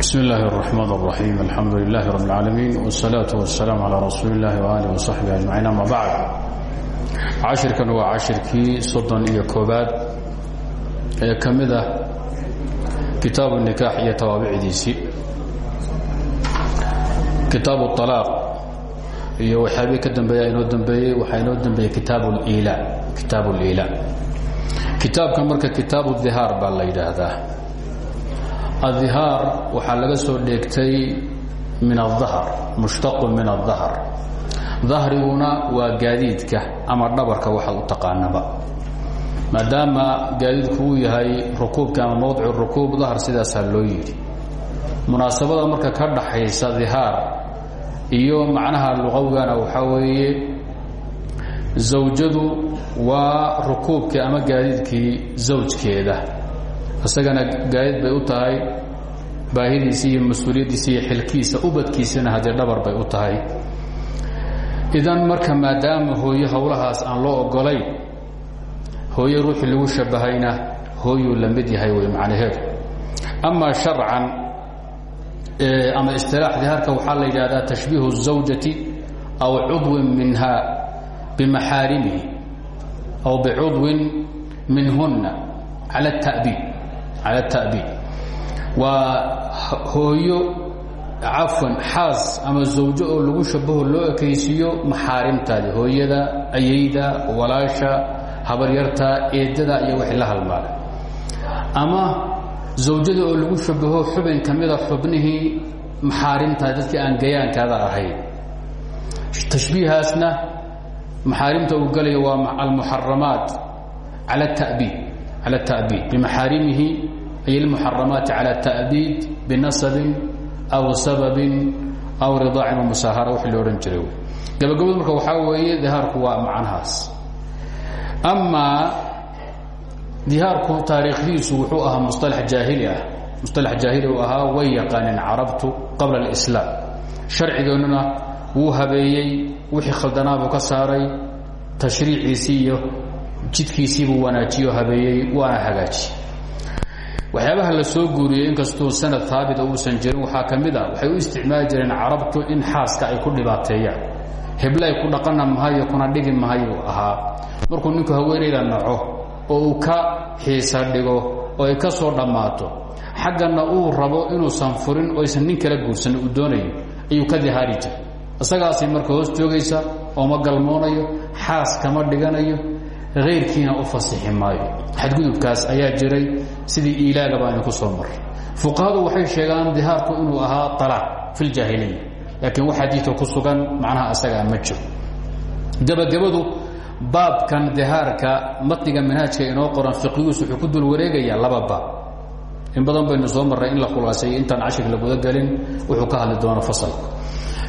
بسم الله الرحمن الرحيم الحمد لله رب العالمين والصلاة والسلام على رسول الله وآله وصحبه أجمعين أما بعد cashirkan waa cashirkii soddon iyo koobaad ee ka mid ah kitaabu nikaax iyo tawaabicdiisii kitaabu alaaq iyo waxyaabihii ka dambeeya inoo dambeeyey waxaa inoo dambeeyey kitaab liila kitaab liila kitaabkan marka kitaabu dihaar baa la yidhaahdaa adihaar waxaa laga soo dheegtay min aلظahr mushtaqu min aلظahr dahriguna waa gaadiidka ama dhabarka waxaad u taqaanaba maadaama gaadiidku uu yahay rukuubka ama mawdicu rukuub dahr sidaasaa loo yidhi munaasabada marka ka dhaxaysa dihaar iyo macnaha luqawigana waxaa weeye zawjadu waa rukuubkii ama gaadiidkii zawjkeeda isagana gaadiid bay u tahay baahidiisa iyo mas-uuliyaddiisa iyo xilkiisa ubadkiisana haddee dhabar bay u tahay idan marka maadaama hooyo howlahaas aan loo ogolayn hooyo ruuxii lagu shabbahayna hooyuu la mid yahay wey macnaheedu amaa sharcan ama istilaax dihaarka waxaa la yidhahdaa tashbiihu الزawjati aw cudwin minha bimaxaarimihi aw bicudwin minhuna cala الtabiid cala الta'biid waa hooyo cafwan xaas ama zawjo oo lagu shabaho loo ekaysiiyo maxaarimtaadi hooyada ayayda walaasha habaryarta eedada iyo wixii la halmaala ama zawjada oo lagu shabaho xubin ka mida xubnihii maxaarimtaadi aan gayaankaada ahayn tashbiihaasna maxaarimta uu gelaya waa almuxaramaat cala tabiid cala التa'biid bimaxaarimihi ay اlmuxaramaati cala التa'biid binasabin aw sababin aw ridaacin wa musaahara wixii lo odhan jiray gabagabadu marka waxaa weeye dihaarku waa macnahaas amaa dihaarku taariikhdiisu wuxuu ahaa musطalax jaahili ah musطalax jaahili uu ahaa way yaqaaneen carabtu qabla اlislaam sharcigeennuna wuu habeeyey wixii khaldanaabuu ka saaray tashriiciisii iyo jidkiisiibuu wanaajiyo habeeyey waana hagaajiyey waxyaabaha la soo guuriyey inkastuu sanad haabita uusan jirin waxaa ka mid a waxay u isticmaali jireen carabtu in xaaska ay ku dhibaateeyaan. Heblay ku dhaqana mahayo kuna dhigi mahayu ahaa. Markuu ninku haweenayda naco oo uu ka xiisa dhigo oo ay ka soo dhammaato xaggana uu rabo inuusan furin oo aysan nin kala guursan uu doonayo ayuu ka dihaari jiray. Isagaasay marka hoos joogaysa oo ma galmoonayo xaas kama dhiganayo ayrkiina u fasixi maayo. Xadgudubkaas ayaa jiray sidii iilaaga baa idinku soo maray. Fuqahadu waxay sheegaan dihaarku inuu ahaa alaaq fi ljaahiliya laakiin wax xadiidka ku sugan macnaha asagaa ma jiro. Gebagabadu baabkan dihaarka matniga manhaajka inoo qoran fiqigiisu wuxuu ku dul wareegayaa laba baab. In badan baynu soo marray in la khulaaseeyo intaan cashir la gudagelin wuxuu ka hadli doono fasalka.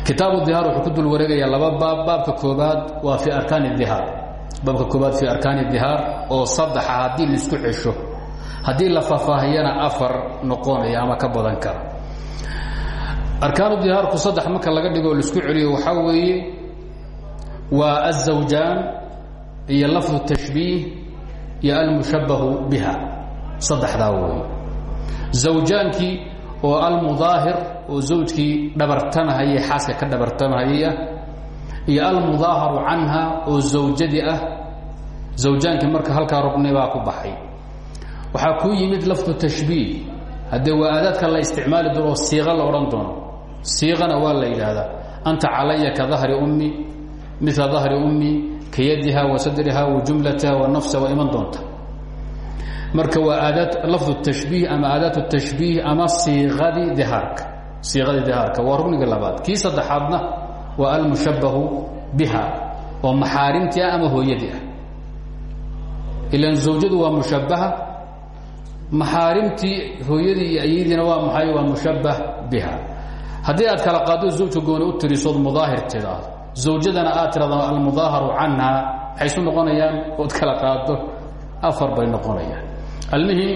Kitaabu dihaar wuxuu ku dul wareegayaa laba baab. Baabka koobaad waa fi arkaan dihaar baabka koobaad fi arkaan dihaar oo saddexa haddii la isku cesho haddii la faahfaahiyana afar noqonaya ama ka badan kara. Arkaanu dihaarku saddex marka laga dhigo o la isku celiyo waxaa weeye waa azawjaan iyo lafdu tashbiih iyo almushabbahu biha saddexdaa weeye. Zawjaankii oo almudaahir oo zawjkii dhabartamahayey xaaska ka dhabartamahayey ah iyo almudaaharu canha oo zawjadii ah. Marka halkaa rugni baa ku baxay. Waxaa ku yimid lafdu tashbiih. Haddee waa aadaadka la isticmaali doono oo la odhan doono. Siiqana waa la yidhaahdaa anta calaya ka dahri ummi mila dahri ummi ka wa sadriha wa jumlatiha wa nafsa waa iman doonta. Marka waa aadaad lafdu tashbiih ama aadaat tashbiih ama siiqadii dihaarka. Siiqadii dihaarka waa rugniga labaad. Kii saddexaadna waa almushabbahu biha oo maxaarimtii ah ama hooyadii ah ilan zawjadu waa mushabbaha maxaarimtii hooyadii iyo ayadiina waa maxay waa mushabbah biha haddii aad kala qaado zawjka gooni u tirisood mudaahir tidhaahdo zawjadana aad tirahdo almudaaharu canha waxay isu noqonayaan ood kala qaado afar bay noqonayaan almihim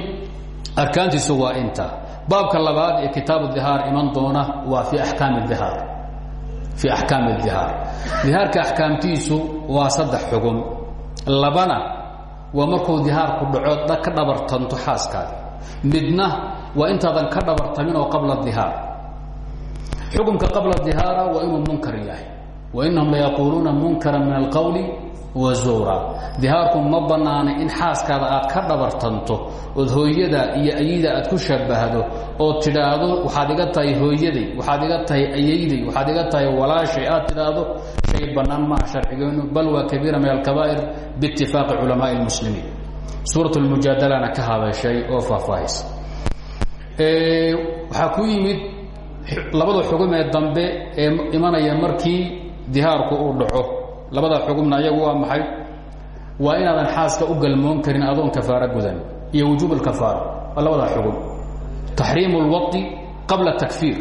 arkaantiisu waa inta baabka labaad ee kitaabu dihaar iman doona waa fi axkaami dihaar fi axkaam dihaar dihaarka axkaamtiisu waa saddex xugun labana waa markuu dihaarku dhaco ka dhabartanto xaaskaada midna waa intaadan ka dhabartamin oo qabla dihaar xukumka qabla dihaara waa inuu munkar yahay wainahum layaquuluuna munkara min alqowli wazuura dihaarku ma banaana in xaaskaada aad ka dhabartanto ood hooyada iyo ayida aad ku shabahdo ood tidhaahdo waxaad iga tahay hooyaday waxaad iga tahay ayayday waxaad iga tahay walaashay aad tidhaahdo shay bannaan maaha sharcigeenu bal waa kabiira min alkabaa'ir biitifaaqi culamaai اlmuslimiin suurat lmujaadalana ka hadashay oo faahfaahaysa waxaa ku yimid labada xugum ee dambe ee imanaya markii dihaarku uu dhaco labada xugubna ayagu waa maxay? Waa inaadan xaaska u galmoon karin adoon kafaara gudan iyo wujuub alkafaara waa labadaa xugub taxriimu lwai qabla takfiir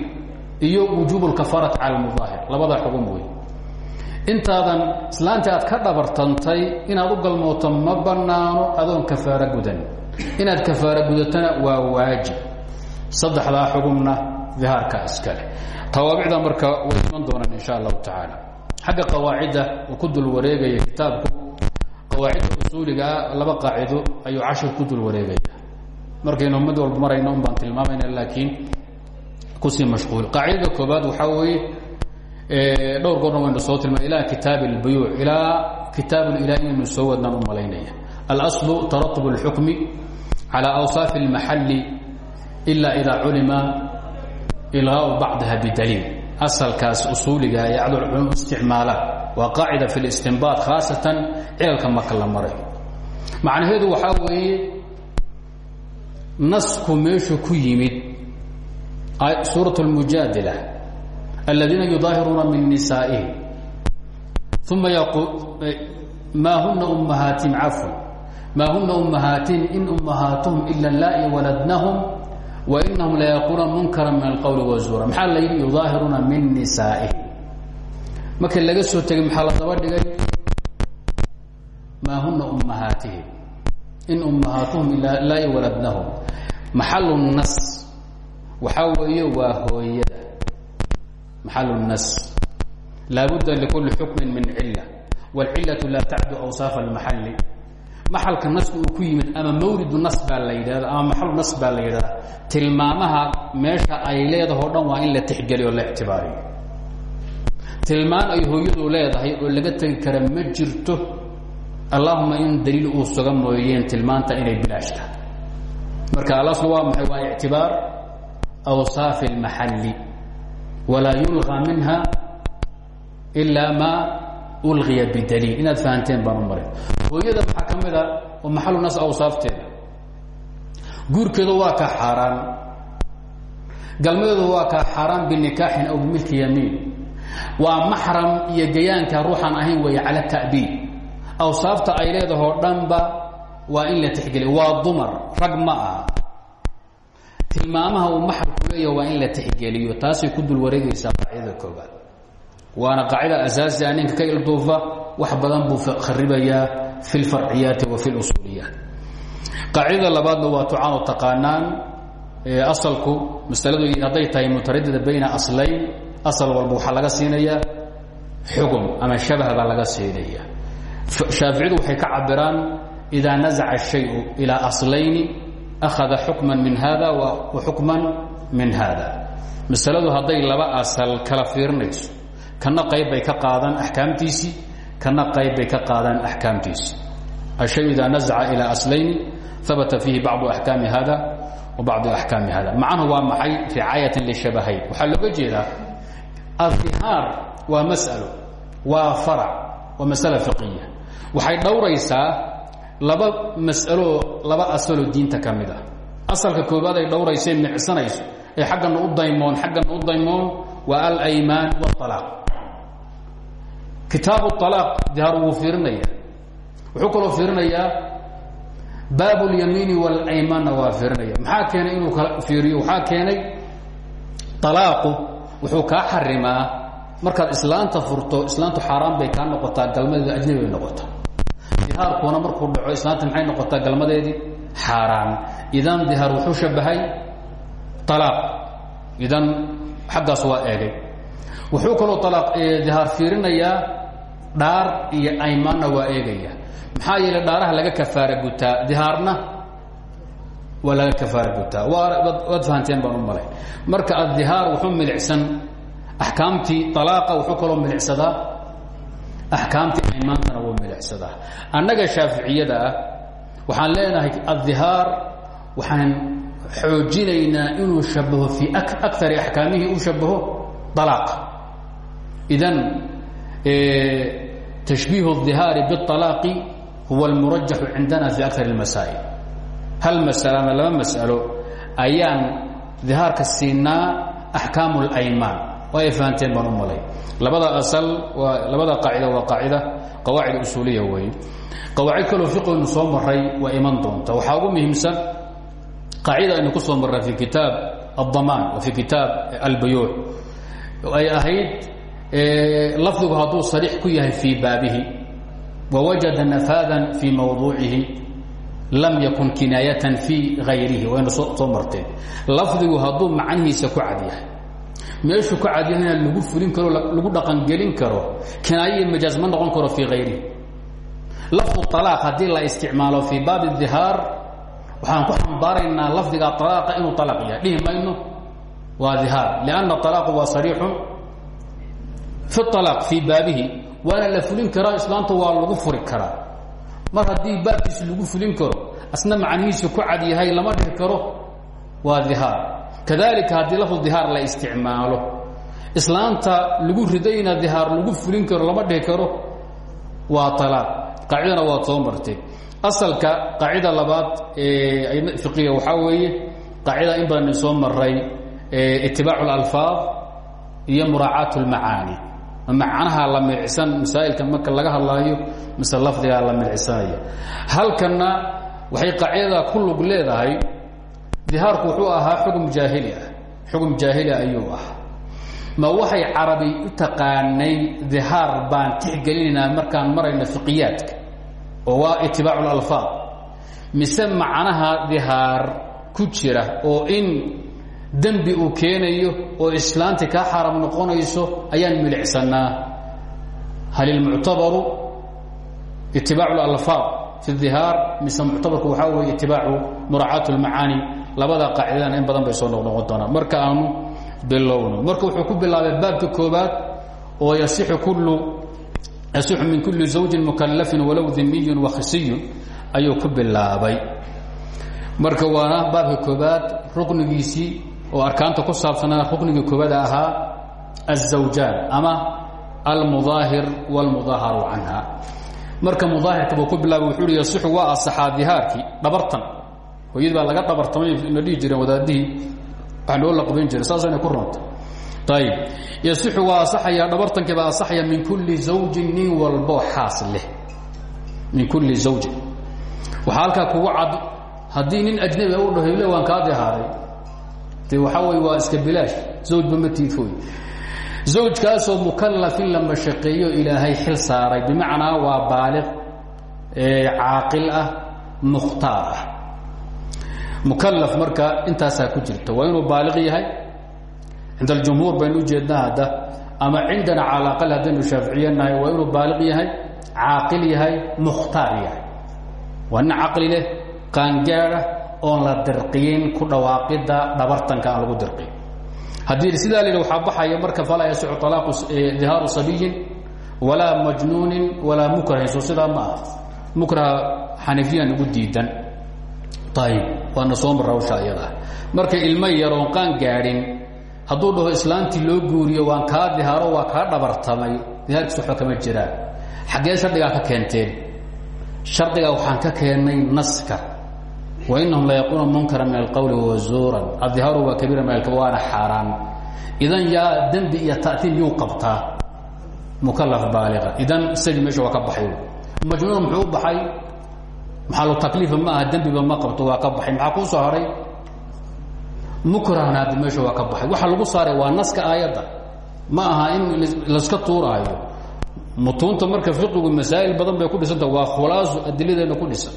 iyo wujuub lkafaarati cala mudaahir labadaa xugum wey intaadan islaantii aad ka dhabartantay inaad u galmooto ma bannaano adoon kafaara gudan. Inaad kafaara gudatona waa waajib. Saddexdaa xugubna dihaarkaa iskale tawaabicda marka way iman doonaan insha allahu tacaala xagga qawaacidda uu ku dul wareegaya kitaabku qawaacidda usuuligaa laba qaacido ayuu cashir ku dul wareegaya markaynu mid walba marayno un baan tilmaamayna laakiin kusii mashquul qaacidada koobaad waxaa weeye dhowr goorna waynu soo tilmaay ilaa kitaab اlbuyuuc ilaa kitaab اlilah inaynu soo wadnaan u malaynaya alaslu taratub اlxukmi calى awsaafi اlmaxali ila ida culima ilgaau bacdiha bidaliil asalkaas usuuliga ee cadalcum isticmaalaan waa qaacida fi listinbaad khaasatan ceelka marka la maray. Macnaheedu waxaa weeye nasku meeshu ku yimid suuraة اlmujaadila aladiina yudaahiruuna min nisaa'ihim uma maa huna ummahaatim cafwan maa huna ummahaatim in ummahaathum ila laa waladnahum wainahum layaquuluuna munkara min alqowli wazuura maxaa la yidhi yudaahiruuna min nisaa'ihim markii laga soo tegay maxaa la daba dhigay maa huna ummahaatihim in ummahaatuhum ila laa'i waladnahum maxalu nas waxaa weeye waa hooyada maxal الnas laabudda likuli xukmi min cila wاlcilaةu laa tacdu awsaaف اlmaxali maxalka naska uu ku yimid ama mawridu nas baa la yidhahda ama maxalu nas baa la yidhahda tilmaamaha meesha ay leedahao dhan waa in la tixgeliyo o la ictibaariyo. Tilmaan ay hooyadu leedahay oo laga tegi kara ma jirto allahuma in daliil uu suga mooyeen tilmaanta inay bilaashta. Marka alaslu waa maxay waa ictibaar awsaafi اlmaxalli walaa yulqa minha ilaa ma ulغiya bidaliil. Inaad fahanteen baan hooyada maxaa ka mid a oo maxalu nas awsaafteeda guurkeedu waa ka xaaraan. Galmadeedu waa ka xaaraan binikaaxin aw bimilki yamiin waa maxram iyo gayaanka ruuxaan ahayn weeye cala ta'biid. Awsaafta ay leedahoo dhanba waa in la tixgeliya waa dumar rag ma aha. Tilmaamaha uu maxalku leeyaha waa in la tixgeliyo. Taasay ku dul wareegaysaa qaacidada koobaad waana qaacida asaasiga ninka ka ilduufa wax badan buu kharibayaa fi lfarciyaati wa fi lusuuliyaat qaacidada labaadna waa tucaano taqaanaan asalku masaladu hadday tahay mutaradida bayna aslayn asal walba waxaa laga siinayaa xugum ama shabah baa laga siinaya shaaficiyadu waxay ka cabiraan idaa nazaca shayu ilaa aslayni akhada xukman min hada wa xukman min hada masaladu hadday laba asal kala fiirinayso kana qayb bay ka qaadaan axkaamtiisii kana qayb bay ka qaadaan axkaamtiisii ashay idaa nazaca ilaa aslayni habata fiihi bacdu axkaami hada wa bacdu axkaami hada macnuhu waa maxay? Ricaayatan lishabahayn. Waxaa looga jeedaa adihaar waa mas'alo waa farac waa masala fiqiya waxay dhowraysaa laba mas'aloo laba asaloo diinta ka ah. Asalka koobaad ay dhowraysa micsanayso ee xaggana u daymoon xaggana u daymoon waa alaymaan wاalaaq kitaabu alaaq dihaar wuu fiirinaya wuxuu kaloo fiirinayaa baab اlyamiini wاlaymaanna waa fiirinaya maxaa keenay inuu ka fiiriyo? Waxaa keenay alaaqu wuxuu kaa xarimaa markaad islaanta furto islaantu xaaraan bay kaa noqotaa galmadeedu ajnabi bay noqotaa. Dihaarkuna markuu dhaco islaanta maxay noqotaa galmadeedii? Xaaraan idan dihaar wuxuu shabahay alaaq idan xaggaas waa eegay. Wuxuu kaloo alaaq dihaar fiirinayaa dhaar iyo aymaanna waa eegaya. Maxaa yeelay dhaaraha laga kafaara gutaa dihaarna waa kafaara gutaa. Waad fahanteen baan u malay. Marka addihaar wuxuu milicsan axkaamtii alaaqa wuxuu kaloo milicsadaa axkaamtii aymaantana wuu milicsadaa. Annaga shaaficiyada ah waxaan leenahay addihaar waxaan xoojinaynaa inuu shabaho fii akari axkaamihi uu shabaho alaaqa idan tashbiih الظihaari bالطalaaqi huwa اlmurajaxu cindana fi akar اlmasaa'il hal masalo ama laba mas'alo ayaan dihaarka siinaa axkaamu اlaymaan waa ay fahanteen baan u malay labada asal waa labada qaacida waa qaacida qawaacid usuuliya weeye qawaacid kaloo fiqignu soo maray waa iman doonta waxaa ugu muhiimsan qaacida aynu ku soo marray fi kitaab الضamaan wa fi kitaab albuyuuc ay ahayd lafdigu hadduu sariix ku yahay fii baabihi wawajada nafaadan fii mawduucihi lam yakun kinaayatan fii hayrihi waynu soo marteen. Lafdigu hadduu macnihiisa ku cad yahay meeshuu ku cad yahayna lagu fulin karo lagu dhaqangelin karo kinaayo iyo noqon karo fii hayrihi lafdu alaaq haddii la isticmaalo fii baabi dihaar waxaan ku xambaaraynaa lafdiga alaaqa inuu alaq yahay. Dhihi mayno? Waa lianna alaaqu waa sariixun fi alaaq fii baabihi waana la fulin karaa islaamta waa lagu furi karaa. Mar haddii baabkiisi lagu fulin karo asna macnihiisu ku cad yahay lama dhihi karo. Waa dihaar. Kadalika haddii lafdu dihaar la isticmaalo islaamta lagu ridayna dihaar lagu fulin karo lama dhihi karo. Waa alaaq qaacidana waad soo martay. Asalka qaacida labaad fiqiga waxaa weeye qaacida in badan soo maray itibaacu اlalfaad iyo muraacaat اlmacaani macnaha la milcsan masaa'ilka marka laga hadlaayo mise lafdigaa la milcsanaya halkanna waxay qaacidada ku lug leedahay dihaarku wuxuu ahaa xukm jaahili ah xukm jaahili ayuu ahaa. Ma waxay carabi u taqaanay dihaar baan tixgelinaynaa markaan marayna fiqiyaadka oo waa itibaacu اlalfaad mise macnaha dihaar ku jira oo in dembi uu keenayo oo islaanti kaa xaram noqonayso ayaan milicsannaa hal ilmuctabaru itibaacu اlalfaad fi dihaar mise muctabarku waxaa weeye itibaacu muraacaat اlmacaani labada qaacidadana in badan bay soo noqnoqon marka aanu bilowno. Marka wuxuu ku bilaabay baabka koobaad oo yasixu kullu yasixu min kuli zawjin mukalafin walow dimiyun wakhisiyun ayuu ku bilaabay. Marka waana baabka koobaad ruknigiisii oo arkaanta ku saabsanaa ruknigii koobaada ahaa الزawjaan ama almudaahir wاlmudaaharu canha marka mudaahirka buu ku bilaabay wuxuu hi yasixu waa asaxaa dihaarkii dhabartan hooyadii baa laga dhabartamay na dhihi jireen wadaadihii wax loo laqbayn jiray saasayna ku runta ayib yasixu waa asaxayaa dhabartankii baa asaxaya min kulli zawjin nin walbo xaas leh min kulli zawjin waxaa halkaa kugu cad haddii nin ajnabi u dhaho le waan kaa dihaaray de waxaa wey waa iska bilaash. Zawjba ma tiidfooy zawjkaasoo mukalafin la mashaqeeyo ilaahay xil saaray. Bimacnaa waa baaliq caaqil ah mukhtaar ah. Mukalaf marka intaasaa ku jirta. Waa inuu baaliq yahay? Cinda aljumhuur baynu ujeednaa hadda. Ama cindana cala aqal haddaynu shaaficiye nahay waa inuu baaliq yahay caaqil yahay mukhtaar yahay. Waa nin caqli leh qaangaada oon la dirqiyin ku dhawaaqidda dhabartanka lagu dirqin. Haddii sidaa la yidhi baxaya marka falaa yasixu alaaqu dihaaru sabiyin walaa majnuunin walaa mukrahin sidaa ma aha. Mukraha ugu diidan. Ayib waana soo marra marka ilmo yar oon qaan gaadhin hadduu dhaho islaantii loo guuriyo waan kaa dihaaro waa kaa dhabartamay dihaarkiis waxba kama jiraan xaggee shardigaa ka keenteen shardigaa waxaan ka keennay naska wainahum layaquuna munkara min alqowli wazuuran adihaaru waa kabiira min waana xaaraan. Idan yaa dembi iyo ta'tiim yuu qabtaa mukalaf baaliqa idan isagii meesha waa ka baxay. Majnuun muxuu u baxay? Maxaalu takliifa ma aha dembiba ma qabto waa ka baxay. Maxaa kuu soo haray? Mukrahna haddi meesha waa ka baxay. Waxa lagu saaray waa naska aayadda. Ma aha in layska tuuraayo. Mutuunta marka fiqigu masaa'il badan bay ku dhisanta waa khulaaso adiladeena ku dhisan.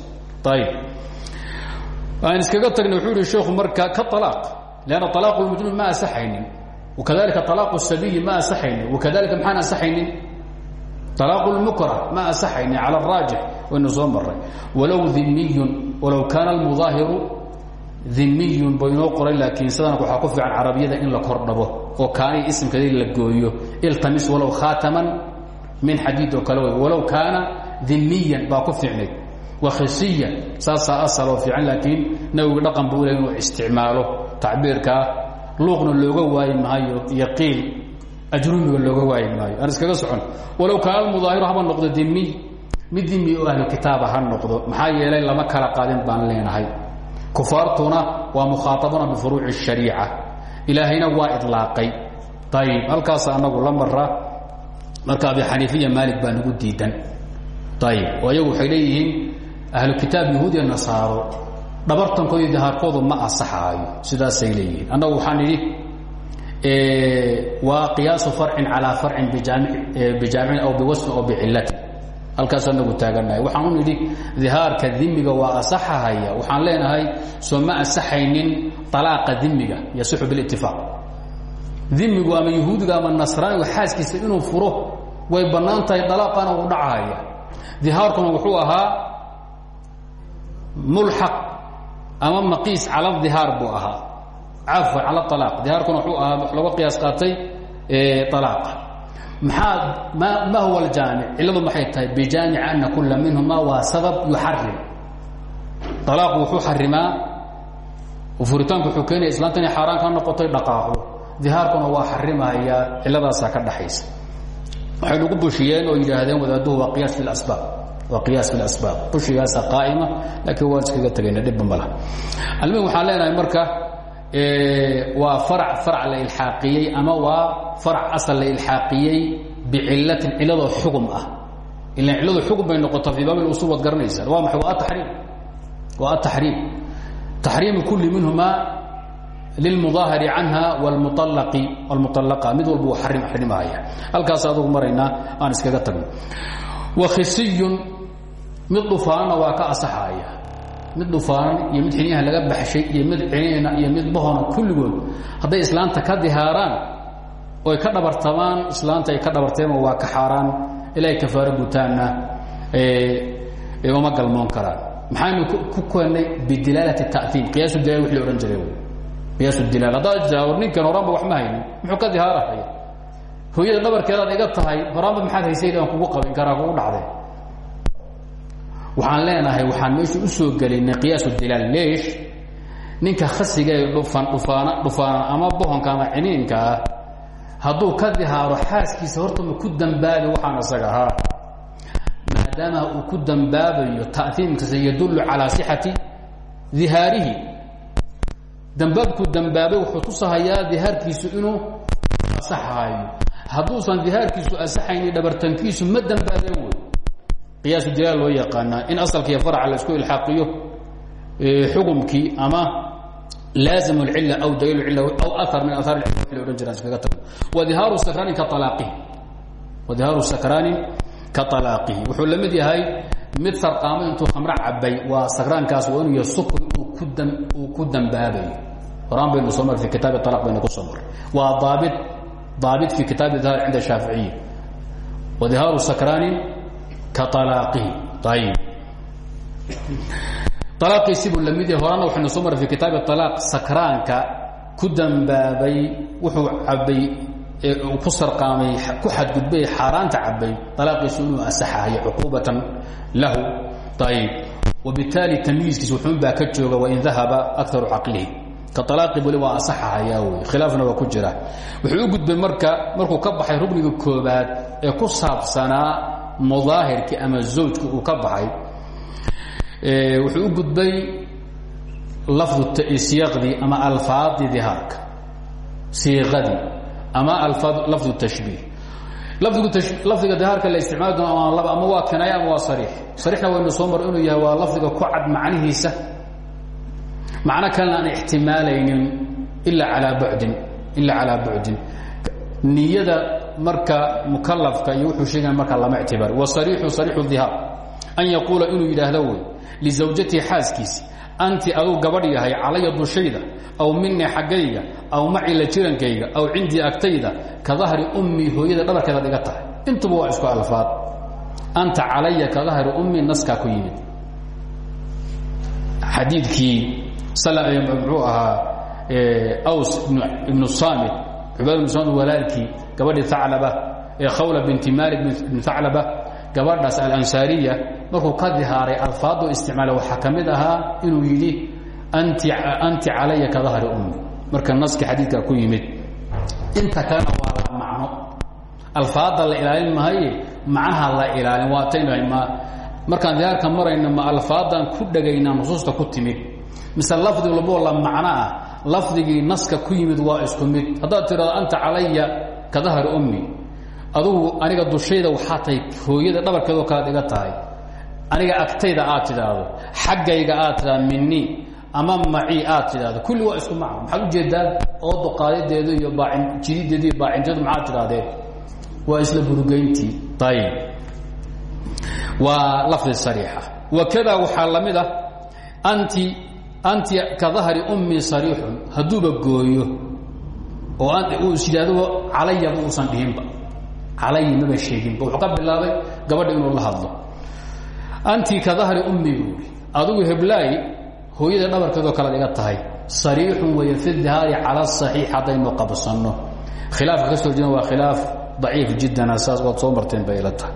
Ayib aan iskaga tagna wuxuu yihi sheekhu marka ka alaaq lanna alaaqu lmajnuun ma asaxaynin wakadalika alaaqu sabiyi ma asaxaynin wakadalika maxaan asaxaynin alaaqu lmukrah ma asaxaynin cala araajix waynu soo maray walow dimiyun walow kaana almudaahiru dimiyun ba inoo qoray laakiin sidana waxaa ku fiican carabiyada in la kordhabo oo kaanihi isimkeeda la gooyo. Iltamis walow khaataman min xadiid oo kale wey walow kaana dimiyan baa ku fiicnayd wakhisiyan saasaa asal oo fiican laakiin nabigu dhaqan buu leh inuu isticmaalo tacbiirkaa luuqna looga waayi maayo iyo qiil ajrumiga looga waayi maayo. Aan iskaga socon walow kaana almudaahiru haba noqdo dimiy mid dimi oo ahlu kitaaba ha noqdo maxaa yeelay lama kala qaadin baan leenahay. Kufaartuna waa mukhaaabuna bifuruuci الshariica ilaahayna waa idlaaqay. Ayib halkaas anagu la mara marka abi xaniifiya maalik baa nagu diidan. Ayib oo iyagu waxay leeyihiin ahlu kitaab yahuud iyo nasaaro dhabartankooda iyo dahaarkoodu ma asaxaayo sidaasay leeyihiin. Annagu waxaan idhi waa qiyaasu farcin calaa farcin bijaamicin aw biwasfin aw bicilatin halkaas anagu taaganahay. Waxaan u nidhi dihaarka dimiga waa asaxahaya waxaan leenahay soo ma asaxaynin alaaqa dimiga yasixu bilitifaaq dimigu ama yahuudiga ama nasraaniga xaaskiisa inuu furo way bannaan tahay dalaaqana uu dhacahaya dihaarkuna wuxuu ahaa mulxaq ama maqiis cala dihaar buu ahaa. Cafwan cala alaaq dihaarkuna wuxuu ahaa wax looga qiyaas qaatay alaaqa maxaa ma ma huwa aljaamic? Cilladu maxay tahay? Bijaamic ana kula minhuma waa sabab yuxarim alaaqu wuxuu xarimaa furitaanku wuxuu keenaya islaanta inay xaaraan ka noqotay dhaqaaqo dihaarkuna waa xarimaya cilladaasaa ka dhaxaysa. Waxay nagu bushiyeen oo yidhaahdeen wadaaduhu waa qiyaas fi lasbaab waa qiyaas fi lasbaab bushigaasa qaa'ima laakiin waan iskaga tegayna dhibba ma laha almuhim waxaan leenahay marka waa farac farac la ilxaaqiyey ama waa farac asal la ilxaaqiyey bicilatin ciladoo xugum ah. Ilan cilladu xugum bay noqota fii baab usul waad garanaysaan waa maxay? Waa ataxriim waa ataxriim taxriimu kulli minhuma lilmudaahiri canha wlmualaqi wlmualaqa mid walba uu xarim xarimahaya halkaas adugu maraynaa aan iskaga tagno wakhisiyun mid dhufaanna waa ka asaxaya mid dhufaanan iyo mid xiniyaha laga baxshay iyo mid cinina iyo mid bahona kulligood. Hadday islaanta ka dihaaraan oy ka dhabartamaan islaanta ay ka dhabarteema waa ka xaaraan. Ilaahay kafaaro gutaanna uma galmoon karaan. Maxaynu ku keenay bidilaalati ta'iim qiyaasu dilal wii la odhan jiray. Qiyaas dilaal. Haddaad jaawar ninkan horaanba wax ma haynin. Muxuu ka dihaarahaya hooyada dhabarkeedaad iga tahay horaanba maxaad haysay aan kugu qabin? Karaa kugu dhacday waxaan leenahay waxaan meesha u soo gelinay qiyaasu dilaal leesh ninka khasiga ee dhufan dhufaana dhufaanan ama bohonka ama ciniinka ah ka dihaaro xaaskiisa horta ma ku dambaabi waxaan isaga ahaa. Maadaama uu ku dambaabayo ta'iimkiisa yadullu calaa sixati dihaarihi. Dambaabku dambaabay wuxuu tusahayaa dihaarkiisu inuu asaxayo hadduusan dihaarkiisu asaxayni dhabartankiisu ma dambaabeen wey qiyaasu dilaal loo yaqaanaa in asalkiiyo faraca la isku ilxaaqiyo xukumkii ama laazim اlcila aw daliil cila aw ahar min ahaar la odhan jiraan iskaga tago. Wadihaaru sakraanin ka alaaqihi wadihaaru sakraanin ka alaaqihi wuxuu la mid yahay mid sarqaamo intuu khamro cabay waa sakraankaas waa inuu yahay sukri uu ku uu ku dambaabayo horaan baynu soo mar fi kitaabi alaq baynu ku soo maray waa daabit daabit fi kitaabi dahar cinda shaaficiyi wadihaaru sakraanin ka alaaqihi ayib alaaqiisibuu la mid yahay. Horaana waxaynu soo maray fi kitaabi alaaq sakraanka ku dambaabay wuxuu cabay ku sarqaamay ku xadgudbay xaaraanta cabay alaaqiisu inuu asaxahayo cuquubatan lahu. Ayib wabitaali tamyiiskiis wuxuun baa ka jooga wain dahaba akaru caqlihi. Ka alaaqi weli waa asaxahayaa wey khilaafna waa ku jira. Wuxuu u gudbay marka markuu ka baxay rugniga koobaad ee ku saabsanaa mudaahirkii ama zawjka uu ka baxay wuxuu u gudbay lafdu siyaqdii ama alfaadii dihaarka siiqadii ama alfaad lafdu tashbiih. Lafdiga dihaarka la isticmaali doono ama laba ama waa kinaaya ama waa sariix. Sariixna waynu soo mar inuu yahay waa lafdiga ku cad macnihiisa. Macno kalena aan ixtimaalaynin ila alaa bucdin ila calaa bucdin niyada marka mukalafka iyo wuxuu sheegaya marka lama ictibaari. Wasariixu sariixu dihaar an yaquula inuu yidhaahdo wey lizawjatihi xaaskiisi anti aduu gabadh yahay calaya dushayda aw minii xaggayga aw maci la jirankayga aw cindii agtayda ka dahri ummii hooyada dhabarkeedaad iga tahay. Intuba waa isku alfaad. Anta calaya ka dahri ummii naskaa ku yimid. Xadiidkii muxuu ahaa aws ibnu samit cubaad ibnu samit walaalkii gabadhii aclaba ee khawla binti malik ibn aclaba gabadhaas alansaariya markuu ka dihaaray alfaadu isticmaala waxaa ka mid ahaa inuu yidhi anti calaya ka dahri ummi. Marka naski xadiidka ku yimid inta kalena waa la macno. Alfaada la ilaalin mahaye macnaha la ilaalin waataynu ma markaan dihaarka marayna ma alfaadan ku dhagaynaa nusuusta ku timid. Mise lafdi walboo la macno ah lafdigii naska ku yimid waa isku mid. Haddaad tidhahdo anta calaya ka dahri ummi adugu aniga dushayda waxaa tahay hooyada dhabarkeedoo kalead iga tahay. Aniga agtayda aad tidhaahdo xaggayga aad tidhahdo minni ama macii aad tidhaahdo kulli waa isku macno. Maxaad u jeedaa oo duqaadadeedu iyo baacin jirideedu iyo baacinteedu maxaad tidhahdeen waa isla burugayntii ayib waa lafdi sariixa. Wakada waxaa la mid ah anti anti ka dahri ummi sariixun hadduuba gooyo oo uu is yidhaahdo calayaba uusan dhihinba calay maba sheeginba wuxuu ka bilaabay gabadha inuu la hadlo. Anti ka dahri ummi buui adigu heblaay hooyada dhabarkeedoo kalead iga tahay. Sariixun weeye fi dihaari cala saxiix haddaynu qabsanno. Khilaafka ka soo jeeda waa khilaaf daciif jiddana saas waad soo marteen bay ila tahay.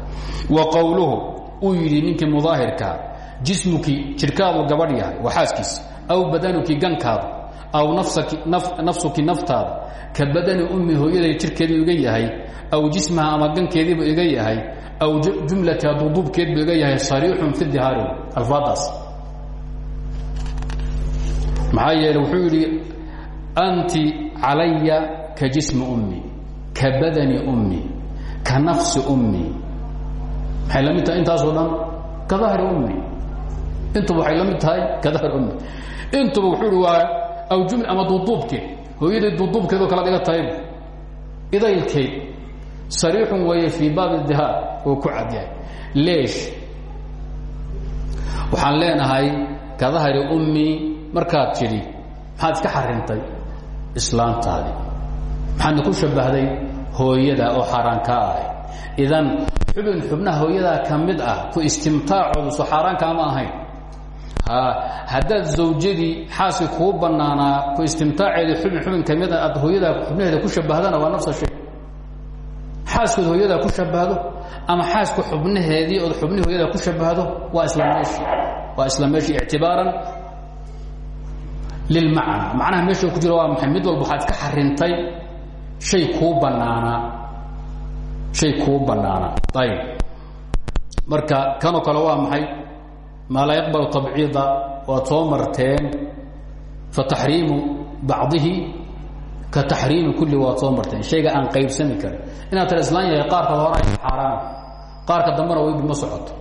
Wa qowluhu uu yidhi ninkii mudaahirkaa jismuki jidhkaadu gabadh yahay waa xaaskiisi aw badanuki gankaadu aw nafsuki naftaada. Ka badani ummi hooyaday jirkeedii iga yahay aw jismaha ama gankeediibu iga yahay aw jumlata duduubkeedbu iga yahay sariixun fi dihaari alfaadaas maxaa wuxuu yidhi anti calaya ka jismi ummi ka badani ummi ka nafsi ummi. Maxay la mid ka dahri ummi. Intuba waxay la ka dahri ummi. Intuba wuxuu waa aw juml ama duduubkeed hooyaday duduubkeedoo kala dhiga tahay idaylkeed sariixun weeye fii baab dihaar oo ku cadyahay leesh waxaan leenahay ka dahri ummi markaad tidhi maxaad iska xarintay islaantaadii maxaadna ku shabbahday hooyada oo xaaraan kaa ahay idan xubin xubnaha hooyadaa ka ah ku istimtaacoodu soo xaaraankaama ahayn haddaad zawjadii xaaskii kuu bannaanaa ku istimtaaceedii xubin xubin ka mid a aad hooyadaa xubnaheeda ku shabahdana waa nafsa shay xaaskood hooyadaa ku shabahdo ama xaaska xubnaheedii ood xubnihii hooyadaa ku shabahdo waa isla meeshi. Waa isla meeshi ictibaaran lilmacna macnaha meesha ku jiro waa maxay? Mid walba waxaad iska xarintay shay kuu bannaanaa. Shay kuu bannaanaa. Ayib. Marka kanoo kale waa maxay maa laa yaqbalu tabciida waad soo marteen fa taxriimu bacdihi ka taxriimi kulli waad soo marteen. Shayga aan qaybsami karin. Inaad tira islaan yahay qaarka hore ay xaaraan qaarka dambena waydu ma socoto.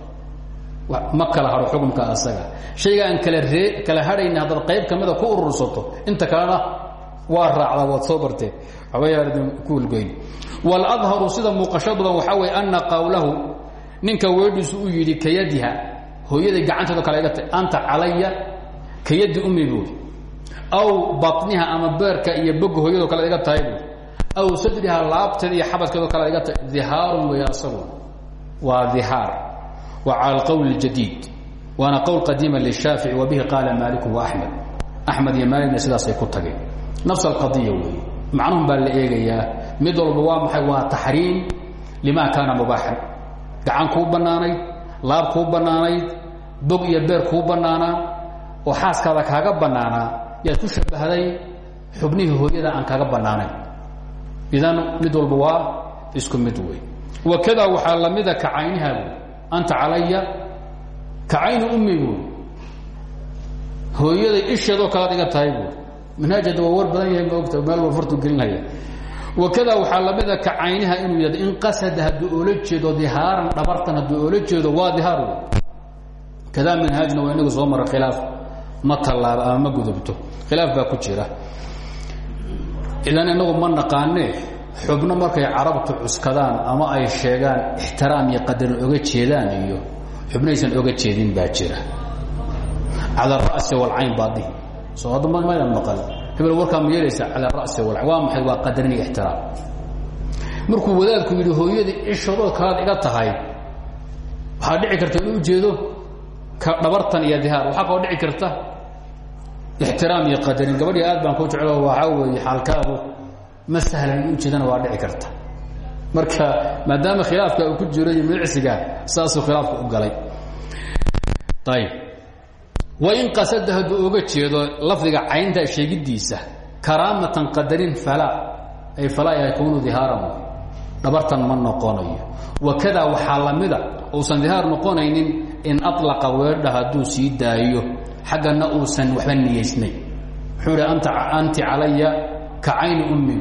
Ma kala haro xukunka asaga. Shayga aan kala ree kala hadhayna haddaad qayb ka mida ku urursato inta kalena waa raacdaa waad soo barteen. Waxbayaadan ku hulgoyn waladharu sida muuqasho badan waxaa weeye ana qawlahu ninka weedhiisu uu yidhi kayadiha hooyaday gacanteedo kale iga anta calaya kayadi ummi buuri aw batniha ama beerka iyo boga hooyado kale iga tahay buuri aw sadriha laabteeda iyo xabadkeedo kale iga tahay dihaarun weeye asagu waa dihaar. Wa cala alqowl اljadiid waana qowl qadiima lishaafici wa bihi qaala maaliku wa axmed. Axmed iyo maaligna sidaasay ku tageen. Nafs alqadiya weeye. Macnuhun baa la eegayaa mid walba waa maxay? Waa taxriim lima kaana mubaaxan. Gacan kuu bannaanayd laab kuu bannaanayd bog iyo beer kuu bannaanaa oo xaaskaada kaaga bannaanaa yaad ku shabahday xubnihii hooyada aan kaaga bannaanayn idan mid walba waa isku mid wey wakada waxaa lamida ka cayniha anta calaya ka cayni ummi buy hooyaday isheedoo kalaad iga tahay waa war badan yahay maogta meel wa fartu gelinaya wakada waxaa lamida ka cayniha inuu yihahdo in qasada hadduu oola jeedo dihaaran dhabartan hadduu oola jeedo waa dihaar kadaa manhaajna waa inagu soo mara khilaaf. Ma tallaaba ama ma gudubto. Khilaaf baa ku jira. Idan inagu ma naqaane xubno markay carabtu cuskadaan ama ay sheegaan ixtiraam iyo qadarin oga jeedaan iyo xubnaysan oga jeedin baa jira. Cala ara'si walcayn baadihi soo hadda maydan maqal hebel warkaa ma yeelaysa cala ara'si walcayn waa maxay waa qadarin iyo ixtiraam. Markuu wadaadku yidhi hooyadii cishadoo kalaad iga tahay waxaa dhici karta inuu ujeedo ka dhabartan iyo dihaar. Waxaa kaloo dhici karta ixtiraam iyo qadarin. Gabadhii aad baan kuu jeclo waxaa weeye xaalkaadu ma sahlan in ujeedana waa dhici karta. Marka maadaama khilaafka uu ku jiro iyo micsiga saasuu khilaafka u galay. Ayb wain qasada hadduu oga jeedo lafdiga caynta sheegidiisa karaamatan qadarin falaa ay falaa yakunu dihaaran dhabartan ma noqonayo. Wakadaa waxaa lamida uusan dihaar noqonaynin in alaqa weedha hadduu sii daayo xaggana uusan waxba niyeysnayn. Wuxuu hi anti calaya ka cayni ummi.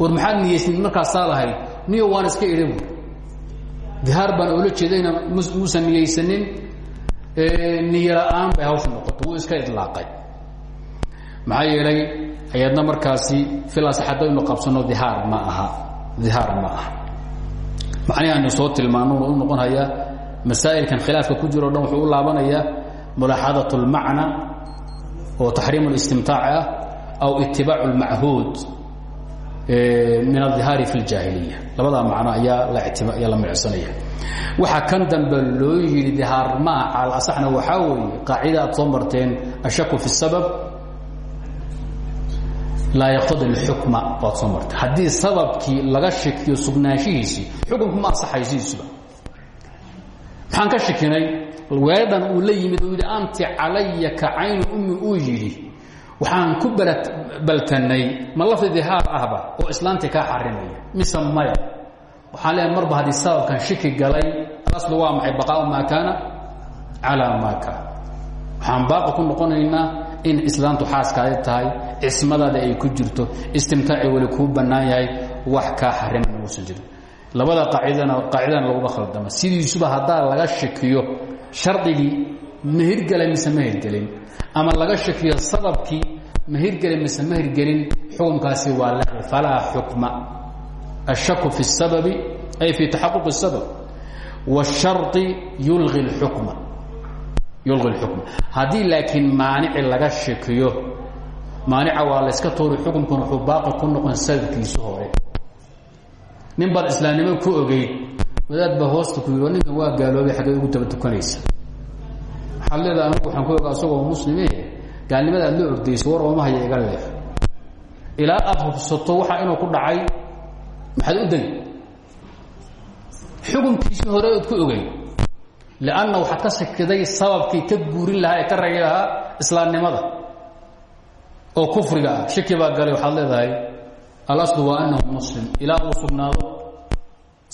War maxaad niyeysnayd markaasaa lahayd? Niyo waan iska idhi dihaar baan oola jeedayna muusan niyeysanin niyo la-aan bay hawsha noqoto wuu iska idlaaqay maxaa yeelay ayadna markaasi filas haddaynu qabsano dihaar ma aha dihaar ma aha macnihi aynu soo tilmaano u noqon hayaa masaa'ilkan khilaafka ku jiro o dhan wuxuu u laabanayaa mulaaxadaة اlmacna oo taxriim اlistimtaac ah aw itibaac اlmachuud min ahihaari fi ljaahiliya labadaa macno ayaa la misanaya waxaa kan dambe loo yidhi dihaarmaa calasaxna waxaa weeye qaacida aad soo marteen ashaku fi sabab laa yaqtadi lxukma waad soo martay. Haddii sababkii laga shakiyo sugnaanshihiisii xukunku ma ansaxaysiisuba maxaan ka shakinay weedhan uu la yimid uu yidhi anti calaya ka caynu ummi uu yidhi waxaan ku baltanay ma lafdi dihaar ahba oo islaantii kaa xarimaya mise maya? Waxaan leeay marba haddii sababkan shiki galay alaslu waa maxay? Baqaau maa kaana calaa maa kaan waxaan baaqi ku noqonaynaa in islaantu xaaskaadi tahay cismadaada ay ku jirto istimtaaci weli kuu bannaan yahay wax kaa xariman uusan jirin. Labada qaacidana qaacidana laguma khaldama. Sidiisuba haddaa laga shakiyo shardigii ma hirgelay mise ma hirgelin ama laga shakiyo sababkii ma hirgelin mise ma hirgelin xukunkaasi waa laqi falaa xukma الshaku fi الsababi ay fi taxaquq الsabab والsharطi yulغi اxukma yulغi اlxukma haddii laakiin maanici laga shakiyo maanica waa layska tuuri xukunkuna wuxuu baaqi ku noqon sababkiisu hore nin baad islaamnimo ku ogeyd wadaad baa hoosta ku yidhi ninkan waa gaaloobay xaggee ugu daba tukanaysa waxaad leedaha anigu waxaan ku ogaa asagoo muslime gaalnimada aad la ordayso war ooma haya iga leef ilaa aad hubsato waxa inuu ku dhacay maxaad u degi xukunkiisii hore ood ku ogey lanna waxaad ka shakiday sababkii ka guurin lahaa ee ka ragi lahaa islaamnimada oo kufriga ah. Shaki baa galay waxaad leedahay alaslu waa anahu muslim. Ilaa uu sugnaado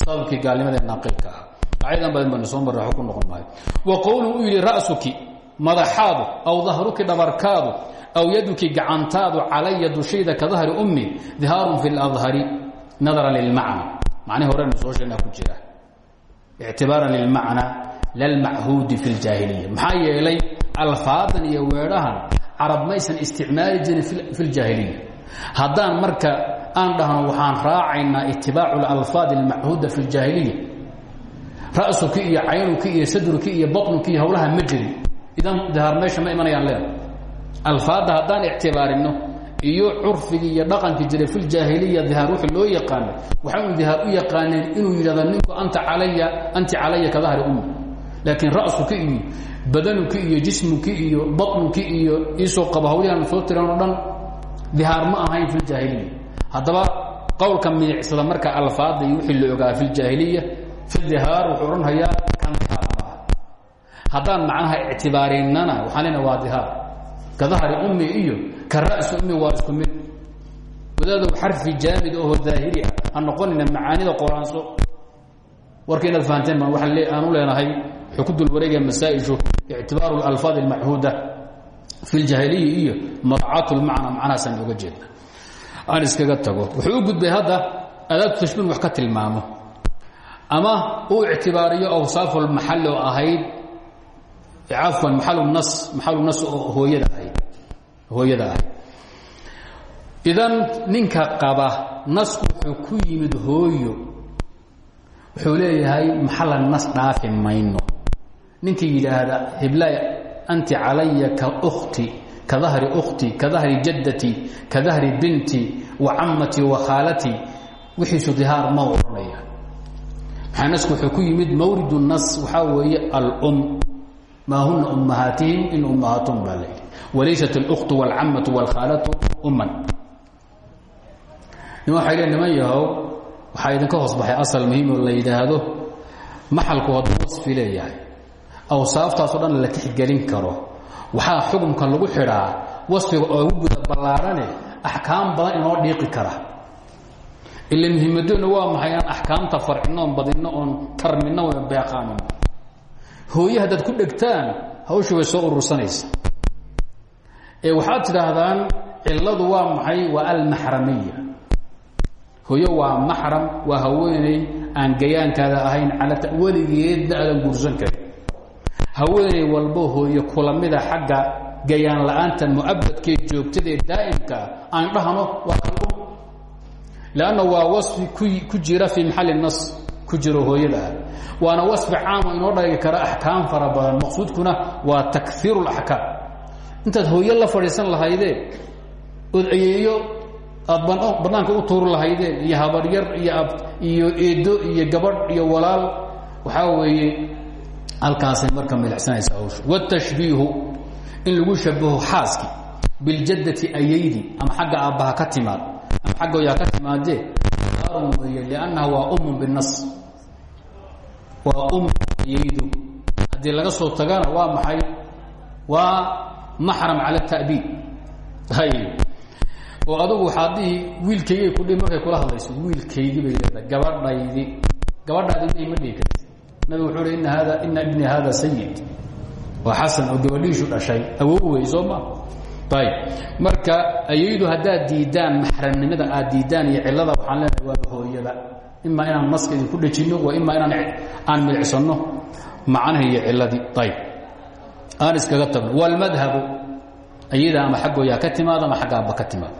sababkii gaalnimada ee naaqilka ah qaacidan badan banu soo marra ku noqon maayo wa qowluhu uu yidhi ra'suki madaxaadu aw dahruki dhabarkaadu aw yaduki gacantaadu calaya dushayda ka dahri ummi dihaarun fi اladhari nadara lilmacna macnihi horenu soo sheegnaa ku jira ictibaaran lilmacna lalmachuudi fi اljaahiliya maxaa yeelay alfaadan iyo weedhahan carab maysan isticmaali jirin fi اljaahiliya haddaan marka aan dhahno waxaan raacaynaa itibaacu اlalfaad اlmachuuda fi اljaahiliya ra'suki iyo caynuki iyo sadruki iyo baطnuki iyo hawlaha ma jirin idan dihaar meesha ma imanayaan leeda alfaadda haddaan ictibaarino iyo curfigii iyo dhaqankii jiray fi ljaahiliya dihaar wixii loo yaqaanay. Waxaynu dihaar u yaqaaneen inuu yidhahdo ninku anta calaya anti calaya ka dahri ummi. Laakiin ra'suki iyo badanuki iyo jismuki iyo baطnuki iyo iisoo qaba hawlihan soo tiran o dhan dihaar ma ahayn fi ljaahiliya haddaba qowlka miicsada marka alfaadda iyo wixii la ogaa fi ljaahiliya fi dihaar wuxuu odhanhayaa kan dihaar maaha haddaan macnaha ictibaarinnana waxaan leenaha waa dihaar ka dahri ummi iyo ka ra'si ummi waa isku mid wadaadow xarfi jaamid oho daahiri ah ha noqonina macaanida qoraanso warka inaad fahanteen baan waaan aan u leenahay wuxuu ku dul wareegaya masaa-ishu ictibaaru اlalfaad اlmachuuda fi اljaahiliya iyo maracaat lmacna macnahaasaan oga jeedna aan iskaga tago wuxuu u gudbay hadda adaatu tashbiin wax ka tilmaamo ama uu ictibaariyo awsaaf اlmaxal oo ahayd. Cafwan maxalu nas maxalu nas oo hooyada ahayd hooyada ahayd. Idan ninka qaba nasku wuxuu ku yimid hooyo. Wuxuu leeyahay maxala nas dhaafi mayno. Ninkii yidhaahda hiblay anti calaya ka khti ka dahri ukhti ka dahri jaddati ka dahri binti wa cammatii wa khaalatii wixiisu dihaar ma odhanaya maxaa nasku wuxuu ku yimid mawrid nas waxaa weeye alum maa huna ummahaatihim in ummahaatum baa layidhi walaysat اlأkhtu wاlcamatu wاlkhaalatu umman nim waxay le niman yahow waxaa idinka hoos baxay asal muhiim oo la yidhaahdo maxalku hadduu wasfi leeyahay awsaaftaasoo dhan la tixgelin karo waxaa xukumka lagu xidhaa wasfiga oogu guda ballaarane axkaam badan inoo dhiiqi kara ila muhiimadoona waa maxay aan axkaamta farcino oon badinno oon tarmino oon beeqaamino hooye haddaad ku dhegtaan hawshu way soo urursanaysa ee waxaad tidhaahdaan cilladu waa maxay waa almaxramiya hooyo waa maxram waa haweeney aan gayaankaada ahayn cala weligeedna aadan guursan karin haweeney walbo hooyo kulamida xagga gayaan la'aanta muabadkee joogtadaee daa'imkaa aan dhahno waa lanna waa wafi ku jira fii maxalli nas ku jiro hooyada. ah waana wafi caama inoo dhagi kara axkaam fara badan. maqsuudkuna waa takiiru axkaam intaad hooyo la fadhiisan lahaydeen ood ceyeeyo aad bannaanka u tuuri lahaydeen iyo habaryar iyo iyo eedo iyo gabadh iyo walaal waxaa weeye halkaasay marka milicsanaysaa hawsha wtashbiihu in lagu shabaho xaaski biljadati ayaydi ama xagga aabbaha ka timaad oyaa ka timaadee daarun weeye liannaha waa umun waa um ayaydu haddii laga soo tagana waa maxay? Waa maxram cala ta'biid. Hay oo adugu waxaad dhihi wiilkaygay kudhi kula hadlayso wiilkaygii bay leedahay gabadhaydi. Gabadhaadi ma dhihi karti wuxuu hi ina hada ina ibni hada sayid waa xasan oo gabadhiishu dhashay. Awow ma marka ayaydu haddaad diidaan maxramnimada aad diidaan iyo cilada waxaan leenahay waa hooyada. Imaa inaan naska idinku dhejinno waa imaa inaan aan milicsanno macnaha iyo ciladii ayb aan iskaga tagno. Wlmadhabu ayada ama xaggooyaa ka timaada ama xagga abba ka timaada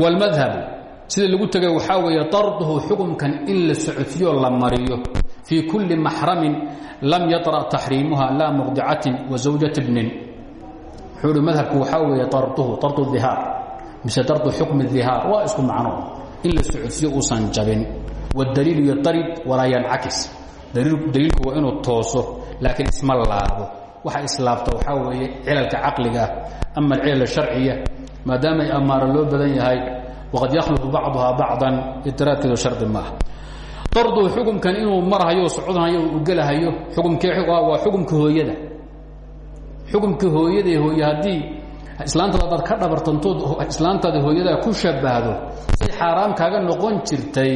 wlmadhabu sida lagu tegay waxaa weeye darduhu xukumkan in la la mariyo. Fii kulli maxramin lam yara taxriimuha laa muqdicatin wa zawjati bnin wuxuu hi madhabku waxaa weeye arduhu ardu dihaar mise dardu xukmi dihaar waa isku macno. In la socodsiyo uusan jabin. Wdaliilu yatarib walaa yancakis daliilku waa inuu tooso laakiin isma laabo. Waxa islaabta waxaa weeye cilalka caqligaah ama alcilal asharciya maadaamay amaara loo badan yahay waqad yakhluqu bacduha bacdan itiraabkeedu shardi maaha dardu xukumkan inuu marhayo socodhayo u gelahayo ukumkwaa xukumka hooyada xukumka hooyada hooye haddii islaantaada adaad ka dhabartantood islaantaada hooyadaa ku shabahdo say xaaraam kaaga noqon jirtay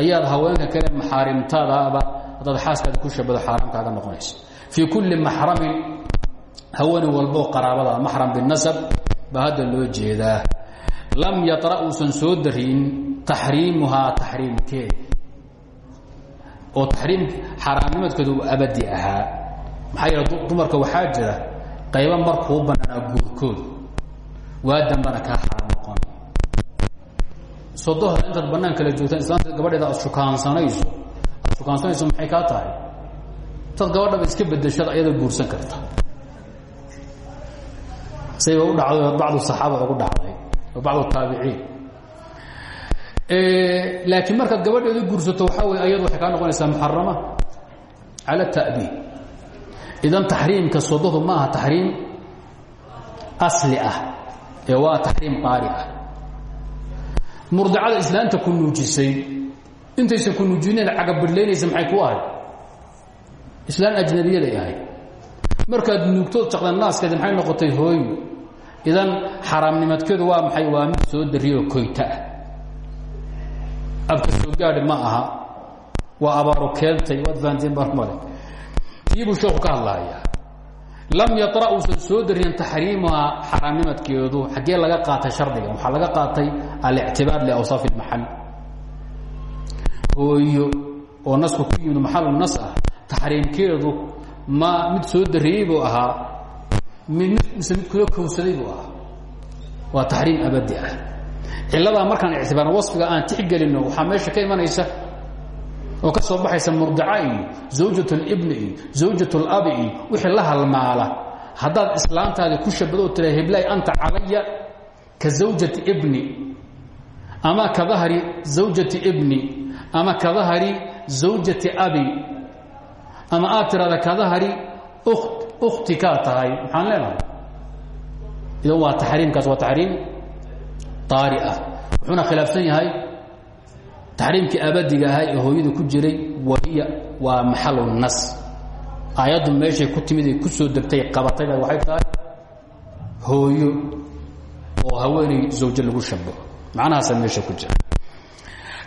ayaad haweenka kale maxaarimtaadaaba haddaad xaaskaada ku shabado xaaraam kaaga noqonaysa fii kulli maxramin haweeni walboo qaraabada maxram binasab baa hadda loo jeedaa lam yara uusan soo darin taxriimuhaa taxriimkeeda oo taxriim xaaraamnimadkeedu abadi ahaa. Maxaa yeele dumarka waxaa jira qaybo markuu banaanaa guurkooda waa dambana kaa xaraam noqon. Sodohda intaad banaan joogtaan islaanta gabadheeda aad shukaansanayso maxay kaa tahay? Intaad gabadhaba iska bedeshada ayada guursan karta. Sayba u dhacday bacdu saxaaba ugu dhacday bacdu taabiciin laakiin markaad gabadheedu guursato waxaa wey ayadu waxay kaa noqonaysaa muxarama cala ta'biid idan taxriimka sododu ma aha taxriim asli ah ee waa taxriim qaari ah. Murdacada islaanta ku nuujisay intaysan ku nuujineen cagabadhlaynaysa maxay ku ahayd? Islaan ajnabiyaday ahayd. Markaad nuugtood jaqdan naaskeedi maxay noqotay? Hooyo idan xaaraamnimadkeedu waa maxay? Waa mid soo dariyoo koyta ah. Abka soo gaadhi ma aha. Waa abaaru keentay. Waad fahanteen baa male tiibuu sheeku ka hadlaaya lam yara uusan soo darin taxriimuhaa xaaraamnimadkeedu xaggee laga qaatay shardigan waxaa laga qaatay alictibaar liawsaaf اlmaxal hooyo oo nasku ku yimid maxalu nas ah taxriimkeedu ma mid soo dariyey buu ahaa mid mise mid kula kowsaday buu ahaa. Waa taxriim abadi ah. Ciladaa markaan ictibaarna wasfiga aan tixgelinno waxaa meesha ka imanaysa oo ka soo baxaysa murdaca iyo zawjat اlibni iyo zawjat اlabi iyo wixii la halmaala. Haddaad islaantaadi ku shabado tira heblaay anta calaya ka zawjati ibni ama ka dahri zawjati ibni ama ka dahri zawjati abi ama aad ka dahri ukhti kaa tahay. Maxaan leenahay? Idan waa taxriimkaas waa taxriim aari ah. Wuxuuna taxriimkii abadiga ahaa ee hooyada ku jiray wahiya waa maxalu nas aayaddu meeshay ku timid ay ku soo degtay qabatayba waxay tahay hooyo oo haweenay zawjo lagu shabaho macnahaasa meesha ku jira.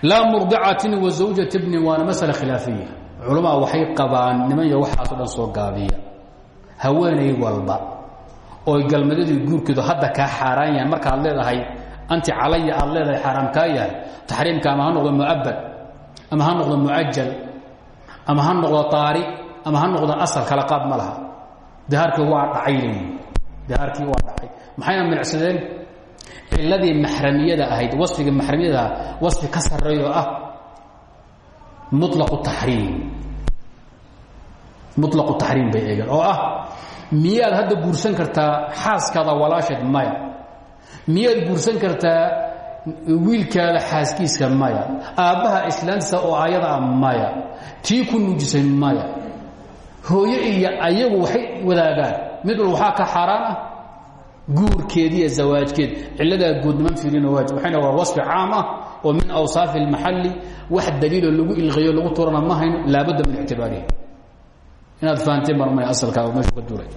Laa murdicatin wa zawjati bnin waana masala khilaafiya. Culamaa waxay qabaan niman iyo waxaaso dhan soo gaabiya. Haweenay walba oo galmadadii guurkeedu hadda kaa xaaraan yahay markaad leedahay anti calaya aad leedahay xaaraam kaa yahay taxriimka ama ha noqdo muabad ama ha noqdo ama ha noqdo aari ama ha asal kala qaad ma laha waa dhacay dahaarkii waa dhacay maxayna milicsadeen ciladii maxramiyada ahayd wasfigii maxramiyada wasfi ka sarreey oo ah mulaqu taxriim mulaqu taxriim bay eegeen oo ah miyaad hadda guursan kartaa xaaskaada walaasheed maya miyaad guursan kartaa wiilkaada xaaskiiska maya aabbaha islaantisa oo ayada ah maya tii ku nuujisay maya. Hooyo iyo ayagu waxay wadaagaan. Mid wal waxaa ka xaaraan ah guurkeed iyo zawaajkeed. Ciladaa guudniman fiirino waajib. Waxayna waa wasfi caam ah oo min awsaafi اlmaxalli wax daliiloo lagu ilqeeyo lagu turana ma hayno min ictibaarihi. Inaad fahanteen baan umaya asalkaa meeshu ka duulay.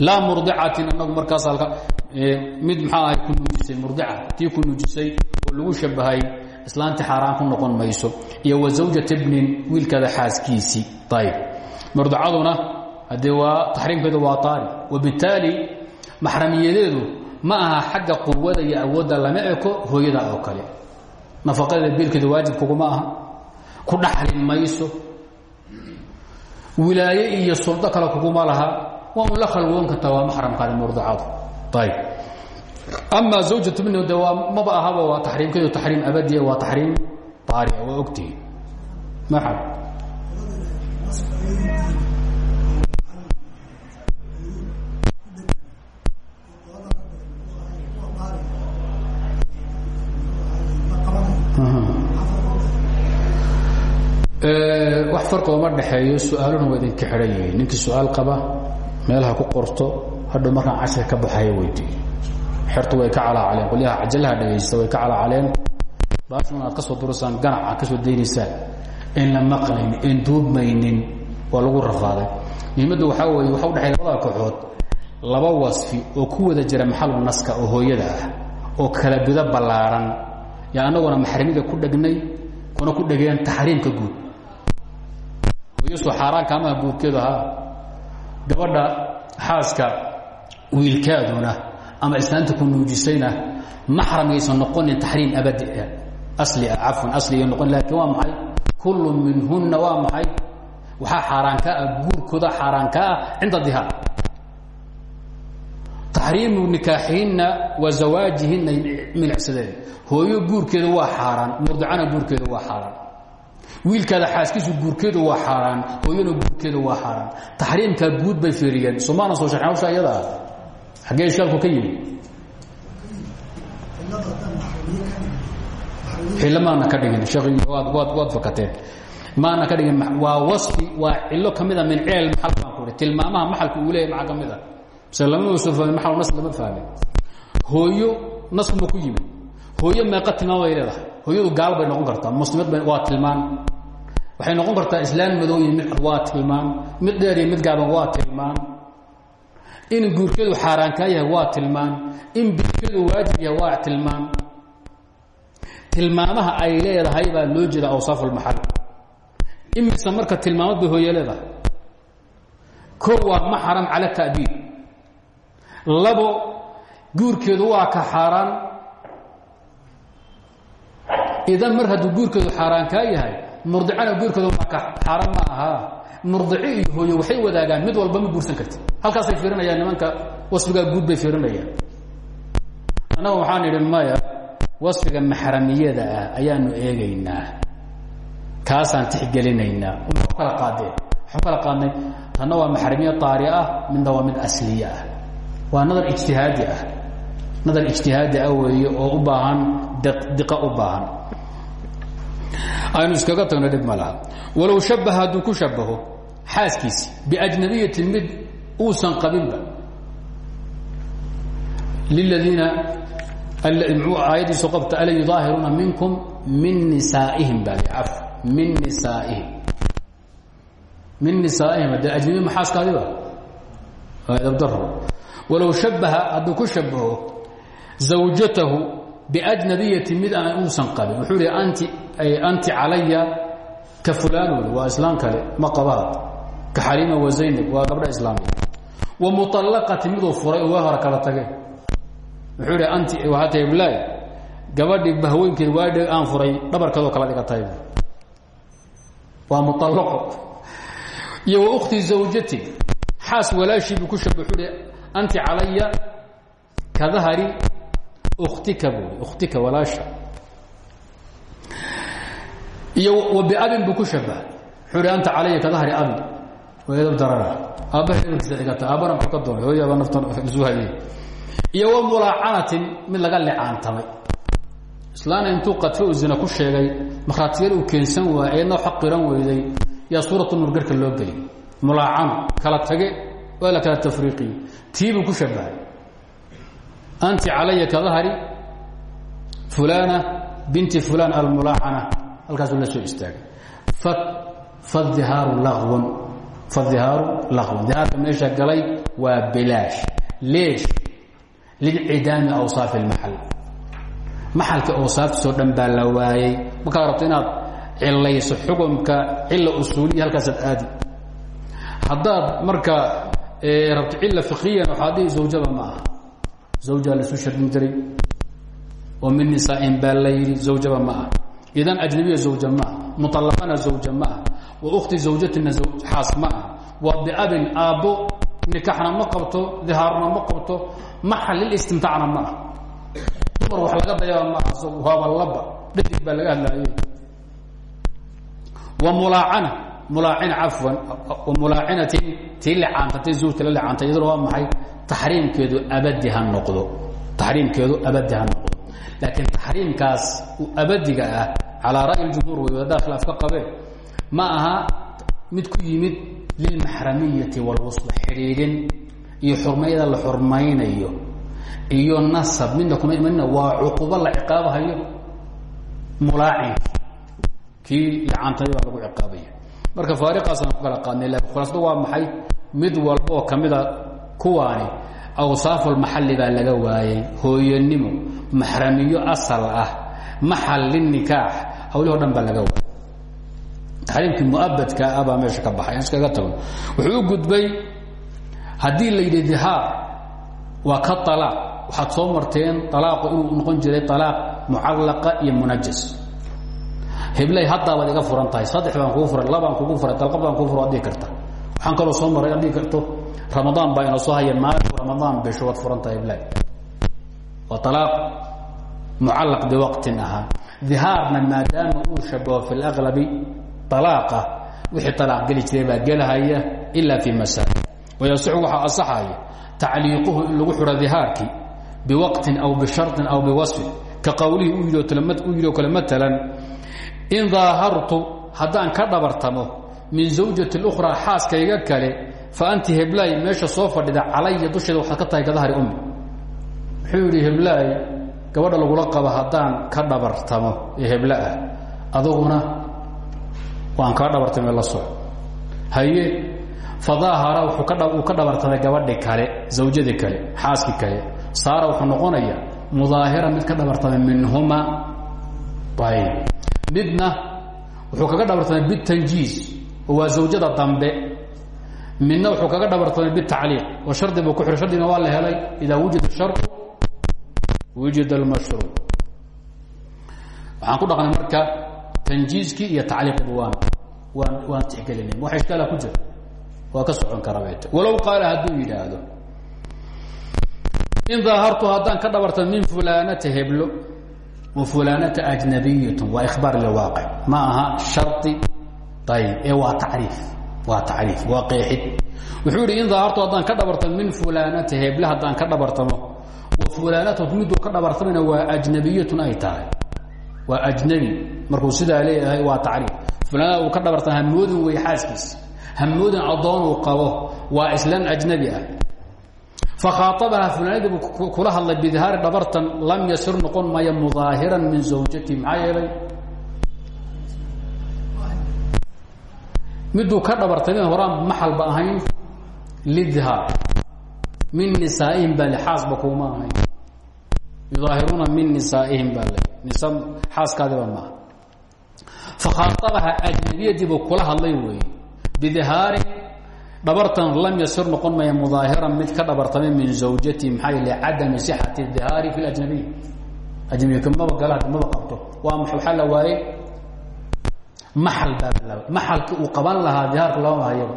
Laa anagu markaas halka mid maxaa ahay ku nuujisay murdica tii ku nuujisay oo lagu shabahay islaanti xaaraan ku noqon mayso iyo wa zawjata bnin wiilkaada xaaskiisii. Ayb murdicaduna haddee waa taxriimkeedu waa taari wabittaali maxramiyadeedu ma aha xagga quwada iyo awoodda lama eko hooyada oo kale. Nafaqadeeda biilkeedu waajib kuguma aha. Ku dhaxli mayso. Wilaaye iyo suldo kale kuguma laha. Waa un la khalwoon kartaa waa maxramkaadi murdicadu ama zawjatu bni de maba ahaba waa taxriimkeedu taxriim abadiya waa taxriim taarica waa ogtihi marxab wax farqoo ma dhexeeyo su'aaluna waa idinka xidhan yihiin ninkii su'aal qaba meelaha ku qorto hadhow markaan cashir ka baxaya weydiiyo xertu way ka calaacaleen qolyaha cajalaha dhegaysta way ka calaacaleen. Baashun aad ka soo durasaan ganaca ka soo daynaysaan. In la maqlaynin in duubmaynin waa lagu rafaaday. Muhiimaddu waxaa weeye waxa udhexeeya labada kooxood. Laba wasfi oo ku wada jira maxalu naska oo hooyada ah oo kala guda ballaaran. Yaa annaguna maxrimida ku dhegnay kuna ku dhegeen taxriimka guud. Hooyasu xaaraan kaamaha guurkeedu ahaa. Gabadha xaaska wiilkaaduna ama islaanta ku nuujisayna maxramyaysan noqonin taxriim abadi asli ah cafwan asliga noqon laakiin waa maxay? Kullu minhunna waa maxay? Waxaa xaaraan ka ah guurkooda xaaraan ka ah cinda dihaar taxriimu nikaaxihinna wa zawaajihinna hooyo guurkeeda waa xaaraan murdicana guurkeeda waa xaaraan. Wiilkaada xaaskiisu guurkeedu waa xaaraan hooyana guurkeedu waa xaaraan. Taxriimkaa guud bay fiiriyeen. Somaana soo ah xaggee ishkaalku ka yimi xillo maana ka dhigin sheekh waad waad fakateen. Maana ka dhigin waa wasfi waa cillo ka mida min cilal maxal baan ku uri tilmaamaha maxalka uu leeyahay maxaa ka mid a mise lama soo fahmin maxal nas lama fahmin. Hooyo nasku ma ku yimi hooyo meeqa tilmaam bay leedahay. Hooyadu gaal bay noqon kartaa muslimad bay waa tilmaan. Waxay noqon kartaa islaam madow iyo mid waa tilmaan. Mid dheer iyo mid gaaban waa tilmaan in guurkeedu xaaraan kaa yahay waa tilmaan. In biilkeedu waajib yahay waa tilmaan. Tilmaamaha ay leedahay baa loo jeeda awsaaf ulmaxal imise marka tilmaamad bay leedahay? Koo waa maxram cala ta'biid labo guurkeedu waa ka xaaraan. Idan mar hadduu guurkeedu xaaraan kaa yahay murdicana guurkeedu waa ka xaaraan ma ahaa murdici iyo hooyo waxay wadaagaan mid walba ma guursan karti halkaasay fiirinayaan nimanka wasfigaa guud bay fiirinayaan. Annaga waxaan idhi maya wasfiga maxramiyada ah ayaanu eegaynaa. Kaasaan tixgelinaynaa. Ma kala qaadeen. Waxu kala qaadnay tanna waa maxramiya taari ah midna waa mid asliye ah. Waa nadar ijtihaadi ah. Nadar ijtihaadi ah weeye oo u baahan diqa u baahan. Aynu iskaga tagno dhib ma laha. Walow shabaha hadduu ku shabaho xaaskiisi biajnabiyatin mid uusan qabinba. Liladiina aayadiisu qabta ala yudaahiruuna minkum min nisaa'ihim baa min nisaa'ihim. Min nisaa'ihim de ajnabi maxaaskaadiba dabdaro walow shabaha hadduu ku shabaho zawjatahu biajnabiyati mid aan uusan qabin. Wuxuu hi anti anti calaya ka fulaan waa islaam kale ma qabaad ka xaliima wa zaynab waa gabdha islaamiya wa muallaqati miduu furay waa hore kala tageen wuxuu hi anti waxaa tahay blaay gabadhii bahweynkeed waadhe aan furay dhabarkeedoo kala dhigatay. Waa muallaqo iyo wa ukhti zawjati xaas walaashii buu ku shaba wuxuu hi anti calaya ka dahari ukhtika buui ukhtika walaasha. Iyo wa biabin buu ku shabahay wuxuu hi anta calaya ka dahri abi wayadab darara aabbaha ehelkiisa dhigata aabbana muxuu ka doonay hooyaaba naftan isu hayay iyo wa mulaacanatin mid laga licaantamay islaana intuu qadfo u zina ku sheegay markhaatiyal uu keensan waaya eedna waxa qiran weyday yaa suuratu nur garhka loo geliy mulaacano kala tage waa la kala tafriiqiye tii buu ku shabahay anti calaya ka dahri fulana binti fulan almulaacana halkaasuu la soo istaagay fadihaaru lagwan fadihaaru lagwan dihaarka meesha galay waa bilaash leesh lilcidaami awsaafi اlmaxal maxalka awsaaftiisoo dhan baa la waayey markaad rabto inaad cilayso xukumka cila usuuliya halkaasaad aadi haddaad marka rabto cila fikiyan waxaad dhihi zawjaba ma aha zawjaa lasu shardin jiray oo min nisaain baa la yidhi zawjaba ma aha idan ajnabiya zawja ma aha muطalaqana zawja ma aha wa ukhti zawjatina xaas ma aha. Waa biabin aabbo nikaxna ma qabto dihaarna ma qabto maxal lilistimtaacna ma aha. Dumar wax laga dayaba ma aha waaba laba. Dhadig baa laga hadlaayey. Wa mulaacana mulaacina cafwan wa mulaacinatin tii licaantatay zawjka la licaantay iyaduna waa maxay? Taxriimkeedu abadi ha noqdo. Taxriimkeedu abadi ha noqdo. Laakiin taxriimkaas abadiga ah calaa ra'yi jumhuur wey wadadaa khilaaf ka qabeen ma aha mid ku yimid lilmaxramiyati walwusla xidhiidhin iyo xurmayada la xurmaynayo iyo nasab midna kuma imanina waa cuqubo la ciqaabahayo. Mulaacin kii licaantay baa lagu ciqaabaya. Marka faariqaasaan ku kala qaadnay laakiin khulaasada waa maxay? Mid walba oo kamida kuwaani awsaafulmaxalli baa laga waayey hooyanimo maxramiyo asal ah maxal linikaax hawlihii o dhan baa laga waayey taxriimkii muabadka ah baa meesha ka baxay iskaga tago. Wuxuu u gudbay haddii la yidhi dihaar waa ka alaaq waxaad soo marteen alaaqu inuu noqon jiray alaaq mucallaqa iyo munajas heblay haddaabaad iga furan tahay saddex baan kugu furay labaan kugu furay dalqad baan kugu fura ad dhihi karta. Waxaan kaloo soo maray ad dhihi karto. Ramadaan baa ina soo haya maalinku ramadaan bisho waad furan tahay heblay waa alaaq mucallaq biwaqtin ahaa. Dihaarna maadaama uu shabaho fi laqlabi alaaqa wixii alaaq geli jiray baa gelahaya ilaa fi masaa'il wayasixu waxaa asaxaya tacliiquhu in lagu xidho dihaarkii biwaqtin aw bisharin aw biwasfin. Ka qowlihii u yidhi oo kale maalan in daahartu haddaan ka dhabartamo min zawjati اlأkhraa xaaskayga kale fa anti heblaay meesha soo fadhida calaya dusheeda waxaad ka tahay kadahari ummi. Wuxuu yidhi heblaay waan kaa dhabartamay la soc haye fadaahara uu ka dhabartamay gabadhi kale zawjadii kale xaaskii kale. Saara wuxuu noqonayaa mudaahira mid ka dhabartamay minhuma ayb midna wuxuu kaga dhabartamay bitanjiiz oo waa zawjada dambe. Midna wuxuu kaga dhabartamay bitacliiq oo shardi buu ku xihay shardina waa la helay idaa wujida shardu wujida almashruuc waxaan ku dhaqnay marka tanjiizkii iyo tacliiqi waan waan waan tixgelinay. Waxa ishkaala ku jira. Waa ka socon karaa walow qaala hadduu yidhaahdo in daahartu haddaan ka dhabarta min fulaanata heblo wa fulaanata ajnabiyatun waa ikhbaar liwaaqic ma aha shardi ayib ee waa tacriif. Waa tacriif. Waa qeexid. Wuxuu yidhi in daahartu haddaan ka dhabartamo min fulaanata heble haddaan ka dhabartamo wa fulaanata miduu ka dhabartamana waa ajnabiyatun ay tahay waa ajnabi. Markuu sidaa leeyahay waa tacriif. Fulaanada uu ka dhabartama hamoodin wey xaaskiis. Hamoodin addoon uu qabo. Waa islaan ajnabi ah. Fakhaaطabaha fulaanadii buu kula hadlay bidihaari dhabartan lam yasir noqon maayo mudaahiran min zawjati maxaa yeelay? Ka dhabartay min horaan maxalba ahayn? Lidhaar min nisaa'ihim baa le xaasba kuuma min nisaa'ihim baa nisa xaaskaadiba maaha fakhaaطabaha ajnabiyadii buu kula hadlay weeye bidihaarin dhabartan lam yasir noqon maya mudaahiran mid ka dhabartamay min zawjati maxaa yeele cadami sixati dihaari fi ajnabiy ajnabiyka maba gala maba qabto. Waa waxaa la waayey maxal baa maxalkii uu qaban lahaa dihaarka lama hayaba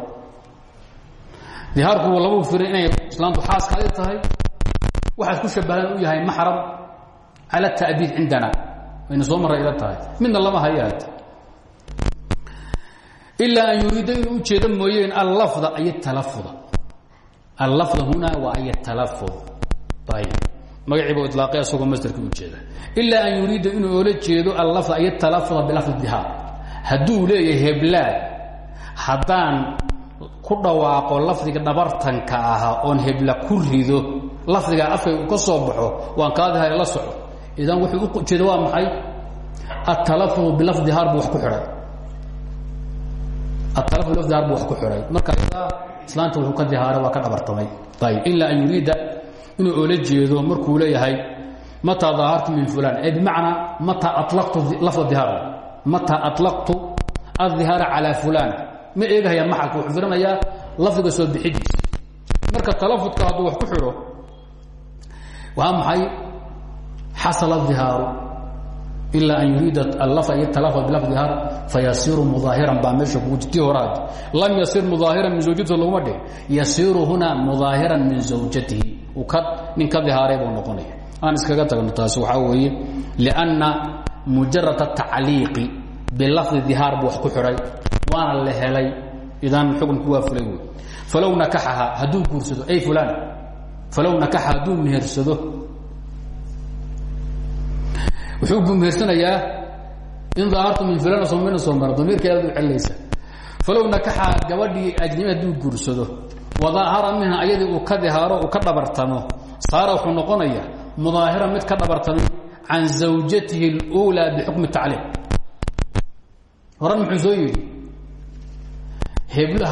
dihaarku labu firay inay islaamtu xaaskaadi tahay. Waxaad ku shabahan u yahay maxram cala ta'biid cindana wayna soo marra ila tahay midna lama hayaat ilaa an yuriida inuu ujeedo mooyeen allafda ay talafuda allafda hunaa waa ay talafud ayb magaciiba ilaaqay asagoo masderka ujeeda ilaa an yuriida inuu oola jeedo allafda ay talafuda bilafdi dihaar hadduu leeyahay heblaad haddaan ku dhawaaqo lafdiga dhabartanka ahaa oon hebla ku rido idan wuxuu ujeeda waa maxay atalafud bilafdi dihaar buu wax ku xidhay atalafud bilafdi dihaar buu wax ku xidhay marka idaa islaanta wuxuu ka dihaaray waa ka dhabartamay ayib ilaa an yuriida inuu oola jeedo markuu leeyahay mataa daahartu min fulan ee bimacnaa mataa alaqtu lafda dihaar mataa aطlaqtu الظihaara calى fulan ma eegahaya maxalka wuxuu firanayaa lafdiga soo bixidiisa marka talafudka hadduu wax ku xidho waa maxay xasla hihaaru ilaa an yuriida allafa yatalafa bilafdihaar fayasiru mudaahiran baa meesha kugu jirti horaad lam yasir mudaahiran min zawjatihi laguma dhih yasiru huna mudaahiran min zawjatihi ka nin ka dihaaray buu noqonaya aan iskaga tagno taasi waxaa weeye lianna mujarad atacliiqi bilafdi dihaar buu wax ku xidhay waana la helay idan xukunku waa fulay wey falow nakaxaha hadduu guursado ay fulan falow nakaxa hadduu mehersado wuxuu gumaysanayaa in dahartu min lan somin somar damiirka aad u celinaysa falow nakaxa gabadhii ajnimi hadduu guursado. Minha ayadii uu ka dihaaro uu ka dhabartamo saara wuxuu noqonaya mudaahira mid ka dhabartamay can zawjatihi اluulaa bixukmi tacliim. Horan muxuu soo yidhi? Heblo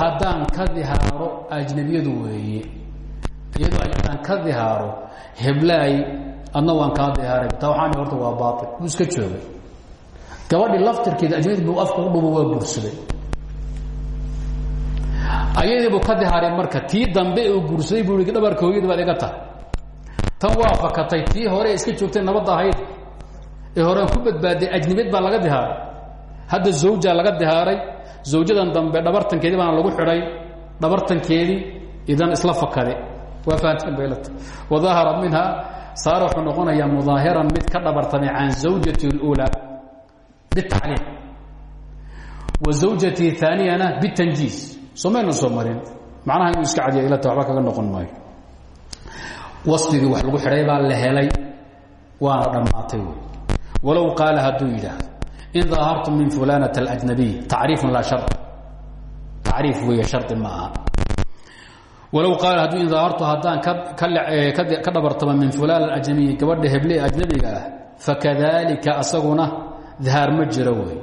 ka dihaaro ajnabiyadu weeye. Iyadoo haddaan ka dihaaro heblaay adna waan kaa dihaaray taa waxaan horta waa baail buu iska joogay. Gabadhii laftirkeeda ajnabiyad buu afka u dhubo waa guursaday. Ayadii buu ka dihaaray marka tii dambe uu guursaday buu i dhabarka hooyada baad iga tahay. Tan waa fakatay. Tii hore iska joogtay nabadda ahayd. Ee horeen ku badbaaday ajnabiyad baa laga dihaaray hadda zawja laga dihaaray zawjadan dambe dhabartankeedii baana lagu xidhay. Dhabartankeedii idan isla fakade waa fahanteen baylata wadahara minha saara wuxuu noqonayaa mudaahiran mid ka dhabartamay can zawjati اlأulى bitacliiq wa zawjati ثaaniyana bitanjiis soo maynu soo marin macnaha inuu iska cadiya ilata waxba kaga noqon maayo wasfigii wax lagu xidhay baa la helay waana dhammaatay wy walow qaala hadduu yidhaahdo in daahartum min fulanat اlأjnabiy tacriifun laa shar tacriif weeye shardi ma aha walow qaala hadduu in daahartu haddaan ka dhabartama min fulaan اajnabiyi gabadha heble ajnabiga ah fakadalika asaguna dahaar ma jiro wey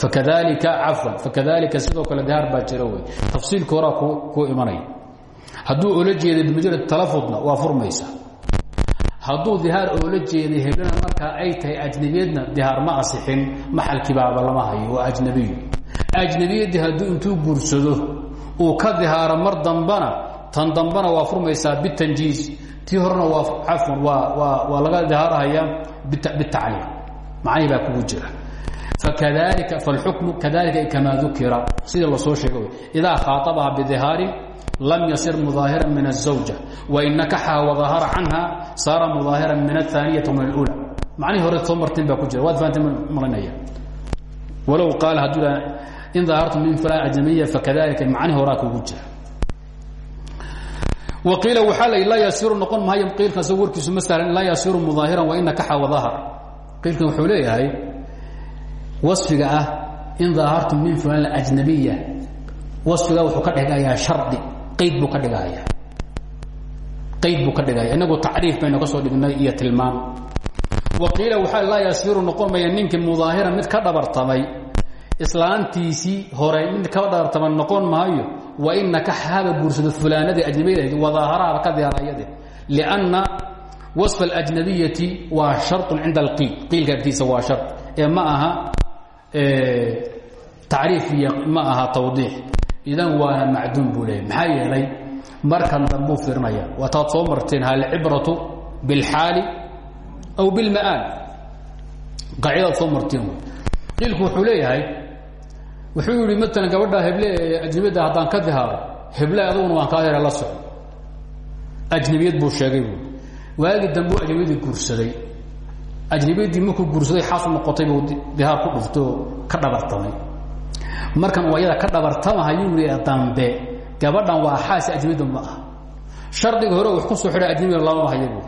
fakadalika cafwan fakadalika sidoo kale dahaar baa jiro wey tafsiilka horaa ku imanaya hadduu oola jeeday bimujarad talafudna waa furmaysa. Hadduu dihaar oola jeeday heblena markaa ay tahay ajnabiyadna dihaar ma asixin maxalkiibaaba lama hayo uu ka dihaaro mar dambana tan dambana waa furmaysaa bitanjiis tii horena waa cafwan waa waa waa laga dihaarhayaa bitacliim macnihii baa kugu jira fakadalika falxukmu kadalika kamaa dukira sida lasoo sheegay idaa khaaطabaha bidihaarin lam yasir mudaahiran min الزawja wain nakaxaha wadahara canha saara mudaahiran min الثaaniyati min اlأulى macnihii hore soo martin baa ku jira waad fahanteen malanaya walow qaala hadduu in dahartu min fulan ajnamiya fakadalika macnihi horaa kugu jira. Waqiila waxaa la laa yasiru noqon maayo qiilkan asag warkiisu ma sahlan laa yasiru mudaahiran wain nakaxa wadahar. Qiilkan wuxuu leeyahay wasfiga ah in dahartum min fulan ajnabiya wasfiga wuxuu ka dhigayaa shardi qayd buu ka dhigahayaa qayd buu ka dhigaya inagu tacriif baynu ka soo dhignay iyo tilmaam. Waqiila waxaa laa yasiru noqonmaya ninkii mudaahiran mid ka dhabartamay islaantiisii hore mid ka dhabartama noqon maayo wa inaka haba guursado fulaanadii ajnabiyada wadaaharaaba ka diyaarayade lianna wasfa alajnabiyati waa sharun cinda alqiil. Qiilka agtiisa waa shar ee ma aha tacriif iyo ma aha tawdiix. Idan waana macduum buu leeyay maxaa yeelay markan dambuu firinaya waataad soo marteen halcibratu biاlxaali aw bilma'aal. Qaacidaad soo marteen qiilku wuxuu leeyahay wuxuu yidhi maalan gabadha heble ee ajnabiyadda ka dihaaro heble aduguna waan kaa yara la soco ajnabiyad buu sheegay waagi dambe u ajnabiyadii guursaday. Ajnabiyaddii markuu guursaday xaas noqotay buu dihaar ku dhuftay oo ka dhabartamay. Markan uu ayada ka dhabartamahayuu yidhi dambe gabadhan waa xaasi ajnabiyadda ma aha. Shardiga hore wax ku soo xidha ajnabiga lama hayo buu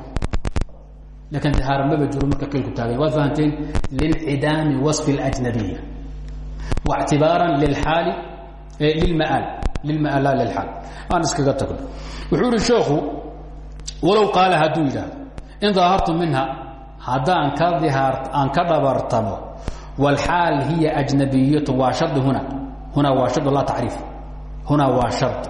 laakiin dihaar maba jiro marka qeylku taagay. Waad fahanteen tibaara liaal limaal limaal la liaal aan iskaga tagno wuxuu ihi sheekhu walow qaala hadduu yidhaahdo in dahartu minha haddaan ka dihaar aan ka dhabartamo wاlxaal hiya ajnabiyat waa shard huna hunaa waa shard la tacriif hunaa waa shard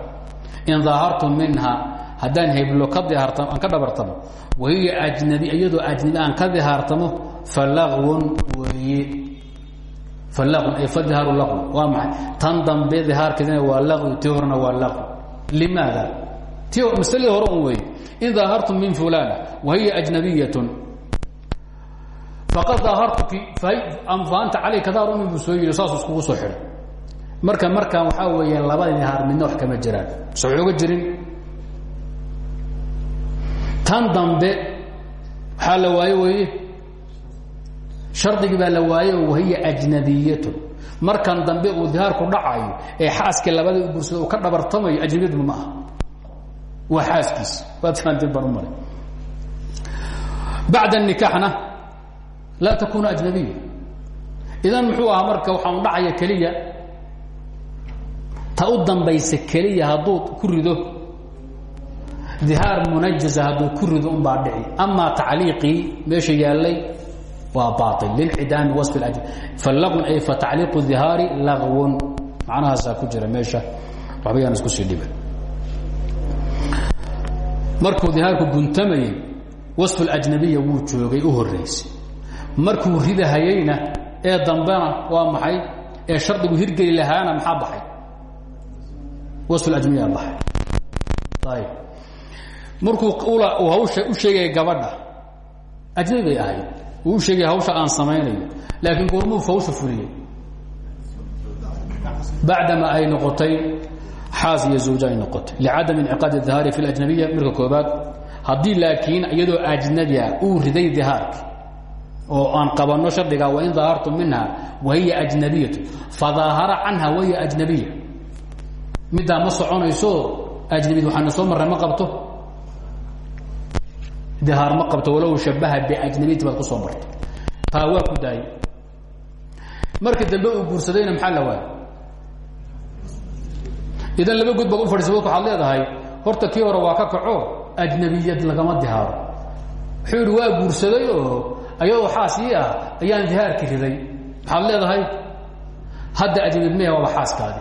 in dahartu minha haddaan heblo ka dihaartamo aan ka dhabartamo wahiya ajnabi iyadoo ajnabi aan ka dihaartamo falagwon weeye fadihaaru laqun waa maxay tan dambe dihaarkeedina waa laqwi tii horena waa laqwi limaada ti masaladii hore un weeye in daahartum min fulana wahiya ajnabiyatun faqad daahartuki faanta calayka daar umi buu soo yidhi saasuu iskugu soo xidhay marka markaan waxaa weeye labada dihaar midna wax kama jiraan so xooga jirin tan dambe waxaa la waaye weeye shardigii baa la waaye wahiya ajnabiyatu. Markan dambe uu dihaarku dhacayo ee xaaskii labadii gursada uu ka dhabartamayo ajnabiyadba ma aha. Waa xaaskiis. Waad fahanteen baan u maray. Bacda ajnabiya. Idan muxuu ahaa marka waxaan dhacaya keliya ta dambaysa keliya hadduu ku rido dihaar munajaza hadduu ku rido unbaa dhici. Amaa tacliiqii meesha yaallay waa baail lilcidaami wasf aj falaqun ay fatacliiqu dihaari lagwun. Macnahaasaa ku jira meesha. Waxba yaan isku sii dhiban markuu dihaarku guntamayey wasf اlajnabiya wuu joogay u horeysay markuu ridahayeyna ee dambena waa maxay? Ee shardigu hirgeli lahaana maxaa baxay? Wasf اajnabiya baxay. Ayb markuu hawsha u sheegaya gabadha ajnabi bay ahayd uu sheegay hawsha aan samaynayo laakiin goormuu hawsha fuliyey. Bacdama ay noqotay xaas iyo zawja ay noqotay. Licadam inciqaadi fi اlajnabiya marka koobaad haddii laakiin iyadoo ajnabi ah uu riday dihaarki oo aan qabanno shardiga wain dahartu minha wahiya ajnabiyatu. Fadaahara canha wahiya ajnabiya middaa ma soconayso ajnabiyad waxaana soo marray ma qabto dihaar ma qabto walow shabaha biajnabiyati baad ku soo martay. Taa waa ku daayey markii dambe uu guursadayna maxaa la waayay? Idan laba good baad u fadhiisa waxaad leedahay horta kii hore waa ka kaco ajnabiyad lagama dihaaro. Wuxuu yidhi waa guursaday oo ayadoo xaasii ah ayaan dihaarki riday. Maxaad leedahay? Hadda ajnabiyad maya waaba xaaskaadi.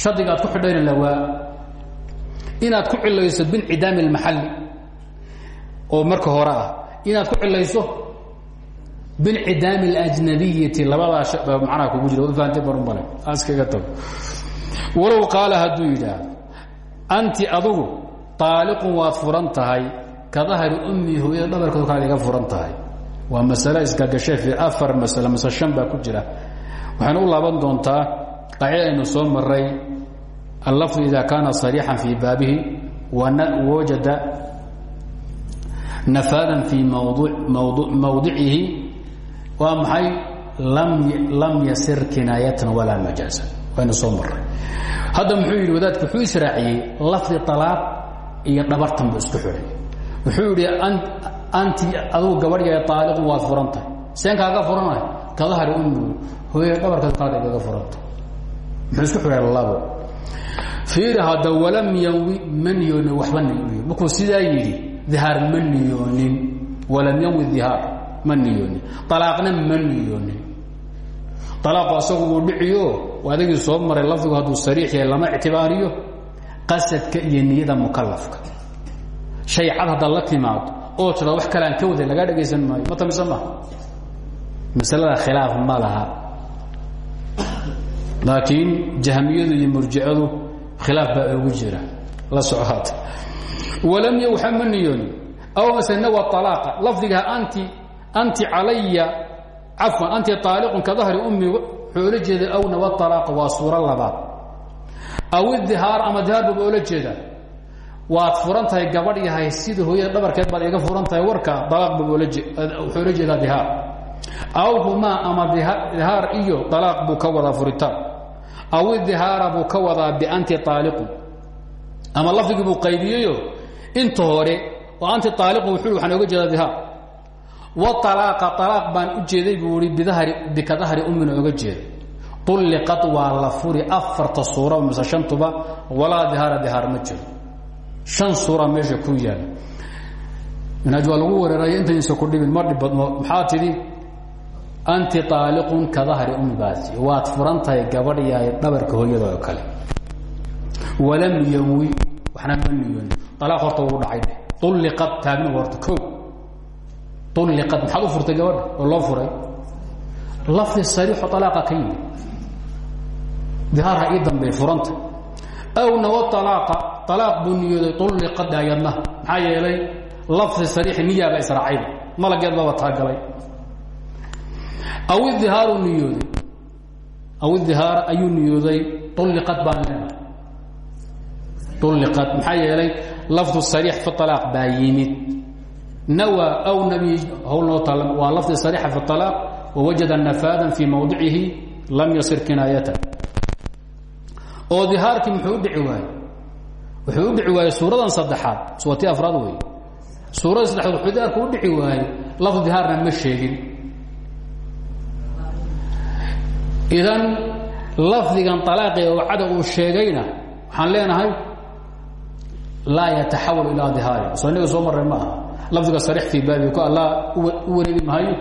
Shardiga aad ku xidhayna la waa. Inaad ku cilayso bincidaami اlmaxalli oo marka hore ah inaad ku cilayso bincidaami اlajnabiyati labadaa macnaha kugu jira wad fahamtay bar male askaga tago. Walow qaala hadduu yidhaahdo anti adugu aaliqun waad furan ka dahri ummi hooyada dhabarkooda kaad iga furan tahay. Waa masale isgagashe fi afar masale mase shan ku jira. Waxayna u laaban doontaa qaacida aynu soo maray allafdu ida kaana صariixan fii baabihi wawajada nafaadan fii mawdicihi waa maxay? Lam yasir kinaayatan walaa majaaza waynu soo maray hadda muxuu yidhi wadaadku wuxuu israaciyey lafdi alaaq iyo dhabartanba isku xidhay. Wuxuu yidhi anti adugu gabadhya aaliqun waad furantahay seen kaaga furanahay kadahari ummigu hooya dhabarkaad kaada igaga furantah muxuu isku xidhay labo fiiri hadda walam yanwi man yoona waxba na markuu sidaa yidhi dihaar ma niyoonin? Walam yanwi dihaar ma niyoonin? Alaaqna ma niyoonin? Alaaqu asagu uu dhiciyo? Adagii soo maray lafdigu hadduu sariix yahay lama ictibaariyo? Qasadka iyo niyada mukalafka shay cad haddaad la timaado oo tirado wax kale aan ka waday lagaa dhagaysan maayo. Ma tamise maha masalada khilaaf ma laha. Laakiin jahmiyadu iyo murjicadu khilaaf baa ogu jira. La socohaad walam yowxa ma niyoonin aw mase nawa alaaqa lafdigaha anti anti calaya cafwan anti aaliqun ka dahri ummi wuxuu ola jeeda aw nawa alaaqa waa suuro labaad aw idihaar ama dihaar baba oola jeeda waad furan tahay gabadh yahay sida hooyada dhabarkeed baad iga furan tahay warka alaaq baba wuxuu ola jeedaa dihaar aw humaa ama dihaar iyo alaaq buu ka ama lafdigii buu qaybiyeyo inta hore oo anti aaliqun wuxuu waxaan oga jeedaa dihaar waalaaqa alaaq baan u jeeday buu i bidahri bikadahri ummina oga jeeda ulliqad la furi afarta suura mise shantuba walaa dihaara dihaar ma jiro. Shan suura meesha ku yaalla minhaaj waa lagu wereeraya intaysa ku dhibin ma dhibadmo maxaa tidhi? Anti aaliqun ka dahri ummi baati waad furan tahay gabadh dhabarka hooyada oo kale walam yawi waxna ma niyoon alaaq horta wuu dhacay dheh ulliqad taagna horta o ulliqad maxaad u furtay gabadha oo loo furay. Lafdi sariixo alaaqa ka yimi dihaarha ii dambey furanta. Aw nawa alaaqa alaaq buu niyooday ulliqad ayadna maxaa yeelay lafdi sariixi niyaaba israacayba. Malageed baba taagalay aw idihaaru niyooday. Aw idihaara ayuu niyooday ulliqad baan leenahay ulliqad maxaa yeelay lafdu sariix fi alaaq baa yimid nawa aw nabi hawl noo taal waa lafdi sariixa fi alaaq wawajada nafaadan fii mawdicihi lam yasir kinaayatan oo dihaarkii muxuu u dhici waayey wuxuu u dhici waayey suuradan saddexaad waa tii afraad wey suurada saddexaad wuxuu dihaarku u dhici waayey lafdu dihaarna ma sheegin idan lafdigan alaaqi wacada uu sheegayna waxaan leenahay laa yataxawal ilaa dihaari. Soo inaga soo marray ma aha lafdiga sarix fii baabi ku alla u wareegi maayo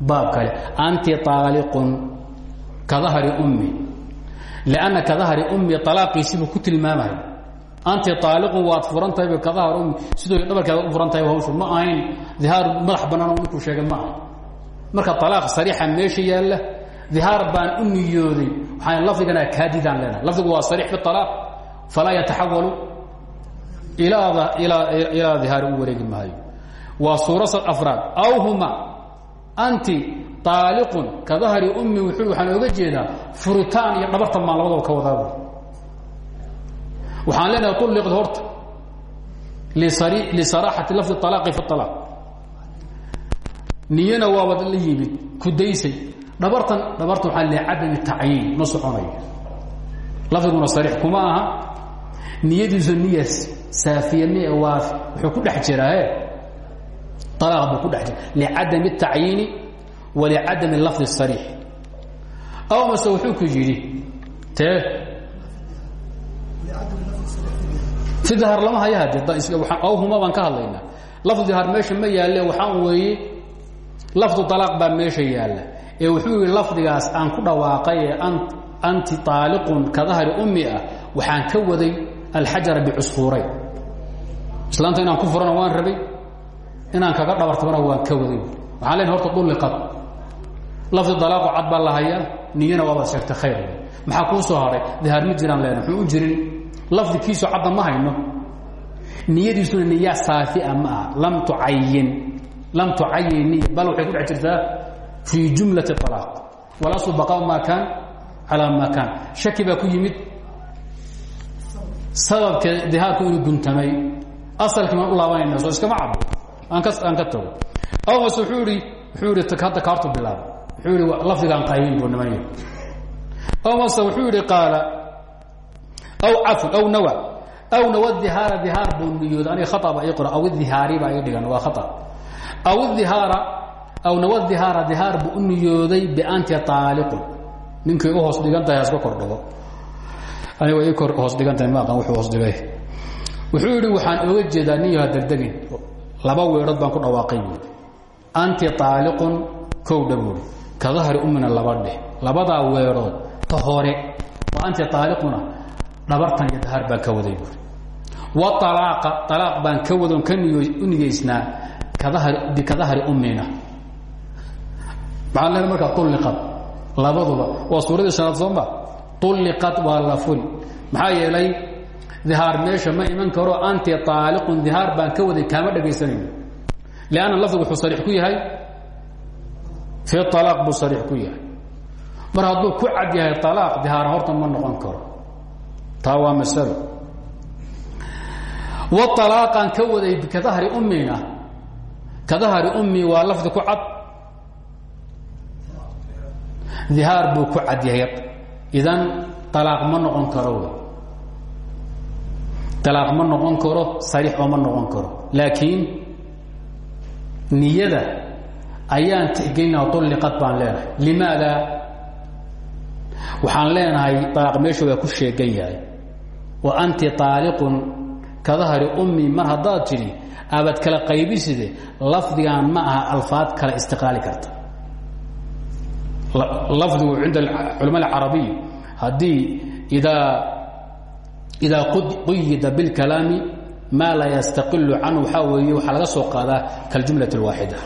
baab kale. Anti aaliqun ka dahri ummi. Lanna ka dahri ummi alaaqiisiibuu ku tilmaamaya anti aaliqun waad furan tahayba ka dahar ummi sidoo dhabarkeeda u furan tahay hawshu ma ahayn. Dihaar madax bannaan ninkuu sheegay ma aha marka alaaq sariixa meesha yaalla dihaar baan u niyooday. Waxaan lafdigana kaadidaan leenahay lafdigu waa sariix fi alaaq falaa yataxawalu ilaa dihaari u wareegi maayo. Waa suura afraad. Aw huma anti aaliqun ka dahri ummi wuxuu waxaan oga jeedaa furitaan iyo dhabarta maan labadaba ka wadaa waxaan leenahay ulliqd horta lisaraaxati lafdi alaaqi fi alaaq niyana waaba la yimid kudaysay dhabartan dhabarta waxaa le cadami tacyiin ma soconayo niyadiisu niya saafiya mi waafi wuxuu ku dhex jiraae alaaq buu ku dhex jira licadami الtacyiini walicadami lafdi الsariix aw mase wuxuu ku yidhi tee si dahar lama haya hade aw huma baan ka hadlaynaa lafdu dahar meesha ma yaalle waxaan weeye lafdu alaaq baa meesha yaalla ee wuxuu yihi lafdigaas aan ku dhawaaqay ee anti aaliqun ka dahri ummi ah waxaan ka waday alxajara bicusfuurayn islaanta inaan ku furana waan rabay inaan kaga dhabartabana waan ka waday waxaan len horta ulliqad lafdi dalaaqo cad baa la hayaa niyana waabaad sheegtay khayr maxaa kuu soo haray dahaar ma jiraan leena muxuu u jirin lafdi kiisu cadda ma hayno niyadiisuna niya saafia ma aha lam tucayin lam tucayin niya bal waxay ku dhex jirtaa fii jumlati alaaq walaslu baqaa maa kaan calaa maa kaan shaki baa ku yimid sababka dihaarku inuu guntamay asalkii baan u laabanayna soo iskama cabo. Aan ka tago. Aw mase wuxuu ihi wuxuu ihi hadda kaartu bilaaba wuxuu ihi lafdigaan qaybin buu nimanyo aw mase wuxuu yihi qaala aw cafun aw nawa aw nawa dihaara dihaar buu niyooda aniga khata ba ii qora aw idihaari baa ii dhigan waa khata aw idihaara aw nawa dihaara dihaar buu u niyooday bianti taaliqun. Ninkay u hoos dhigan tahay haska kordhigo aniga way kor hoos dhigan tahay ma aqaan wuxuu hoos dhigay. Wuxuu yidhi waxaan oga jeedaa nin yaha degdegin laba weedhood baan ku dhawaaqay anti aaliqun kowdha buuri ka dahri ummina laba dheh. Labadaa weedhood ta hore oo anti aaliquna dhabartan iyo dahaar baan ka waday buuri waalaaqa alaaq baan ka wadon ka u nigeysnaa ka dahri ummina. Maxaa le markaa ulliqad labaduba waa suuradii shanaad sooma ulliqad waa la furi maxaa meesha ma iman karo anti aaliqun dihaar baan ka waday kaama dhegaysanayno lanna lafdigu wuxuu sariix ku yahay fii alaaq buu sariix ku yahay mar hadduu ku cad yahay alaaq dihaar horta ma noqon karo taa waa masalo walaaqaan ka waday kadahri ummina kadahri ummi waa lafdi ku cad dihaar buu ku cad yahay idan alaaq ma noqon karo wy alaaq ma noqon karo sariix ma noqon karo. Laakiin niyada ayaan tixgelinaa ulliqad baan leenahay. Limaada? Waxaan leenahay alaaq meesha ku sheegan yahay. Wa anti aaliqun ka dahri ummi mar haddaad aabad kala qaybiside lafdigan ma aha alfaad kala istiqlaali karta lafdigu cinda culama alcarabiya haddii idaa quyida bilkalaami maa laa yastaqilu canhu waxaa weeye waxaa laga soo qaadaa kaljumlat اlwaaxida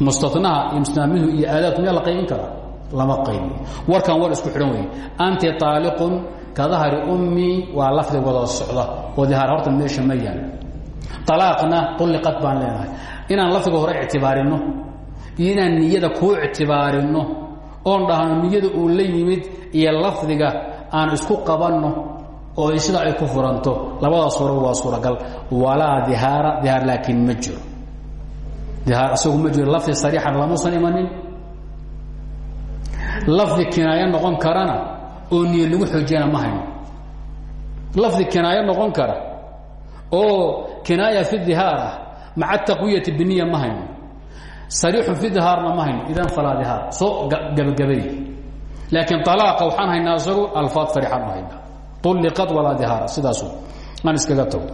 mustanaha minhu iyo aadaadku miyaa la qaybin karaa? Lama qaybi warkan war isku xidhan weeye. Anti aaliqun ka dahri ummi waa lafdi wada socda oo dihaar horta meesha ma yaal. Alaaqna ulliqad baan leenahay. Inaan lafdiga hore ictibaarino iyo inaan niyada kuu ictibaarino oon dhahno niyada uu la yimid iyo lafdiga aan isku qabanno oo sida ay ku furanto. Labadaas hore waa suuragal. Walaa dihaara dihaar laakiin ma jiro. Dihaar isagu ma jiro. Lafdi sariixan lamuusan imanin. Lafdi kinaayo noqon karana oo niyo lagu xoojiyana ma hayno. Lafdi kinaayo noqon kara oo kinaaya fi dihaar ah maca taqwiyati biniya ma hayno sariixun fi dihaarna ma hayno idan falaa dihaar soo gabagabay laakiin alaaqa waxaan haynaa isagu alfaad sariixaan u haynaa ulliqad walaa dihaara sidaasu aan iskaga tago.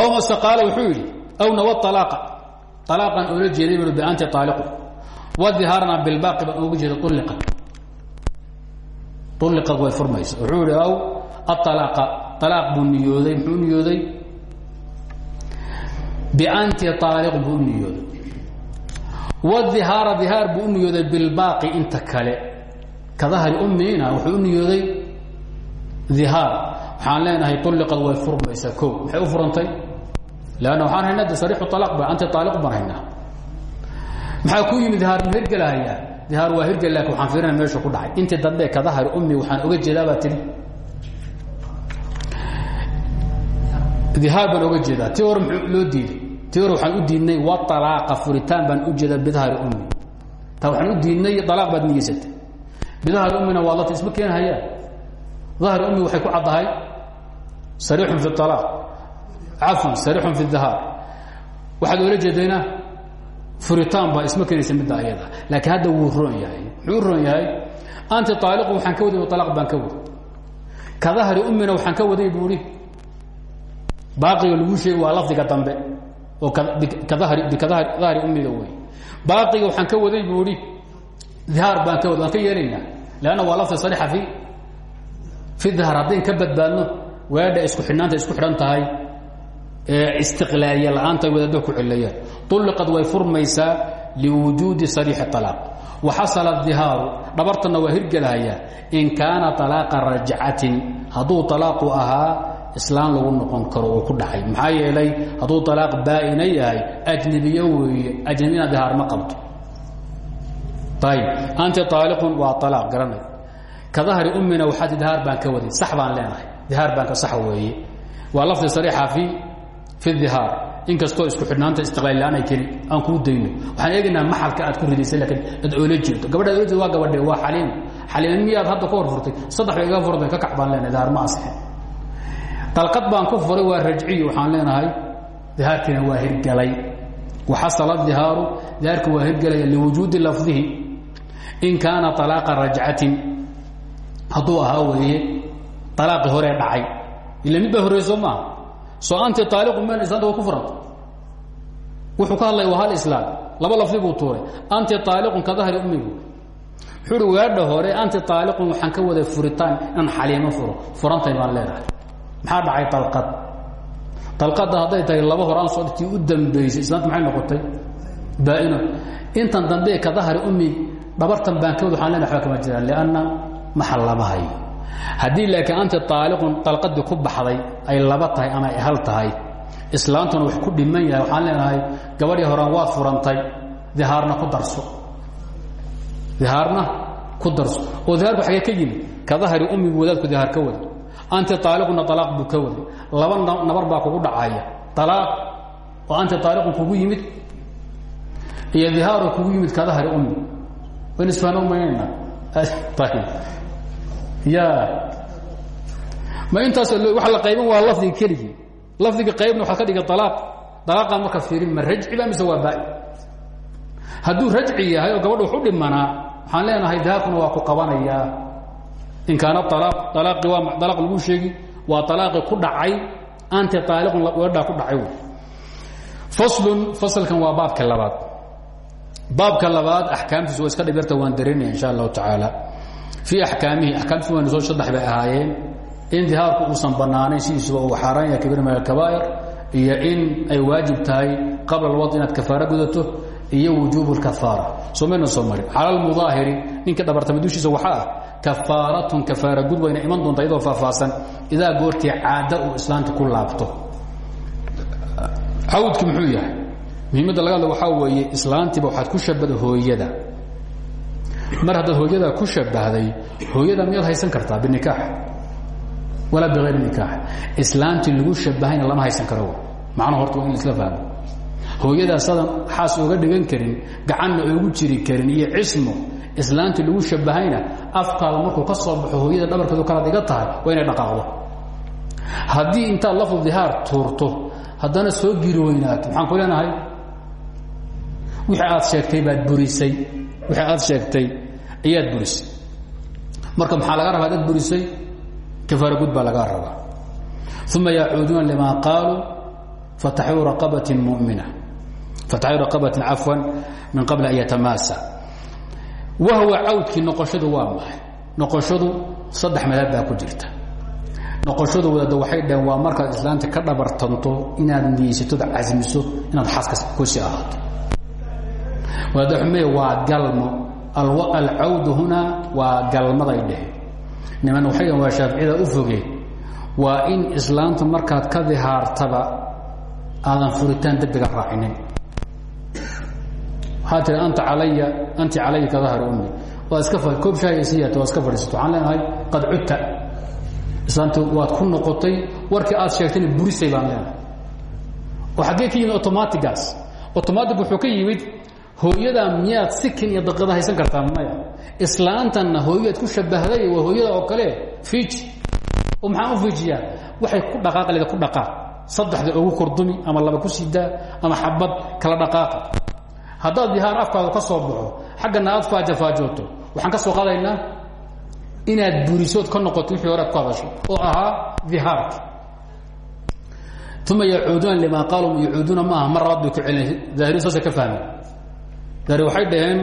Oo mase qaale wuxuu yidhi aw nawa alaaqa alaaqan oola jeeday bui bianti aaliqu wadihaarna bilbaaqi baan ooga jeeda ulliqad ulliqad way furmaysa. Wuxuu yihi aw aalaaqa alaaq buu niyooday muxuu niyooday? Bianti aaliq buu u niyooday wadihaara dihaar buu u niyooday bilbaaqi inta kale ka dahri ummina wuxuu u niyooday dihaar waxaan leenahay ulliqad way furmaysaa o maxay u furantay lanna waxaan haynaa de sariixu alaq ba anti aaliq baan haynaa maxaa ku yimid dihaar ma hirgelahayaa dihaar waa hirgel laakiin waxaan fiirina meeshu ku dhacay intii dambe ka dahri ummi waxaan oga jeedaa baa tihi dihaar baan oga jeedaa tii hore loo diiday tii hore waxaan u diidnay wa alaaqa furitaan baan u jeedaa bidahari ummi ta waxaan u diidnay alaaq baad nigeysatay bidahari ummina waa lata isma keenhayaan dahri ummi waxay ku caddahay sariixun fi alaaq cafwan sariixun fi dahaar waxaad oola jeedayna furitaan baa isma keenaysa midda ayada. Laakiin hadda wuu roon yahay. Muxuu roon yahay anti aaliqu waxaan ka waday alaaq baan ka waday. Ka dahri ummina waxaan ka waday buuhi baaqiga lagu sheegi waa lafdiga dambe oo bikadahri ummiga wey baaqiga waxaan ka waday buuhi dihaar baan ka wad ka yeelaynaa lanna waa lafdi fi fi dahar haddayn ka badbaadno weedha isku xidhnaanta isku xidhan tahay ee istiqlaaliya la'aanta ku cilayaan ulliqad way furmaysaa liwujuudi sariixi alaaq wa xasala dihaaru dhabartanna waa hirgelahayaa in kaana alaaqa rajcatin hadduu alaaqu ahaa islaan lagu noqon karo oo ku dhacay. Maxaa yeelay hadduu alaaq baa-ina yahay ajnebiyo weeye ajnebina dihaar ma qabto. Ayb anti aaliqun waa alaaq garanay. Ka dahri ummina waxaad dihaar baan ka waday sax baan leenahay. Dihaar baan ka sax weeye. Waa lafdi sariixa fi fi dihaar inkastoo isku xidhnaanta istiqlaal la'aan ay keni aan kuu dayno. Waxaan eegaynaa maxalka aad ku ridaysay laakiin ad oola jirto. Gabadhaad oola jeed waa gabadhe waa xaliim xaliima miyaad hadda ka hor furtay saddex bay iga furtay ka kac baan leenahay dihaar ma asixin dalqad baan ku furay waa rajciy waxaan leenahay dihaarkiina waa hirgalay. Waxasala dihaaru dihaarki waa hirgalaya liwujuudi lafdihi in kaana alaaqa rajcatin. Hadduu ahaa weeye alaaqii horee dhacay. Ila mid baa horrey soo maaha soo anti aaliqu meel islaanta waa ku furanta wuxuu ka hadlaya waa hal islaam laba lafdi buu tuuray. Anti aaliqun ka dahri ummigu. Wuxuu uhi weedha hore anti aaliqun waxaan ka waday furitaan inaan xaliimo furo. Furantay baan leedahay maxaa dhacay dalqad dalqadda hadday tahay laba horaan soo tii u dambaysay islaanta maxay noqotay? Baa-ino intan dambe ka dahri ummi dhabartan baan ka wad waxaan leenahay waxba kama jiraan lianna maxal lama hayo haddii laakiin anti aaliqun dalqadii ku baxday ay laba tahay ama ay hal tahay islaantuna wax ku dhiman waxaan leenahay gabadhii horaan waad furantay dihaarna ku darso. Dihaarna ku darso. Oo dihaarku xagee ka yimid ka dahri ummigu wadaadku dihaar ka wada anti aaliquna alaaq buu ka waday laba nabar baa kugu dhacaya alaaq oo anti aaliqun kugu yimid iyo dihaaru kugu yimid ka dahri ummi wayn isfahno maynayna ya ma intaas waxa la qaybin waa lafdiga keligii lafdiga qaybna waxaad ka dhiga alaaq alaaqaan marka fiirin ma rajciba mise waa baa hadduu rajci yahay oo gabadha wax u dhimanaa waxaan leenahay dahaarkuna waa ku qabanayaa in kaana alaaq alaaqi waa alaaq lagu sheegi waa alaaqi ku dhacay anti aaliqun weedhaa ku dhacay faslun fasalkan waa baabka labaad. Baabka labaad axkaamtiisu waa iska dhibirta waan darinaya insha allahu tacaala. Fii axkaamihi axkaamtiisu waynu soo saddex bay ahaayeen. In dihaarku uusan bannaanayn sidiisuba uu xaaraan yahay kabiir min alkabaa'ir iyo in ay waajib tahay qabla alwad inaad gudato iyo wujuub اlkafaara soo mayna soo marin cala almudaahiri ninka dhabartama dushiisa waxaa ah kafaaratun kafaara gud wayna iman doonta iyadoo faahfaahsan. Idaa goortii caada uu islaanta ku laabto. Cawdki muxuu yahay? Muhiimadda laga hadla waxaa weeye islaantiiba waxaad ku shabada hooyada. Mar haddaad hooyadaa ku shabahday hooyada miyaad haysan kartaa? Binikaax. Walaa bikayri nikaax. Islaantii lagu shabahayna lama haysan karo. Macnaha horta waa in laisla fahmo. Hooyadaa sadan xaas oga dhigan karin gacanna oogu jiri karin iyo cismo islaantii lagu shabahayna afkaada markuu ka soo baxo hooyada dhabarkeedu kalaad iga tahay waa inay dhaqaaqdo. Haddii intaad lafdu dihaar tuurto haddana soo giri weynaato maxaan ku leenahay? Wixii aad sheegtay baad burisay. Wixii aad sheegtay ayaad burisay. Marka maxaa laga rabaa dad burisay? Kafaara gud baa lagaa rabaa. Uma yacuuduuna limaa qaaluu fataxuu raqabatin mumina. Fataxuu raqabatin cafwan min qabli an wahwa cawdkii noqoshadu waa maxay noqoshadu saddex madab baa ku jirta noqoshadu waddada waxay dhaheen waa markaad islaanta ka dhabartanto inaad niyeysatood casmiso inaad xaaska kusi ahaato waddada xume waa galmo alcawdu hunaa waa galmaday dheheen niman waxay waa shaaficiyada u fogeen waa in islaamta markaad ka dihaartaba aadan furitaan degdega raacinin waxaa tii anta alaya anti calaya ka dahri ummi. Waa iska koob shaahaysiyaata waa iska fadhiisato waxaan leenahay qad cudta. Islaamta waad ku noqotay warkii aad sheegtayna burisay baan leenahay oo xaggee ka yimid automatigaas automatic wuxuu ka yimid hooyadaa miyaad sikin iyo daqiiqada haysan kartaa maya. Islaantanna hooyaad ku shabahday waa hooyada oo kale fiiji oo maxaan u fiijiyaa? Waxay ku dhaqaaqaleeda ku dhaqaaq. Saddexda ugu kordumi ama laba ku sidaa ama xabad kala dhaqaaqa haddaad dihaar afkaadu ka soo baxo xaggana aad faajafaajooto waxaan ka soo inaad burisood ka noqoto wixii hore ad ku hadasho oo ahaa dihaarki uma yacuuduuna limaa qaalum yacuuduuna maaha mar labaad ku celina daahiri saasay ka fahmeen daahiri waxay dhaheen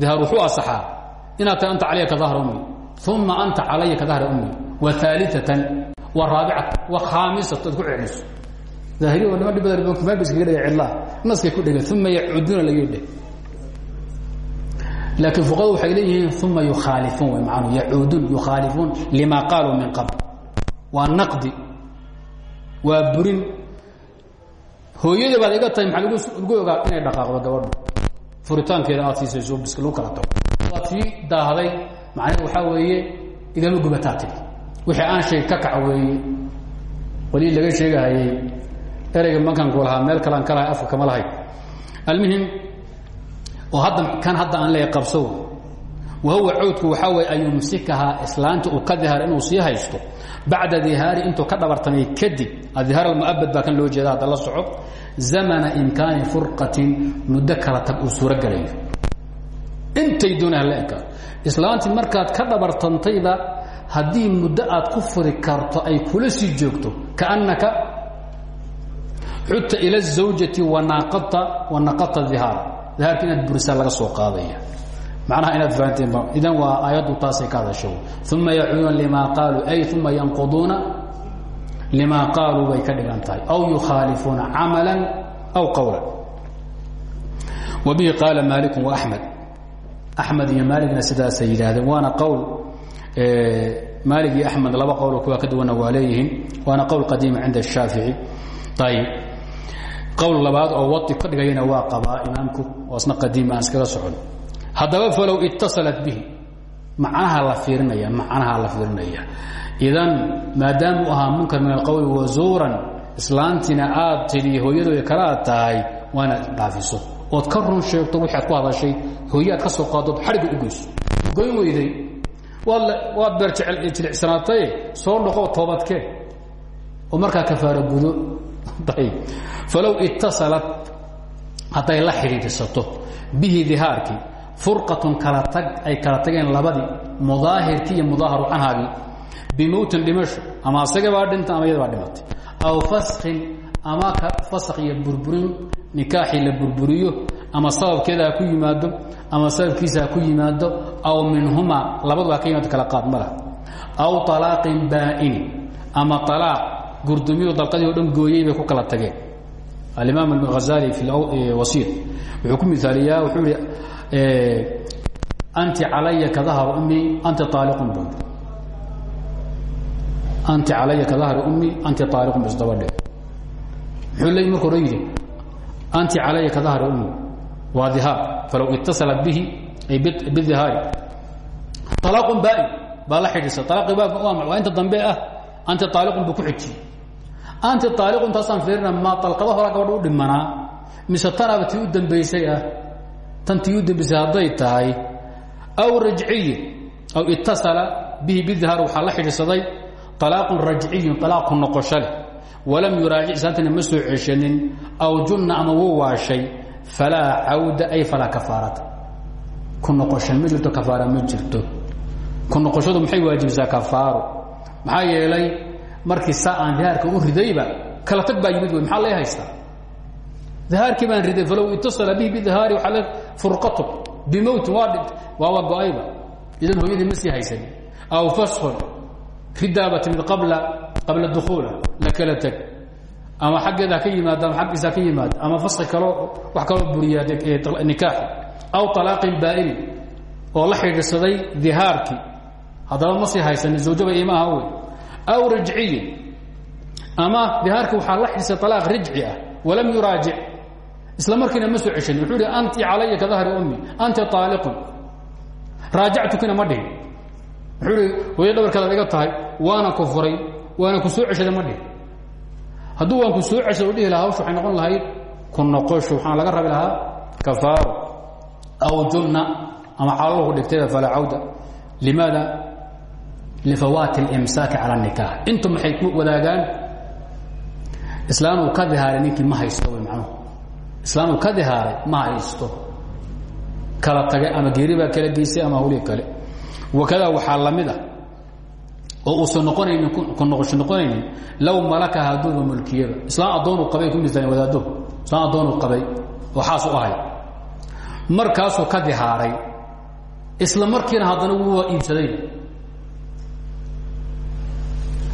dihaar wuxuu asaxaa inaad tahay anta calaya ka ummi. Uma anta calaya ka ummi. Wa aaliatan wa raabicatan wa khaamisatu ad ku celiso daahiri oo niman dhibada meel ba iskaga dhega cidlaa naskay ku dhegeen uma yacuuduuna laga dheh laakiin fuqadu waxay leeyihiin uma yukhaalifuun way macanuu yacuuduun yukhaalifuun lima qaaluu min qabl. Waa naqdi waa burin. Hooyadii baad iga tahay maxaa lagu ogaa inay dhaqaaqdo gabadhu? Furitaankeeda aad siisayso biska lagu kala tago. Waad sii daahday macnaheed waxaa weeye igama gubataa tiri wixii aan sheeg ka kac weeye. Walii laga sheegahayey ereyga mankanku lahaa meel kalean ka lahay afka kama lahayd almuhim oo hadda kan hadda aan leeya qabso wa huwa cawdku waxaa weeye an yumsikahaa islaanta uu ka dihaar inuu sii haysto bacda dihaari intuu ka dhabartamay kadib adihaar almuabad baa kan loo jeeda hadda la soco zamana imkaani furqatin muddo kala tag uu suuro galayo. Intay doonaa la eka. Islaantii markaad ka dhabartantayba haddii muddo aad ku furi karto ay kula sii joogto kaannaka xutta ila zawjati wanaaata wanaqata dihaar dahaarka inaad burisaa laga soo qaadaya. Macnaha inaad fahanteen idan waa aayaddu taasay ka hadasho. Uma yacuuduuna limaa qaaluu ay uma yanquduuna limaa qaaluu bay ka dhigan tahay. Aw yukhaalifuuna camalan aw qowlan wa bihi qaala maaliku waaxmed axmed iyo maaligna sidaasay yidhaahdeen. Waana qowl maalig iyo axmed laba qowloo kuwaa ka duwana waa leeyihiin. Waana qowl qadiima cinda shaafici. Ayb qowl labaad oo wadi ka dhigayana waa qabaa imaamku oo isna qadiim aan iskaga socon. Haddaba falow itaصalat bihi macnaha la fiirinaya macnaha la fiirinaya. Idan maadaamuu ahaa munkar min alqowli wazuuran islaantina aad tidhi hooyadooda kala ad tahay waana dhaafiso. Ood ka run sheegto wixi ad ku hadashay hooye aad ka soo qaadood xadhigga u geyso goyn weyday. Waad beer jilicsanaataye soo noqoo toobadkee. Oo markaa kafaaro gudo ayb falow itasalat hadday la xidhiidhsato bihi dihaarkii furqatun kala tag ay kala tageen labadii mudaahirkii iyo mudaaharu canhaagii bimowtin dhimasho ama asagabaa dhinta ama iyadabaa dhimatay. Aw faskin ama fask iyo burburin nikaaxii la burburiyo ama sababkeeda ha ku yimaado ama sababkiisa ha ku yimaado aw minhumaa labaduba ka yimaado kala qaad ma laha. Aw alaaqin baa'ini ama alaaq gurdumiyu dalqadii o dhan gooyey bay ku kala tageen. Alimaam alghazali fi wasiir wuxuu ku miaaliyaa wuxuu ihi anti calaya ka dahar ummi anti aaliqun bu anti calaya ka dahri ummi anti aaliqun bisdabadhe muxuu leey marka hore yidhi anti calaya ka dahri ummi waa dihaar. Falow itasalat bihi ay bidihaari alaaqun baa'in baa la xidhiisa alaaqi baa inta dambe ah. Anti aaliqun buu ku xijiyey anti aaliqun taasaan fiirina ma dalqada hora gabadha u dhimanaa mise tanaaba tii u dambaysay ah? Tan tii u dambaysay hadday tahay aw rajciyin aw itasala bihi bidihaar waxaa la xidhiidsaday alaaqun rajciyun alaaqku noqosho leh. Walam yuraajic islaantina ma soo ceshanin aw junna ama wuu waashay falaa cawda ay falaa kafaarata ku noqosho ma jirto kafaara ma jirto. Ku noqoshadu maxay waajibisaa kafaaro maxaa yeelay markii saa aan dihaarka u ridayba kala tag baa yimid wey maxaa lay haystaa? Dihaarkii baan riday falow itasala bihi bidihaari waaa furqatu bimowtin waa dhint waaba go'ayba. Idan hooyadii ma sii haysanin. Aw faskun ridaaba timid qabla qabla dukuula la kala teg ama xaggeeda ha ka yimaado ama aggiisa ha ka yimaado ama faski kaloo wax kaloo buriyaa nikaaxi aw alaaqin baa'ini oo la xidhiidsaday dihaarkii. Haddaba ma sii haysanin zawjaba imaha wey aw rajciyin ama dihaarkii waxaa la xidhiidsay alaaq rajci ah walam yuraajic. Isla markiina ma soo ceshanin wuxuu ihi anti calaya ka dahri ummi anti aaliqun raajactukina ma dhihin. Wuxuu ihi hooyo dhabarkaadaad iga tahay waana ku furay waana ku soo ceshaday ma dhihin. Hadduu waan ku soo ceshay u dhihi lahaa hawsha waxay noqon lahayd ku noqosho waxaan laga rabi lahaa kafaaro aw junna ama calaluhu dhigtayba falaa cawda. Limaada lifawaati اlimsaaki cala الnikaax intu maxay ku wadaagaan islaamuu ka dihaaray ninkii ma haysto wy macnuhu islaamuu ka dihaaray ma haysto kala tagay ama geeri baa kala geysay ama hawlihii kale wakadaa waxaa la mid ah oo uusan noqonaynin ku noqosho noqonaynin low malaka haduuba mulkiyada islaam addoonuu qabay ku misaalen wadaadduhu islaam addoonuu qabay oo xaas u ahay markaasuu ka dihaaray isla markiina haddana wuu iibsaday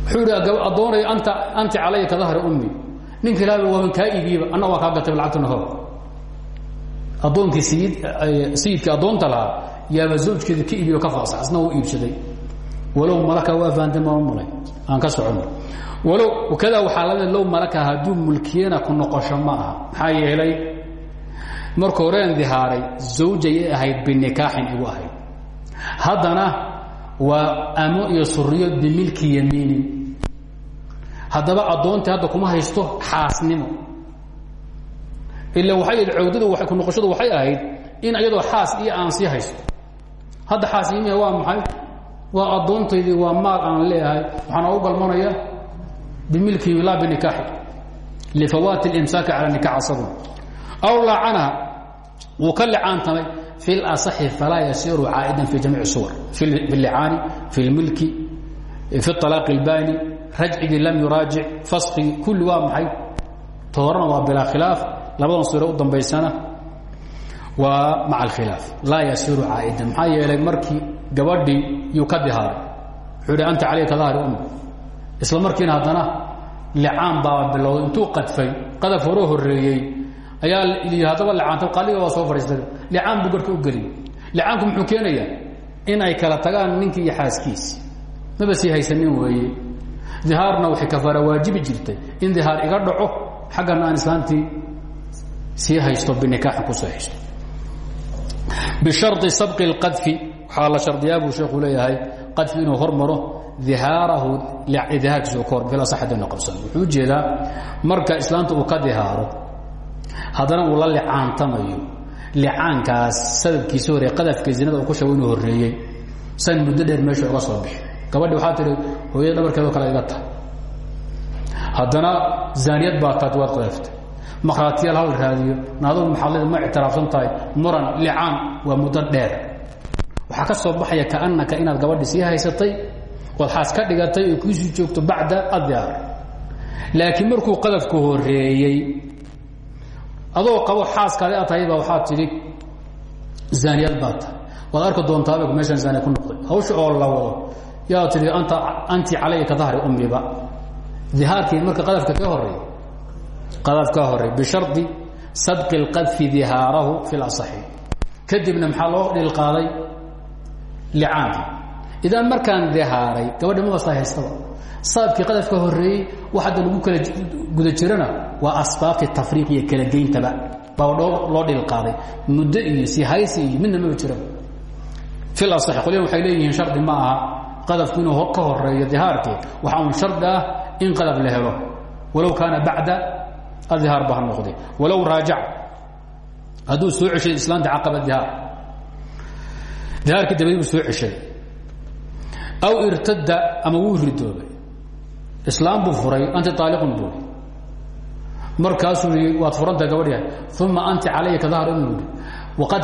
wuxuu idhi addoonay anti calaya ka dahri ummi. Ninka ilaaba waaban kaa iibiyeba anna waa kaa gatay lacagtana hor addoonkii sayid sayidkii addoonta lahaa yaaba zawjkeeda ka iibiyo ka faasa asna wuu iibsaday. Walow malaka waa fahanteen baan u malay aan ka socono walow kadaa waxaa la mid low malaka hadduu mulkiyana ku noqosho ma aha. Maxaa yeelay marka horeen dihaaray zawjayay ahayd binikaaxin igu ahayd. Haddana waa amo iyo suriyo bimilki yamiinin haddaba addoontii hadda kuma haysto xaasnimo ila waxay cawdadu ku noqoshadu waxay ahayd in iyadoo xaas iyo aan sii haysto hadda xaasnimiha waa maxay waa addoontaydii waa maal aan leeyahay waxaana u galmanaya bimilkihi laa binikaaxi lifawaati اlimsaaki cala nikax asaguna aw lacanaha wuu ka licaantamay fi اlaصaxi falaa yasiru caa'idan fi jamiic suwar fi اlicaani fi اlmilki fi اطalaaqi اlbaani rajcigii lam yuraajic faskigii kulli waa maxay? Ta horena waa bilaa khilaaf labadan siro u dambaysana waa maca alkhilaaf laa yasiru caa'idan. Maxaa yeelay markii gabadhii yuu ka dihaaray wuxuu hi anta calayka dahri um isla markiina haddana licaan baaba bilowday. Intuu qadfay qadaf horoo horreeyey ayaa yii haddaba licaanta qaliga waa soo fadhiistay. Licaan buu garhka u geliyay licaanku muxuu keenayaa? In ay kala tagaan ninkii iyo xaaskiisi maba sii haysanin weeye dihaarna waxay kafaara waajibi jirtay. In dihaar iga dhaco xaggana aan islaantii sii haysto binikaaxin ku soo haysto. Bishari sabqi اlqadfi waxaa la shardiyaa buu sheekhu leeyahay qadfi inuu hormaro dihaarahu dihaarkiisa ka hor bil asaxadina qabsan. Wuxuu u jeedaa marka islaanta uu ka dihaaro haddana uu la licaantamayo. Licaankaas sababkiisa hore qadafka zinada uu ku sheego inuu horreeyey. San muddo dheer meesha uga soo bixi gabadhi waxaa tihi hooyada dhabarkeedoo kale iga tahay. Haddana zaaniyad baa taad waad qadaftay makhraatiyaal hal raadiyo naaduu maxadlida ma ictiraafsan tahay muran licaan waa muddo dheer. Waxaa ka soo baxaya kaannaka inaad gabadhi sii haysatay ood xaas ka dhigatay oo kuusii joogto bacda adyaar. Laakiin markuu qadafku horeeyey adoo qabo xaaskaadi aad tahay baa waxaad tidhi baa tahay. Waad arki doontaaba meeshaan zaaniya ku noqday. Hawsha oo la wado yaa tidhi anta anti calaya ka dahri ummiba dihaarkii marka qadafka ka horeey qadaf ka horey bishardi sabqi اlqadfi dihaarahu fi اlaصaxi kadibna maxaa loo dhilqaaday licaankii idan markaan dihaaray gabadhi mabasta haystaba sababkii qadafka horeeyey wax hadda lagu kala guda jirana waa asbaabti tafriiq iyo kala geyntaba baa loo dhilqaaday muddo iyo si haysi iyo midna maba jiraba fi aصaxi qolyan waxay leeyihiin shardi ma aha qadafku inuu ka horeeyo dihaarkii waxaa un shardi ah in qadaf la helo. Walow kaana bacda adhihaar ba ha noqday. Walow raajac hadduu soo ceshay islaanta caqaba dihaar. Dihaarkii dabadi buu aw irtada ama wuu ridoobay. Islaam buu furay anti aaliqun buui markaasuu yii waad furantaha gabadh uma anti calaya ka dahar inu yidhi waqad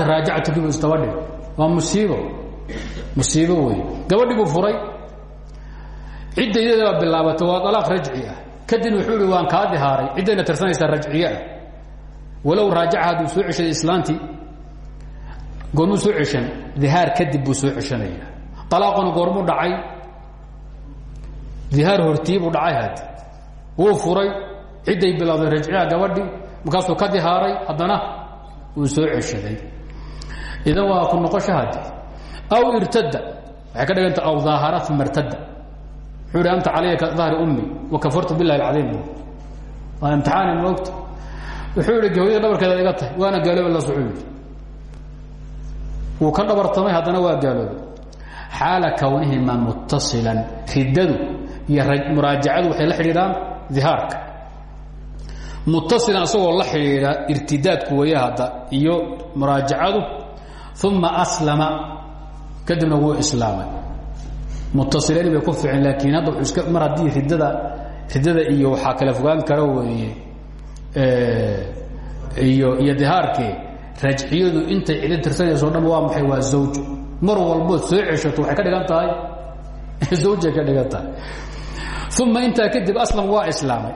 musiibo wey gabadhii buu furay. Cidda iyada baa bilaabatay waa alaaq rajci ah. Kadibna wuxuu ihi waan kaa dihaaray ciddayna tirsanaysaa rajciye ah. Walow raajaca soo ceshaday islaantii goormuu soo ceshan dihaar kadib buu soo ceshanaya. Alaaquna goormuu dhacay. Dihaar hortii buu dhacay had wuu furay. Cidday bilowday rajciha gabadhii markaasuu ka dihaaray haddana wuu soo ceshaday. Idan waa ku noqosho aw irtada waxay ka dhiganta aw daaharat martada wuxuu anta calaya ka dahri ummi wakafartu bilahi alcadiim waa imtixaani moogta wuxuu ihi hooyada dhabarkeeda iga tahay waana gaalooba la soco wuu ka dhabartamay haddana waa gaaloobay xaala kwnihima muttasilan riddadu iyo muraajacadu waxay la xidhiidhaan dihaarka muttasilan isagoo la xidhiidha irtidaadku weeye hadda iyo muraajacadu uma aslama kadibna wuu islaamay. Muttasilayn bay ku ficin laakiin hadda iska mar haddii riddada riddada iyo waxaa kala fogaan kara weeye iyo iyo dihaarkii rajciyadu intay cidi tirsanayso o dhan waa maxay? Waa zawj. Mar walbood soo ceshato waxay ka dhigan tahay. Zawjay ka dhigan tahay. Uma intaa kadib aslam waa islaamay.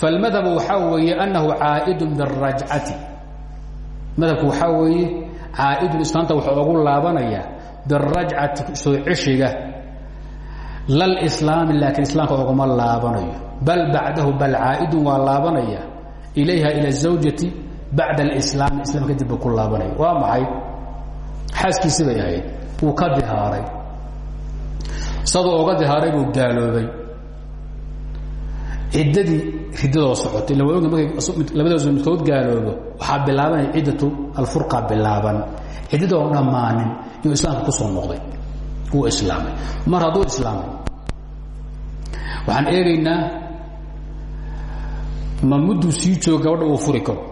Falmadhabu waxaa weeye annahu caa'idun birajcati. Madhabku waxaa weeye caa'idun islaanta wuxuu ugu laabanayaa birajcati soo ceshiga lalislaami laakiin islaamka uguma laabanayo bal bacdahu bal caa'idun waa laabanaya ilayha ila zawjati bacda alislaami islaam kadib buu ku laabanaya waa maxay xaaskiisi bay ahayd wuu ka dihaaray saduu oga dihaaray buu gaaloobay ciddadii riddadoo socotay ila markay labadoosa midkood gaaloobo waxaa bilaabanaya ciddatu alfurqa bilaaban ciddada oo dhammaanin inuu islaamka ku soo noqday. Wuu islaamay. Mar hadduu islaamay waxaan eegaynaa ma mudduu sii joogo gabadha uu furi karo.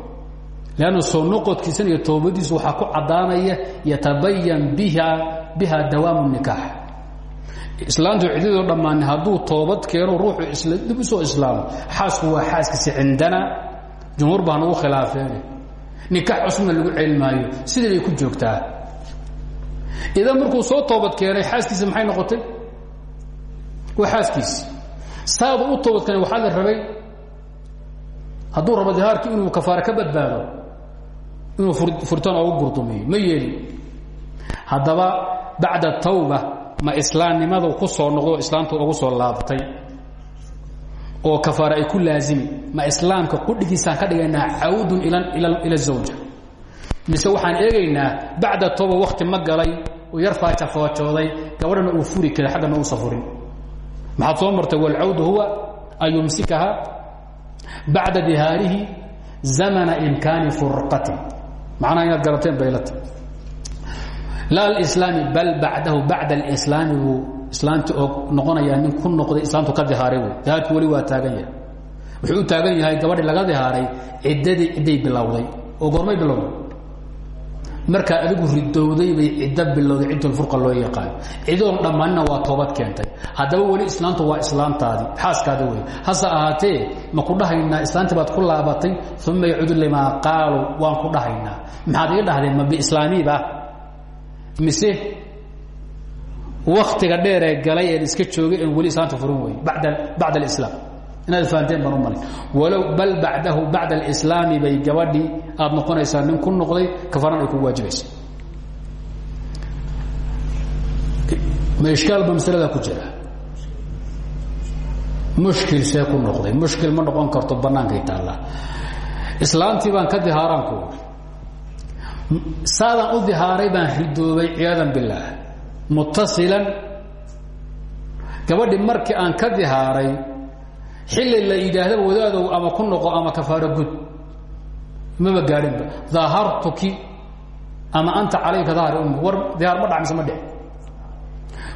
Lanna soo noqodkiisan iyo toobadiisu waxaa ku caddaanaya yatabayan biha biha dawaamu nikaax. Islaantu ciddadoo dhammaani hadduu toobad keeno ruuxu dib u soo islaamo. Xaasku waa xaaskiisi cindana. Jumhuur baa nagu khilaafeen. Nikaax cusubna lagu celi maayo sidii bay ku joogtaa idan markuu soo toobad keenay xaaskiisi maxay noqotay? Waa xaaskiisi saadu u toobad keenay waxaa la rabay hadduu rabo dihaarkii inuu kafaare ka badbaado inuu furtaan oogu gurdumiyo ma yeelin. Haddaba bacda tawba ma islaamnimadu ku soo noqdo islaamtu ugu soo laabatay oo kafaare ay ku laazimi ma islaamka qudhigiisaan ka dhigaynaa cawdun ila zawja. Mise waxaan eegaynaa bacda tawba wakti ma uu yar faajafoojooday gabadhana uu furi kara xaggana uusa furin. Maxaad soo martay walcawdu huwa an yumsikaha bacda zamana imkaani furqatin. Macnaha inaad garateen baylata la alislaami bal bacdahu bacda alislaami buu islaamti oo nin ku noqday islaamtu ka dihaaray wey dihaarki weli waa taagan yahay. Wuxuu taagan yahay gabadhii laga dihaaray ciddadii cidday bilowday. Oo goormay bilowday markaa adigu ridowday bay ciddo bilowday ciddulfurqa loo yaqaan. Cidoon dhammaanina waa toobad keentay. Haddaba weli islaamtu waa islaamtaadii xaaskaada wey hase ahaatee ma ku dhahaynaa islaamtii baad ku laabatay uma yacuudu limaa qaaluu waan ku dhahaynaa. Maxaad iga dhahdeen ma biislaamiiba mise waktiga dheeree galay een iska joogay en weli islaamta furin wey bada bacda alislaam inaad fahanteen baan u malay walow bal bacdahu bacda alislaami bay gabadhii aad noqonaysaa nin ku noqday kafaran ay ku waajibaysa ma ishkaal ba masalada ku jira? Mushkil see ku noqday. Mushkil ma noqon karto bannaankay taallaa islaamtii baan ka dihaaraan ku saadaan u dihaaray baan ridoobay ciyaadan billaah. Muttasilan. Gabadhi markii aan ka dihaaray xilli la yidhaahda wadaadow ama ku noqo ama kafaaro gud maba gaadhinba. Daahartuki ama anta calayka dahri ummi war dihaar ma dhac mise ma dhic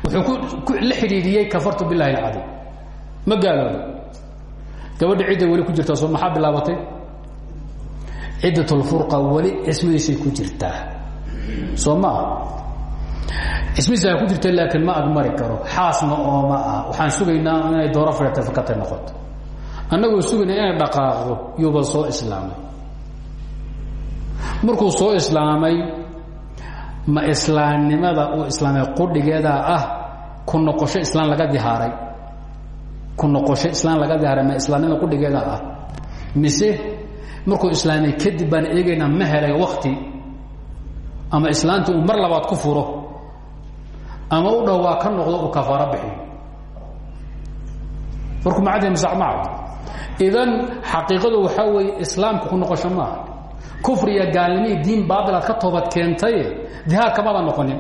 wuxuu ku la xidhiidhiyey kafartu billahi alcadiim. Ma gaaloodo gabadha cidda weli ku jirtaa soo maxaa bilaabatay? Ciddatulfurqa weli cismadiisay ku jirtaa. Soo maa ku jirta laakiin ma agmari karo. Xaasna ooma ah waxaan sugaynaa inay dooro fidhatay fakatay noqoto annagoo sugayna inay dhaqaaqdo yuuba soo islaamay. Markuu soo islaamay ma islaamnimada uu islaamay qudhigeedaa ah ku noqosho islaam laga dihaaray. Ku noqosho islaam laga dihaaray ma islaamnimada qudhigeedaa ah. Mise markuu islaamay kadib baan eegaynaa ma helay wakti ama islaamtii uu mar labaad ku furo ama u dhowaa ka noqdo uu kafaaro bixiyo warku macadee mise ma cad idan xaqiiqadu waxaa weeye islaamka ku noqosho maaha. Kufri iyo gaalnimihii diin baailaad ka toobad keentaye dihaarka mada noqonin.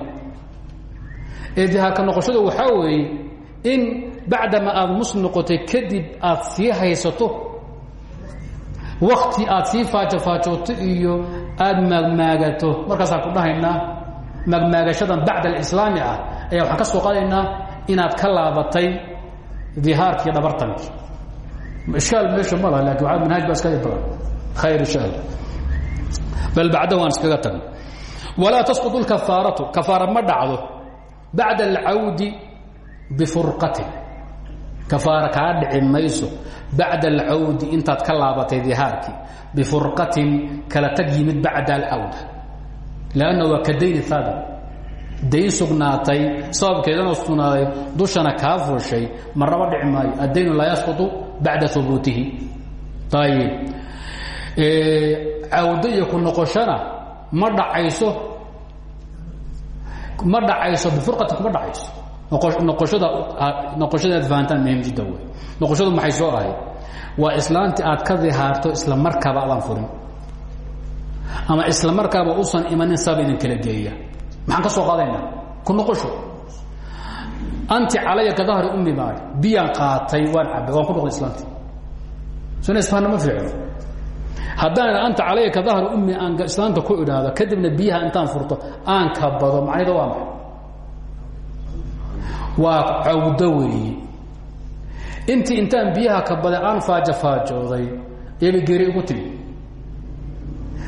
Ee dihaarka noqoshadu waxaa weeye in bacdama aad muslim noqotay kadib aad sii haysato wakti aad sii faajofaajoto iyo aada maagmaagato. Markaasaan ku dhahaynaa maagmaagashadan bacda alislaami ah ayaa waxaan ka soo qaadaynaa inaad ka laabatay dihaarkii dhabartankii iskaal meesha ma laha laakiin waa manhaaj baa iskaga badan khayr insha alla bal bacdahu aan iskaga tagno walaa tasqud اlkafaaratu kafaara ma dhacdo bacda alcawdi bifurqatin kafaara kaa dhici mayso bacda alcawdi intaad ka laabatay dihaarkii bifurqatin kala tag yimid bacda alawda lanna waa ka dayni haabit dayn sugnaatay sababkeedana sugnaaday dushana kaa fuushay marnaba dhici maayo adaynu laa yasqutu bacda hubuutihi ayib cawdo iyo ku noqoshona ma dhacayso ma dhacayso bifurqatin kuma dhacayso. Noqoshada noqoshada inaad fahantaan muhiim jidda wey. Noqoshadu maxay soo ahayd? Waa islaantii aad ka dihaarto isla markaaba adaan furin. Ama isla markaaba usan imanin sabab idin kala geeya. Maxaan ka soo qaadaynaa ku noqosho anti calaya ka dahri ummi baa biyaan qaatay waan waan ku noqday islaanti. Sona isfahanna ma fiicno. Haddaan anta calaya ka ummi aan islaanta ku idhaahdo kadibna biyaha intaan furto aan kabado macnida waa maxay? Waa cawdo weeye intii intaan biyaha kabaday aan faajofaajooday eebay geeri ugu timi.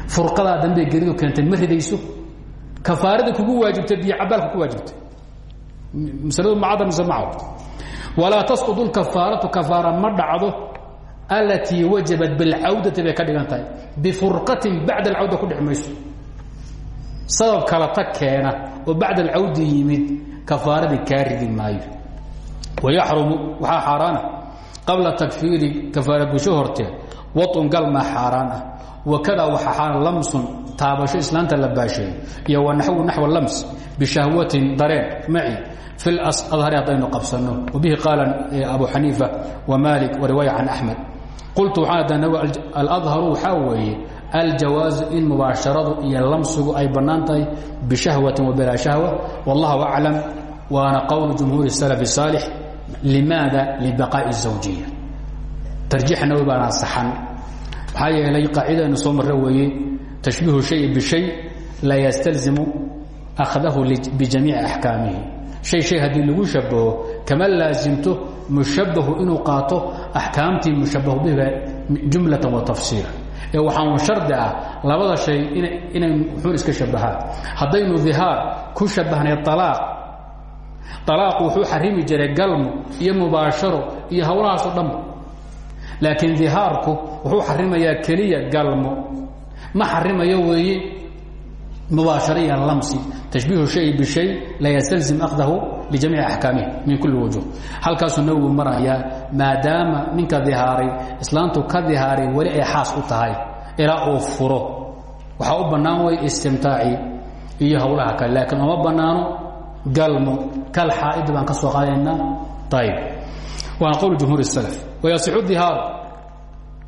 Furqadaa dambey geridu keentay ma ridayso. Kafaaradii kugu waajibtay biyo cabaalka ku waajibtay masladu macadda mise macad walaa tasqudu lkafaaratu kafaara ma dhacdo alatii wajabat bilcawdati bay ka dhigan tahay. Bifurqatin bacda alcawda ku dhici mayso. Sabab kala tag keena oo bacda alcawdi yimid kafaaradii kaa ridi maayo. Wayaxrumu waxaa xaaraana. Qabla takfiiri kafaara gusho horteed waun galmaa xaaraan ah wakada waxa xaaraan lamsun taabasho islaanta la baasheeyo iyo wanaxwu naxw lams bishahwatin dareen maci fi adhari haddaynu qabsanno wabihi qaala abu xaniifa wamalik wariwaaya can axmed qultu waxaan aladharu waxaa weeye aljawaazu in mubaasharadu iyo lamsigu ay bannaan tahay bishahwatin wa bilaa shahwa wallahu aclam waana qowl jumhuuri salaf saalix limaada libaqaa'i الزawjiya tarjiixa nawi baana saxan maxaa yeelay qaacidanu soo marre weeye tashbiihu shay bishay laa yastalzimu akhdahu bijamiici axkaamihi shay shay haddii lagu shabaho kama laasimto mushabahu inuu qaato axkaamtii mushabahu bihiga jumlatan wa tafsiila ee waxaan shardi ah labada shay inay muxuun iska shabahaan haddaynu dihaar ku shabahnay alaaq alaaqu wuxuu xarimi jiray galmo iyo mubaasharo iyo howlahaasoo dhanba laakiin dihaarku wuxuu xarimayaa keliya galmo ma xarimayo weeye mubaasharo iyo lamsi tashbiihu shay bishay laa yastalzim akhdahu lijamiici axkaamihi min kulli wujuh halkaasuu nabigu marayaa maadaama ninka dihaaray islaantu ka dihaaray weli ay xaas u tahay ilaa uu furo waxaa u bannaan way istimtaaci iyo howlaha kale laakiin uma bannaano galmo kal xaa'idi baan ka soo qaadaynaa ayb waana qowl jumhuur الsalaf wayasixu dihaaru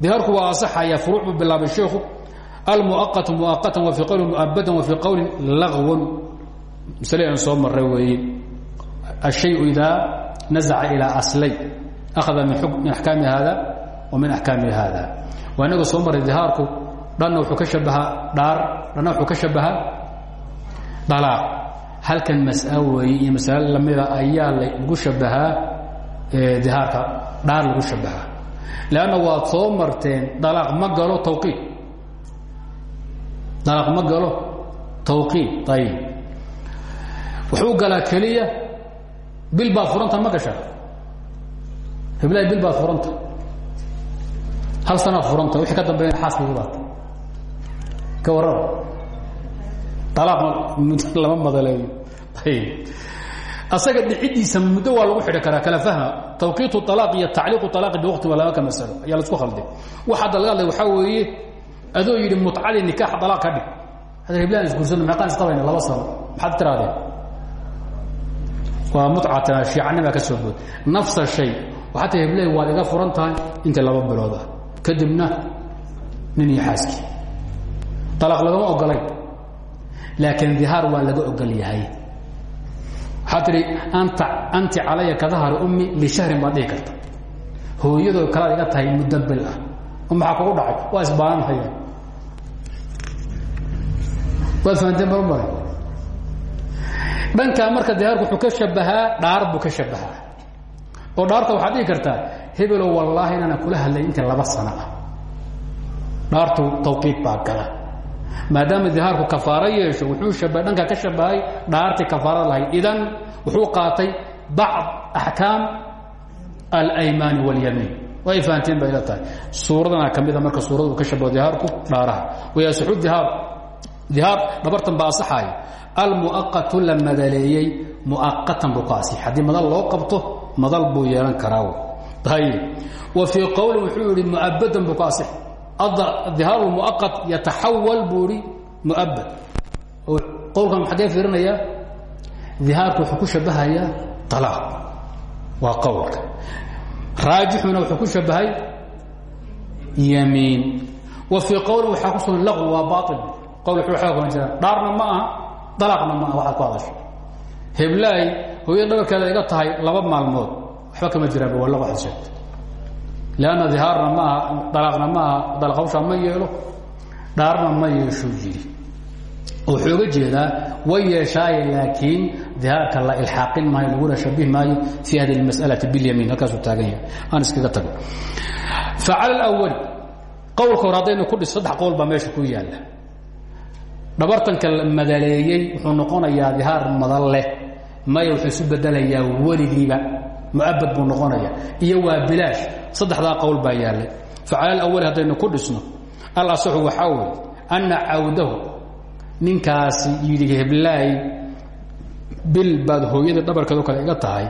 dihaarku waa asaxaya furuuc buu bilaabay sheikhu almuaqatu muaqatan wa fii qowlin muabadan wa fii masldan soo maray weeye ashayu idaa nazaca ilaa aslay. Akhada min axkaami haada wa min axkaami haada waa inaga soo maray dihaarku dhanna wuxuu ka shabahaa dhaar dhanna wuxuu ka shabahaa dalaaq halkan mas'a weeye iyo masale lamida ayaa lagu shabahaa dihaarka dhaar lagu shabahaa. Leanna waad soo marteen dalaaq ma galo tawqiid. Dalaaq ma galo tawqiid ayib wuxuu galaa keliya bil baad furanta ma gasha? Heblahay bil baad furanta. Hal sanaad furanta wixii ka dambeeya xaaskaygu baata ka warraba alaaq lama madaleeyo. Asaga dhicidiisa muddo waa lagu xidhi karaa kala fahma tawqiitu alaaq iyo tacliiqu alaaqi biwaqti waa laba ka masalo. Ayaa la isku khalday wax hadda laga hadlay waxaa weeye adoo yidhi mutcadii nikaax alaaq ka dhig. Hadda heblahan isguursano meeqaan isqabayna laba sano. Maxaad tirahdeen waa mucatana shiicanima ka soo bood nafsa shay waxaa ta hebley waad iga furan tahay inta laba bilood ah kadibna nin iyo xaaskii alaaq lagama ogolayn laakiin dihaar waa laga ogol yahay. Waxaa tihi anta anti calaya kadahari ummi lishahrin baad dhihi karta. Hooyadoo kalaad iga tahay muddo bil ah. Oo maxaa kugu dhacay waa isbaalanhayaan waad fahanteen barmare dhankaa marka dihaarku wuxuu ka shabahaa dhaar buu ka shabahaa oo dhaarta waxaad dhihi kartaa hebelow wallaahi inaana kula hadlay intii laba sano ah dhaartu tawqiid baa gala. Maadaama dihaarku kafaaro yeesho wuxuu shaba dhankaa ka shabahay dhaartii kafaarada lahayd. Idan wuxuu qaatay bacd axkaam alaymaani waاlyamiin way fahanteen bay ila tahay. Suuradana ka mida marka suurada uu ka shabaho dihaarku dhaaraha. Wayaasixu dihaar. Dihaar dhabartan baa asaxaaya almuaqatu la madaleeyey. Muaqatan buu ka asix haddii madal loo qabto madal buu yeelan karaa. Wa fii qowlin wuxuu yihi muabadan buu ka asix dihaaru muaqat yataxawal buu ihi muabad qowlkan xaggee fiirinaya dihaarku wuxuu ku shabahayaa alaaq waa qowlka. Raajixuna wuxuu ku shabahay yamiin. Wa fii qowlin waxaa ku sugan laqw waa baail qowl wuxuu xoogan jira dhaarna ma aha dalaqna maaha waxaad ku hadasho. Heblaay hooyada dhabarkeeda iga tahay laba maalmood waxba kama jiraanba walla waxaad sheegto leanna dihaarna ma aha dalaaqna ma aha dalaq hawshaa ma yeelo dhaarna ma yeeshuu yidhi. Wuxuu uga jeedaa way yeeshaaye laakiin dihaarka la ilxaaqin maayo laguna shabihi maayo fii hadi اlmas'alati bilyamiin halkaasuu taagan yahay. Aan iskaga tago. Facala اlawali qowlka hor haddaynu ku dhis saddex qowl baa meesha ku yaalla dhabartanka la madaleeyey wuxuu noqonayaa dihaar madal leh. Maya wuxuu isu bedelayaa weligiiba. Muabad buu noqonaya iyo waa bilaash. Saddexdaa qowl baa yaallay facala alawali haddaynu ku dhisno. Al asaxu waxaa wey anna cawdahu. Ninkaasi yidhi heblaay bil baad hooyada dhabarkeedo kale iga tahay.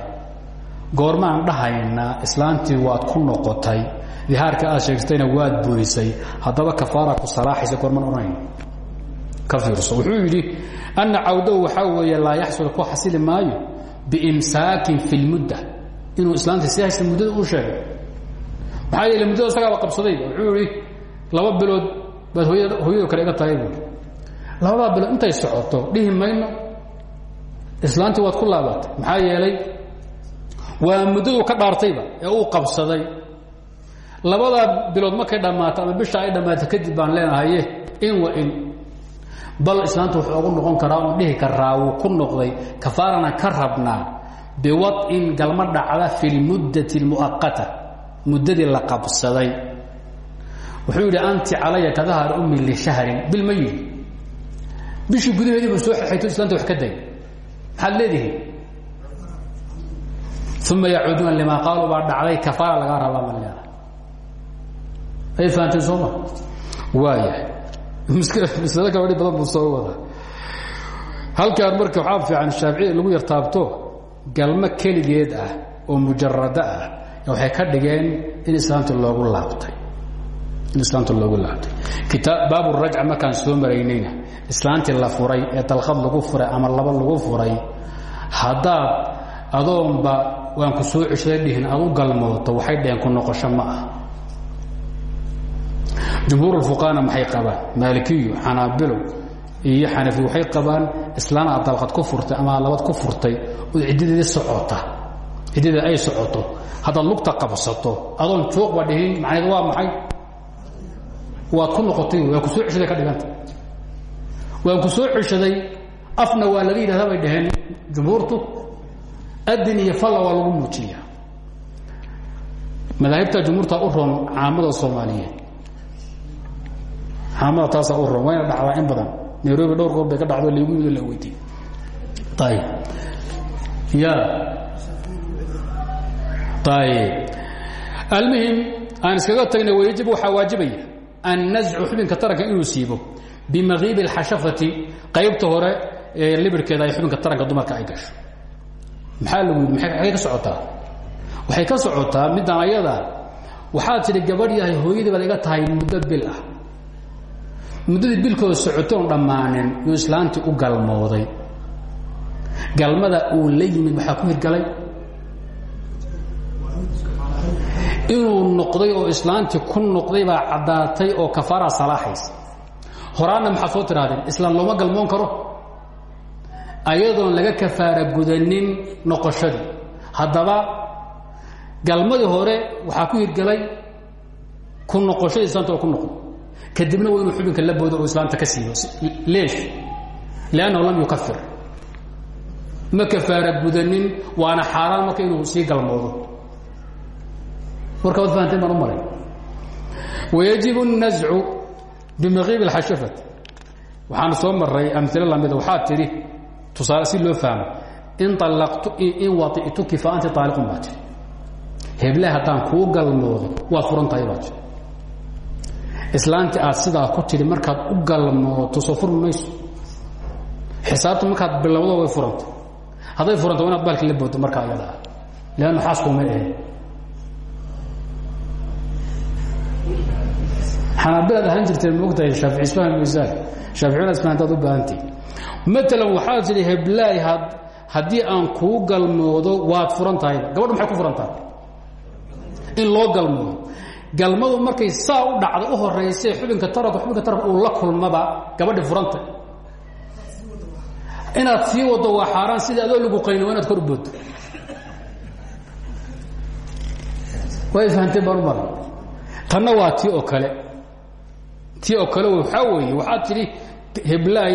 Goormaan dhahaynaa islaantii waad ku noqotay. Dihaarka aad sheegtayna waad burisay. Haddaba kafaara ku salaaxaysa goormaan odhanayn ka fiirso wuxuu yidhi anna cawdow waxaa weeye laa yaxsul ku xasili maayo biimsaakin fi lmudda inuu islaantii si haysta muddada u sheegay. Maxaa yeele muddada isagaaba qabsaday. Wuxuu yihi laba bilood baad hooyad hooyado kale iga tahay buui bilood intay socoto dhihi mayno. Islaantii ku laabatay. Maxaa yeelay waa muddadu ka dhaartayba ee uu qabsaday. Labadaa bilood markay dhammaato ama bisha ay dhammaato kadib baan leenahaye in wa in bal islaanta wuxuu ugu noqon karaa oon dhihi karaa wuu ku noqday kafaarana ka rabnaa biwad'in galma dhacda fi lmuddati اlmu'aqata muddadii la qabsaday. Wuxuu yidhi anti calaya kadahar ummi lishahrin bil ma yidhi bishii buu soo xexayto islaanta wax ka day. Maxaad leedihiin? Uma yacuuduuna limaa qaaluu dhacday kafaara lagaa rabaa ma ay fahanteen sooma waayahay maslada gabadhi badan buu soo wadaa. Halkaan marka waxaa fiican shaaficida lagu yartaabto galmo keligeed ah oo mujarado ah waxay ka dhigeen in islaamta loogu laabtay. In islaamta loogu laabtay. Kitaab baabu rajca markaan soo maraynayna. Islaantii la furay ee dalqad lagu furay ama laba lagu furay haddaad adoonba waan ku soo ceshaday dhihin aad u galmooto waxay dheheen ku noqosho ma ah jumhuur fuqahana maxay qabaan? Maalikiyu xanaabilo iyo xanafi waxay qabaan islaan aad dalqad ku furtay ama labad ku furtay ood ciddadeedii socota. Ciddadeeda ay socoto. Haddaad lugta qabsato. Adoon juuqba dhihin macneed waa maxay? Waad ku noqotay waan ku soo ceshaday ka dhiganta. Waan ku soo ceshaday afna waa laga yidhahda bay dhaheen jumhuurtu. Adin iyo falla waa lagu muujiya madaahibta jumhuurta u roon caamada soomaaliyeed caamada taasaa u roon. Wayna dhacdaa in badan. Nairobi dhowr goor bay ka dhacdo laygu yimid la weydiiy ayib ya ayib almuhim aan iskaga tagna wayajib waxaa waajibaya. Annascu xubinka taranka inuu siibo. Bimakiibi اlxashafati qaybta hore ee libirhkeeda ay xubinka taranka dumarka ay gasho. Maxaa lagu yidhi? Agay ka socotaa? Waxay ka socotaa middan ayada waxaad tidhi gabadh yahay hooyadii baad iga tahay muddo bil ah muddadii bilkooda socotay oon dhammaanin yuu islaantii u galmooday. Galmada uu la yimid waxaa ku hirgalay? Inuu noqday oo islaantii ku noqday baa caddaatay oo kafaara salaaxaysa horaanna maxaad soo tidhahdeen islaan looma galmoon karo. Ayadoon laga kafaara gudanin noqoshadii. Haddaba galmadii hore waxaa ku hirgalay ku noqoshadii islaanta oo ku noqdo kadibna waa xubinka la boodo islaamta ka siiyo. Leesh. Lannahu lam yukafir ma kafaara gudanin waana xaaraal marka inuu sii galmoodo. Warka waad fahanteen baan maray. Wayajib اnazcu bimakiib اlxashafat waxaan soo maray amilo lamida waxaad tidhi tusaale si loo fahmo in alaqtu in waictuki fa anti aaliqun baa tii heblaha haddaan kuu galmoodo waad islaanti aad sidaa ku tidhi markaad u galmooto soo furmi mayso. Xisaabta markaad bilowdo way furanta hadday furanta wa inaad baalki la boodo markaa iyada ah leanna xaaskuuma ahe xanaabilaad ahaan jirteen moogtahay shaafici isfahan misaal shaaficiyuna isfahantaad u baahantihi maalan waxaad tidhi heblaay haddii aan kuu galmoodo waad furan tahay gabadhu maxay ku furan tahay in loo galmoodo galmadu markay saa u dhacdo u horayse xubinka taranka xubinka taranka uu la kulmaba gabadhi furanta. Inaad sii wado waa xaaraan sidai adoo lagu qayno inaad kor boodo way fahanteen baan u mara tanna waa tii oo kale. Tii oo kale waxaa weeye waxaad tidhi heblaay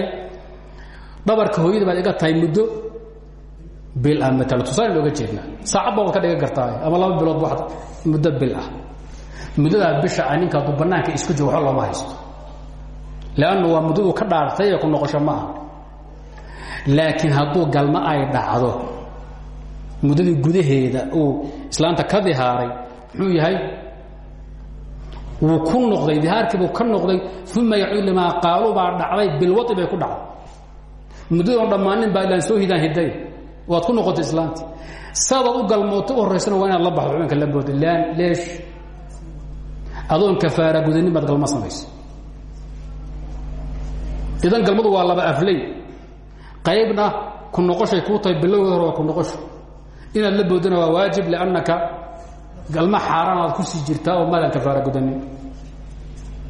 dhabarka hooyada baad iga tahay muddo bil ah maala tusaale looga jeednaa. Saacad baa waad ka dhigan kartaa ama laba bilood waxad muddo bil ah muddadaa bisha ah ninka hadduu bannaanka isku jiro waxba looma haysto. Leannu waa muddaduu ka dhaartay ku noqosho ma aha. Laakiin galmo ay dhacdo muddadii gudaheeda uu islaanta ka dihaaray muxuu yahay? Wuu ku noqday dihaarkiibuu ka noqday uma yacuud qaalu baa dhacday bilwai bay ku dhacday. Muddadoo dhammaanin baa ilaan soo hidaan hiday waad ku noqotay islaanti saadaad u galmooto u horraysana waa inaad la baxdo xubinka la booda leesh adoon kafaara gudanin baad galma samaysa idan galmadu waa laba afley qaybna ku noqoshay kuu tahay bilowda hore waa ku noqosho. Inaad la boodana waa waajib liannaka galma xaaraan aad ku sii jirtaa oo maadan kafaara gudanin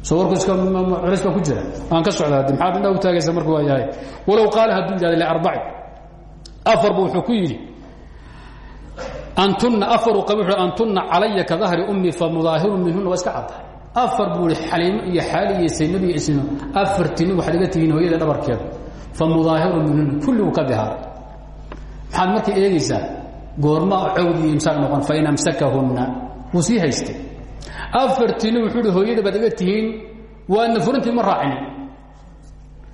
soo warku iska culays baa ku jira. Waan ka socdaa de maxaad indha u taagaysa marku waa yahay. Walow qaala hadduu yidhahda liarbaci. Afarbu wuxuu ku yidhi antuna afaru qab wuxuu antuna calaya ka dahri ummi fa mudaahirun minhuna waa iska caddahay afar buu ihi xaliimo iyo xaali iyo saynab iyo isno afartini waxaad iga tihiin hooyada dhabarkeeda. Fa mudaahirun minhuna kulligu ka dihaaray maxaad marka eegaysaa goorma cawd iyo imsaaq noqon fain amsakahunna wuu sii haystay. Afartini wuxuu hi hooyada baad iga tihiin waadna furintii ma raacinin.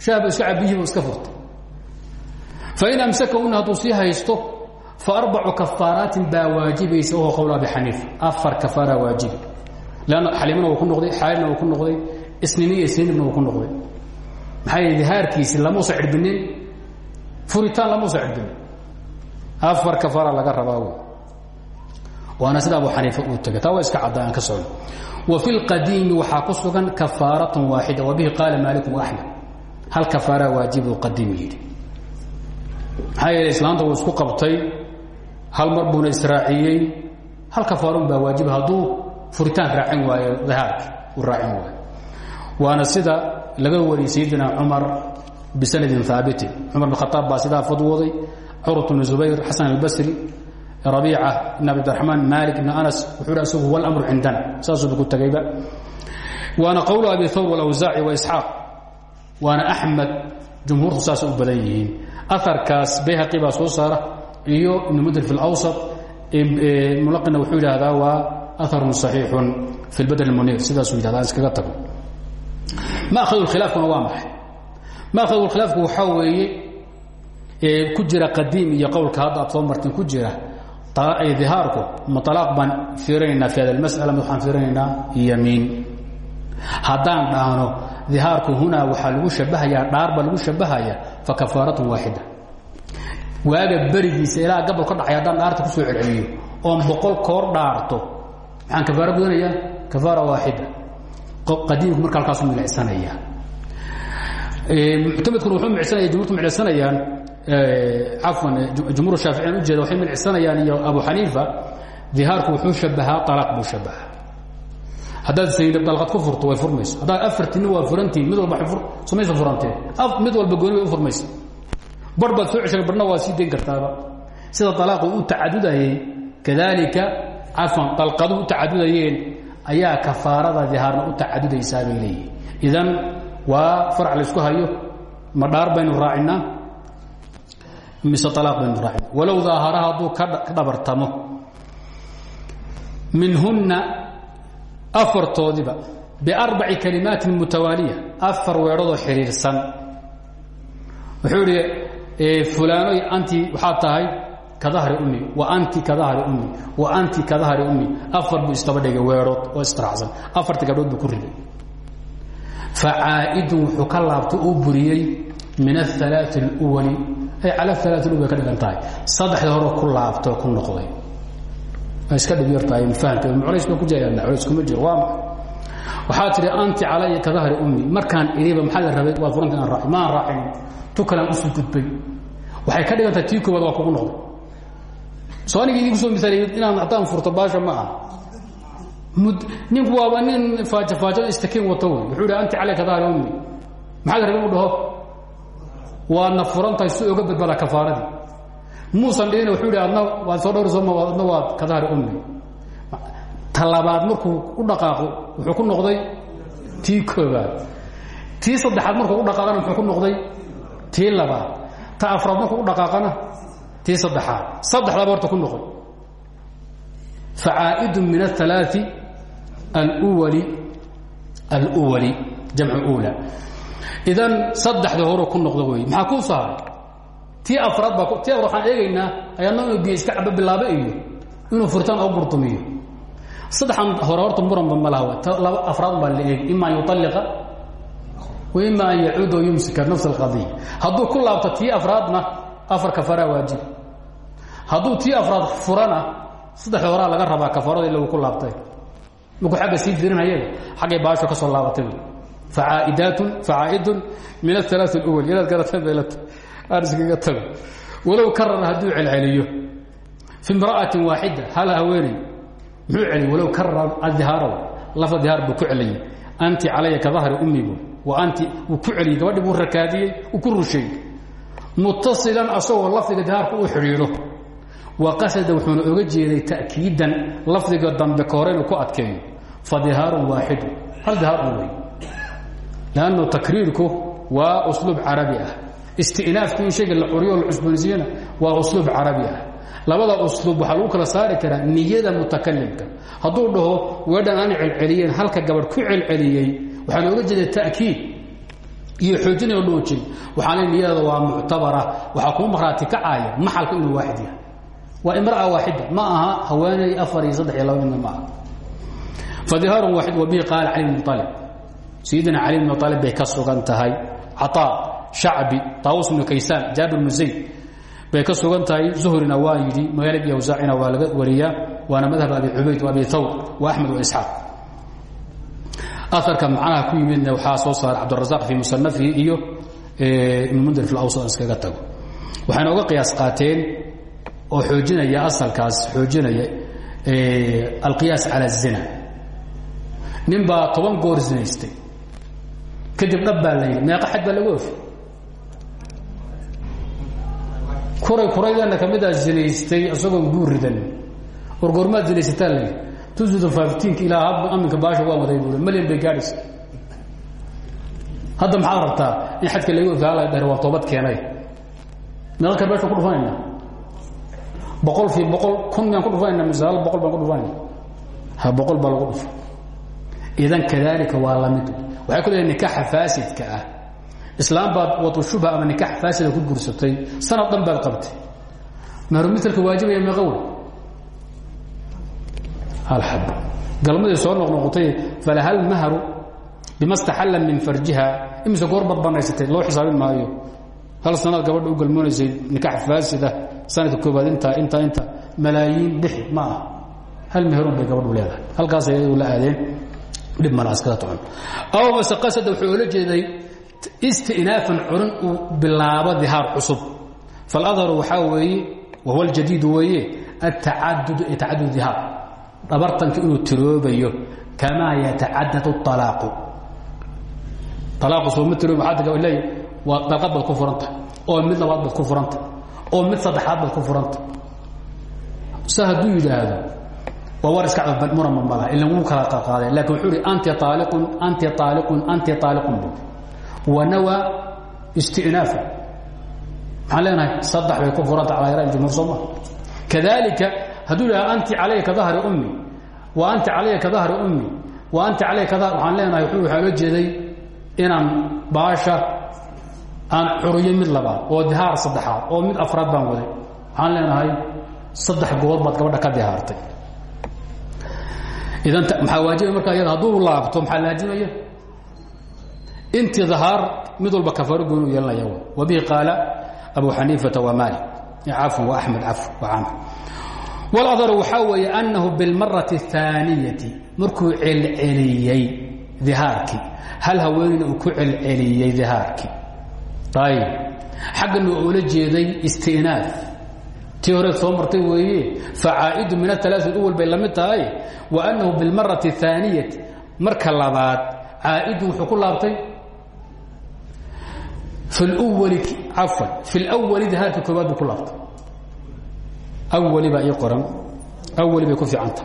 Shaahba iska cabiyihii buu iska furtay. Fain amsakahunna hadduu sii haysto arbacu kafaaraatin baa waajibaysa wahuwa qowl abi xaniifa afar kafaara waajibi lanna xaliimana wuu ku noqday xaalina wuu ku noqday isnini iyo sinibna wuu ku noqday maxaa lamuusa cirbinin afar kafaara laga rabaa wey waana sida abu xaniifa uu tegay taa iska cadda aan ka socdo wa fi lqadiimi waxaa ku sugan kafaaratun wa bihi qaala maaliku waaxmed hal kafaara waajib uu qadiim yidhi maxaa yeele qabtay hal mar buuna israaciyey? Hal kafaarun baa waajiba hadduu furitaan raacin waayo dahaarki uu raacin waayo. Waana sida laga wariyey sayidina cumar bisanadin haabitin cumar bin khataab baa sidaa fadwooday. Curwat bn zubayr xasan albasri rabiica ibn cabdiraxmaan malik ibn anas wuxuu hi asagu huwa alamru cindana. Saasuuba ku tegayba waana qowlu abi thawr walawsaaci wa isxaaq. Waana axmed jumhuurtu saasay u badan yihiin. Aarkaas bayhaqi baa iyo ibn mudr fi اlawsat mulaqina wuxuu yidhaahdaa waa aharun صaxiixun fi lbadl muniir sidaasuu yidhahda an iskaga tago. Maahadu khilaafkuna waa maxay? Maahadu khilaafku waxaa weeye ku jira qadiim iyo qowlka hadda soo marteen ku jira dihaarku ma alaaq baan fiirinaynaa fi hada masala ma waxaan fiirinaynaa yamiin. Haddaan dhahno dihaarku hunaa lagu shabahayaa dhaar lagu shabahayaa fa kafaaratun waaxida waaga berigiisa ilaa gabal ka dhacay haddaan dhaarta ku soo celceliyo oon boqol koor dhaarto maxaan kafaaro gudanayaa? Kafaara waaxida. Qadiimku marka halkaasu milicsanaya. Muctamedkuna wuxuu milicsanaya jumhurtu milicsanayaan cafwan jumhuur shaaficiyan ujeeda waxay milicsanayaan iyo abu xaniifa dihaarku wuxuu shabahaa alaaq buu shabahaa haddaad saydab dalqad ku furto way furmaysa haddaad afartini waa furantihin mid walba samaysa furantee. Mid walba gooni bay u bar baad soo barna waa sii dayn sida alaaqu u tacadudayey kadaalika cafwan dalqaduhu u ayaa kafaarada dihaarna u tacadudaysaa bay idan waa farac laysku hayo ma dhaar baynu raacinaa mise alaaq baynu raacina walow daahara hadduu ka dhabartamo minhunna afartoodiba biarbaci kalimaatin mutawaaliya afar weedhadoo xidhiirsan wuxuu idhi fulaano anti waxaad tahay kadahri ummi wa anti kadahri ummi wa anti kadahri ummi afar buu istaba dhigay weerood oo istiraacsan afarta gabdhood buu ku riday fa caa'idun wuxuu ka laabtay uu buriyey min aalaai اlwali ay cala alaai ka dhigan tahay saddexda hore ku laabtoo ku noqday. Ay iska dhib yartahay mafahamka culays ba ku jirayaan culays kuma jiro waa maxa waxaa anti calaya kadahri ummi markaan iriba maxaa la rabay? Waa furanka aan raaci tu kalaan usuu gudbay waxay ka dhigan tahay tii koowaad waa kugu noqday. Soo aniga idinku soo misaaliyey inaan haddaan furto baasha ma aha. Mud ninku waaba nin faajo faajada istakiin wato wey. Wuxuu idhi anti calaya ka dahri ummi. Maxaa la rabay inuu dhaho? Waadna furan tahay si oga badbada kafaaradii muusan dhihina wuxuu idhi adna waad soo dhowr sooma adna waad ka dahri ummi. Talabaad markuu u dhaqaaqo wuxuu ku noqday tii koobaad tii saddexaad markuu u dhaqaaqana muxuu ku noqday tii labaad ta afraad markuu u dhaqaaqana tii saddexaad saddexdaaba horta ku noqon facaa'idun min aلثalaaثi alwali alwali jamcu ula idan saddexda hore ku noqda wey maxaa kuu saaray tii afraad baa tii afraad waxaan eegaynaa ayaadna inuu biyo iska cabo bilaabo iyo inuu furitaan oo burdumiyo saddexan hore horta muranba ma laha laba afraad baa la eegi ima an yuطalliqa wa ima an yacuuda yumsika nafs اlqadiya hadduu ku laabto tii afraadna afar kafaraa waajib hadduu tii afraad furana saddex horaa laga rabaa kafaarada ila ku laabtay. Markuu agga sii fiirinayada xaggay baasho ka soo laabatay. Facaa'idaatun facaa'idun min ahalaa اlwal inaad garataan beelata aan iskaga tago walow karara hadduu celceliyo fi imra'atin waaxida hal haweeney muxuu celiy walow karara adihaaraw lafda dihaar buu ku celiyey anti calaya ka dahri ummibu wa anti wuu ku celiyey gabadhi buu rakaadiyey uu ku rusheeyey mutasilan asagoo lafdiga dihaarka u xidhiidho. Wa qasada wuxuuna oga jeeday ta'kiidan lafdiga dambe ka hore inuu ku adkeeyo. Fa dihaarun hal dihaar un wey lannu takriirku waa usluub carabi ah. Istinaafku in shayga la curiyo la cusboonsiiyana waa usluub ah. Labada usluub waxaa lagu kala saari karaa niyada mutakalimka hadduu dhaho weedhan aan celceliyeen halka gabadh ku celceliyey waxaa looga jeeda ta'kiid iyo xoojinayo dhoojin waxaana niyada waa muctabara. Waxaa kuu markhaati kacaaya maxalka inuu waaxid yahay. Waa imraa waaxida ma aha haweeney afar iyo saddex iyo laba midna ma aha. Fadihaarun waaxid wa bihi qaala cali bn mualib sayidina cali bn mualib bay ka sugan tahay. Caطaa shacbi taawus bnu kaysaan jaabir bnu zayd bay ka sugan tahay. Zuhrina waa yidhi magaalib iyo awsaacina waa laga wariyaa waana madhab abi cubayd abi thawr wa axmed wa isxaaq aarka macnaha ku yimidna waxaa soo saaray cabdirazaaq fii musanafihi iyo ibnu mundir fi awsad iskaga tago. Waxayna uga qiyaas qaateen oo xoojinaya asalkaas xoojinaya alqiyaas cala الzina nin baa toban goor zinaystay. Kadib dhab baa la yidhi meeqa xad baa lagu ofi kuray kuraydeena ka midaa zinaystay isagoon guur ridan war goormaad zinaysataa la yidhi ilaa aminka baasha waa waday buuri malyan bay gaadhaysa hadda maxaad rabtaa in xadka laga ofi hala dhare waa toobad keenay meeqa ka beesha ku dhufanayna boqol fii boqol kun miyaan ku dhufanayna mise hal boqol baan ku dhufanayna ha boqol baa lagu dhufa idan kadalika waa la mid waxay ku leedahay nikaaxa faasidka ah islaam baad wadu shubha ama nikaax faasida ku guursatay sanad dhan baad qabtay mahrumitalka waajibaya meeqa wey xab. Galmadii soo noqnoqotay falahal mahru bima staxalla min farjiha. Imise goor baad banaysatay loo xisaabin maayo. Hal sanaad gabadha u galmoonaysay nikaax faasida sanadka koobaad intaa intaa inta malaayiin bixi ma ah hal meherun bay gabadhu leedahay. Halkaas ayadu la aadeen. Dhib malaskada tocon aw mase qasada wuxuu oola jeeday istinaafan curin uu bilaabo dihaar cusub. Faladharu waxaa weeye wahuwa aljadiid weeye atacadud tacadud dihaar dhabartanka inuu tiroobayo kamaa yatacadad alaaqu alaaqu sooma tiroob waxaad leeya waa dalqad baad ku furantah oo mid labaad baad ku furantah oo mid saddexaad ku furantah sa hadduu yidhaahdo waa war iska murama malaha ilan wuu kala qaqaaday laakiin wuxuu anti aaliqun anti aaliqun anti aaliqun bu wanawa istinaafa maxaan saddex ku furanta calaa yara jumhuur sooma kadalika hadduu yidhaha anti calaya ka dahri ummi wa anti calaya ka dahri ummi wa anti calaya ka dahri. Waxaan leenahay waxaa loo jeeday inaan baasha aan xuriyo mid labaad oo dihaar saddexaad oo mid afraad baan waday. Waxaan leenahay saddex gobood baad gabadha ka dihaartay. Idan maxaa waajibay markaa iyada hadduu laabto maxaa laajimaya inti dahaar mid walba kafaaro gooni u yeelanaya wa bihi qaala abu xaniifata wa maalik. Cafwan wa axmed cafw wa camr waladharu waxaa weeye annahu bilmarati الثaaniyati markuu celceliyey dihaarkii hal haweeneyna uu ku celceliyey dihaarkii ayb xaggana oola jeeday istinaaf tii hore soo martay weeye facaa'idu min atalaaث اwal bay la mid tahay wa annahu bilmarati الثaaniyati marka labaad caa'idu wuxuu ku laabtay fi اwali cafwan fi اlأwali dihaarka koobaad buu ku laabtay awali baa ii qoran. Awali bay ku fiicanta.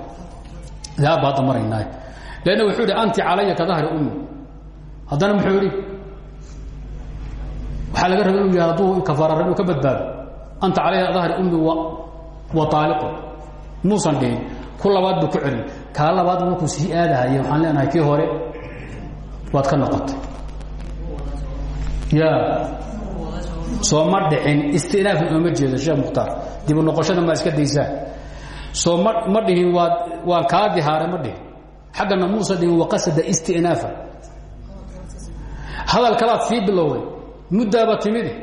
Dahaab ba hadda maraynaa lanna wuxuu idhi anti calaya ka dahri ummi. Haddana muxuu idhi waxaa laga raba inu yah hadduu kafaarara inuu ka badbaado. Anta calaya dahri ummi wa aaliqu muusan dhihin. Ku labaad buu ku celin. Kaa labaad markuu sii aadahaya waxaan leenahay kii hore waad ka noqotay. Ya soo ma dhicin istinaafna ooma jeedo sheekh mukhtaar dibu noqoshada maa iska daysaa. Soo ma ma dhihin waad waan kaa dihaare ma dhihin. Xaggana muusa dhihin waqasada istinaafa. Hadal kalaad sii bilowday muddaaba timidi.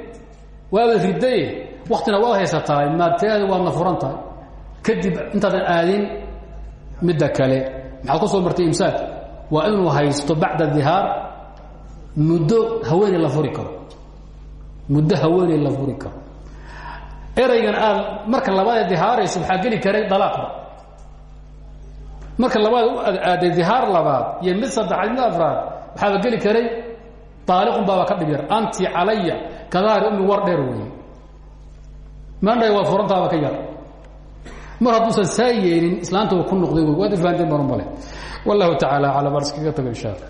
Waaba ridaye waktina waa haysataa maabteada waadna furan tahay. Kadib intaadan aadin midda kale. Maxaad ku soo martay imsaak waa inuu haysto bacda dihaar muddo haweeney la furi karo muddo haweeney la furi karo. Eraygan aad marka labaad dihaarayso waxaa geli karay dalaaqba. Marka labaad aaday dihaar labaad iyo mid saddexaad mid afraad waxaaba geli karay aaliqun baaba ka dhib yar. Anti calaya kadaari umi war dheer wey mandhay waa furantaaba ka yar. Mar hadduusan saa yeelin islaanta ku noqday wey waad ifahanteen banu male wallahu tacaala aclam baan iskaga tago insha alla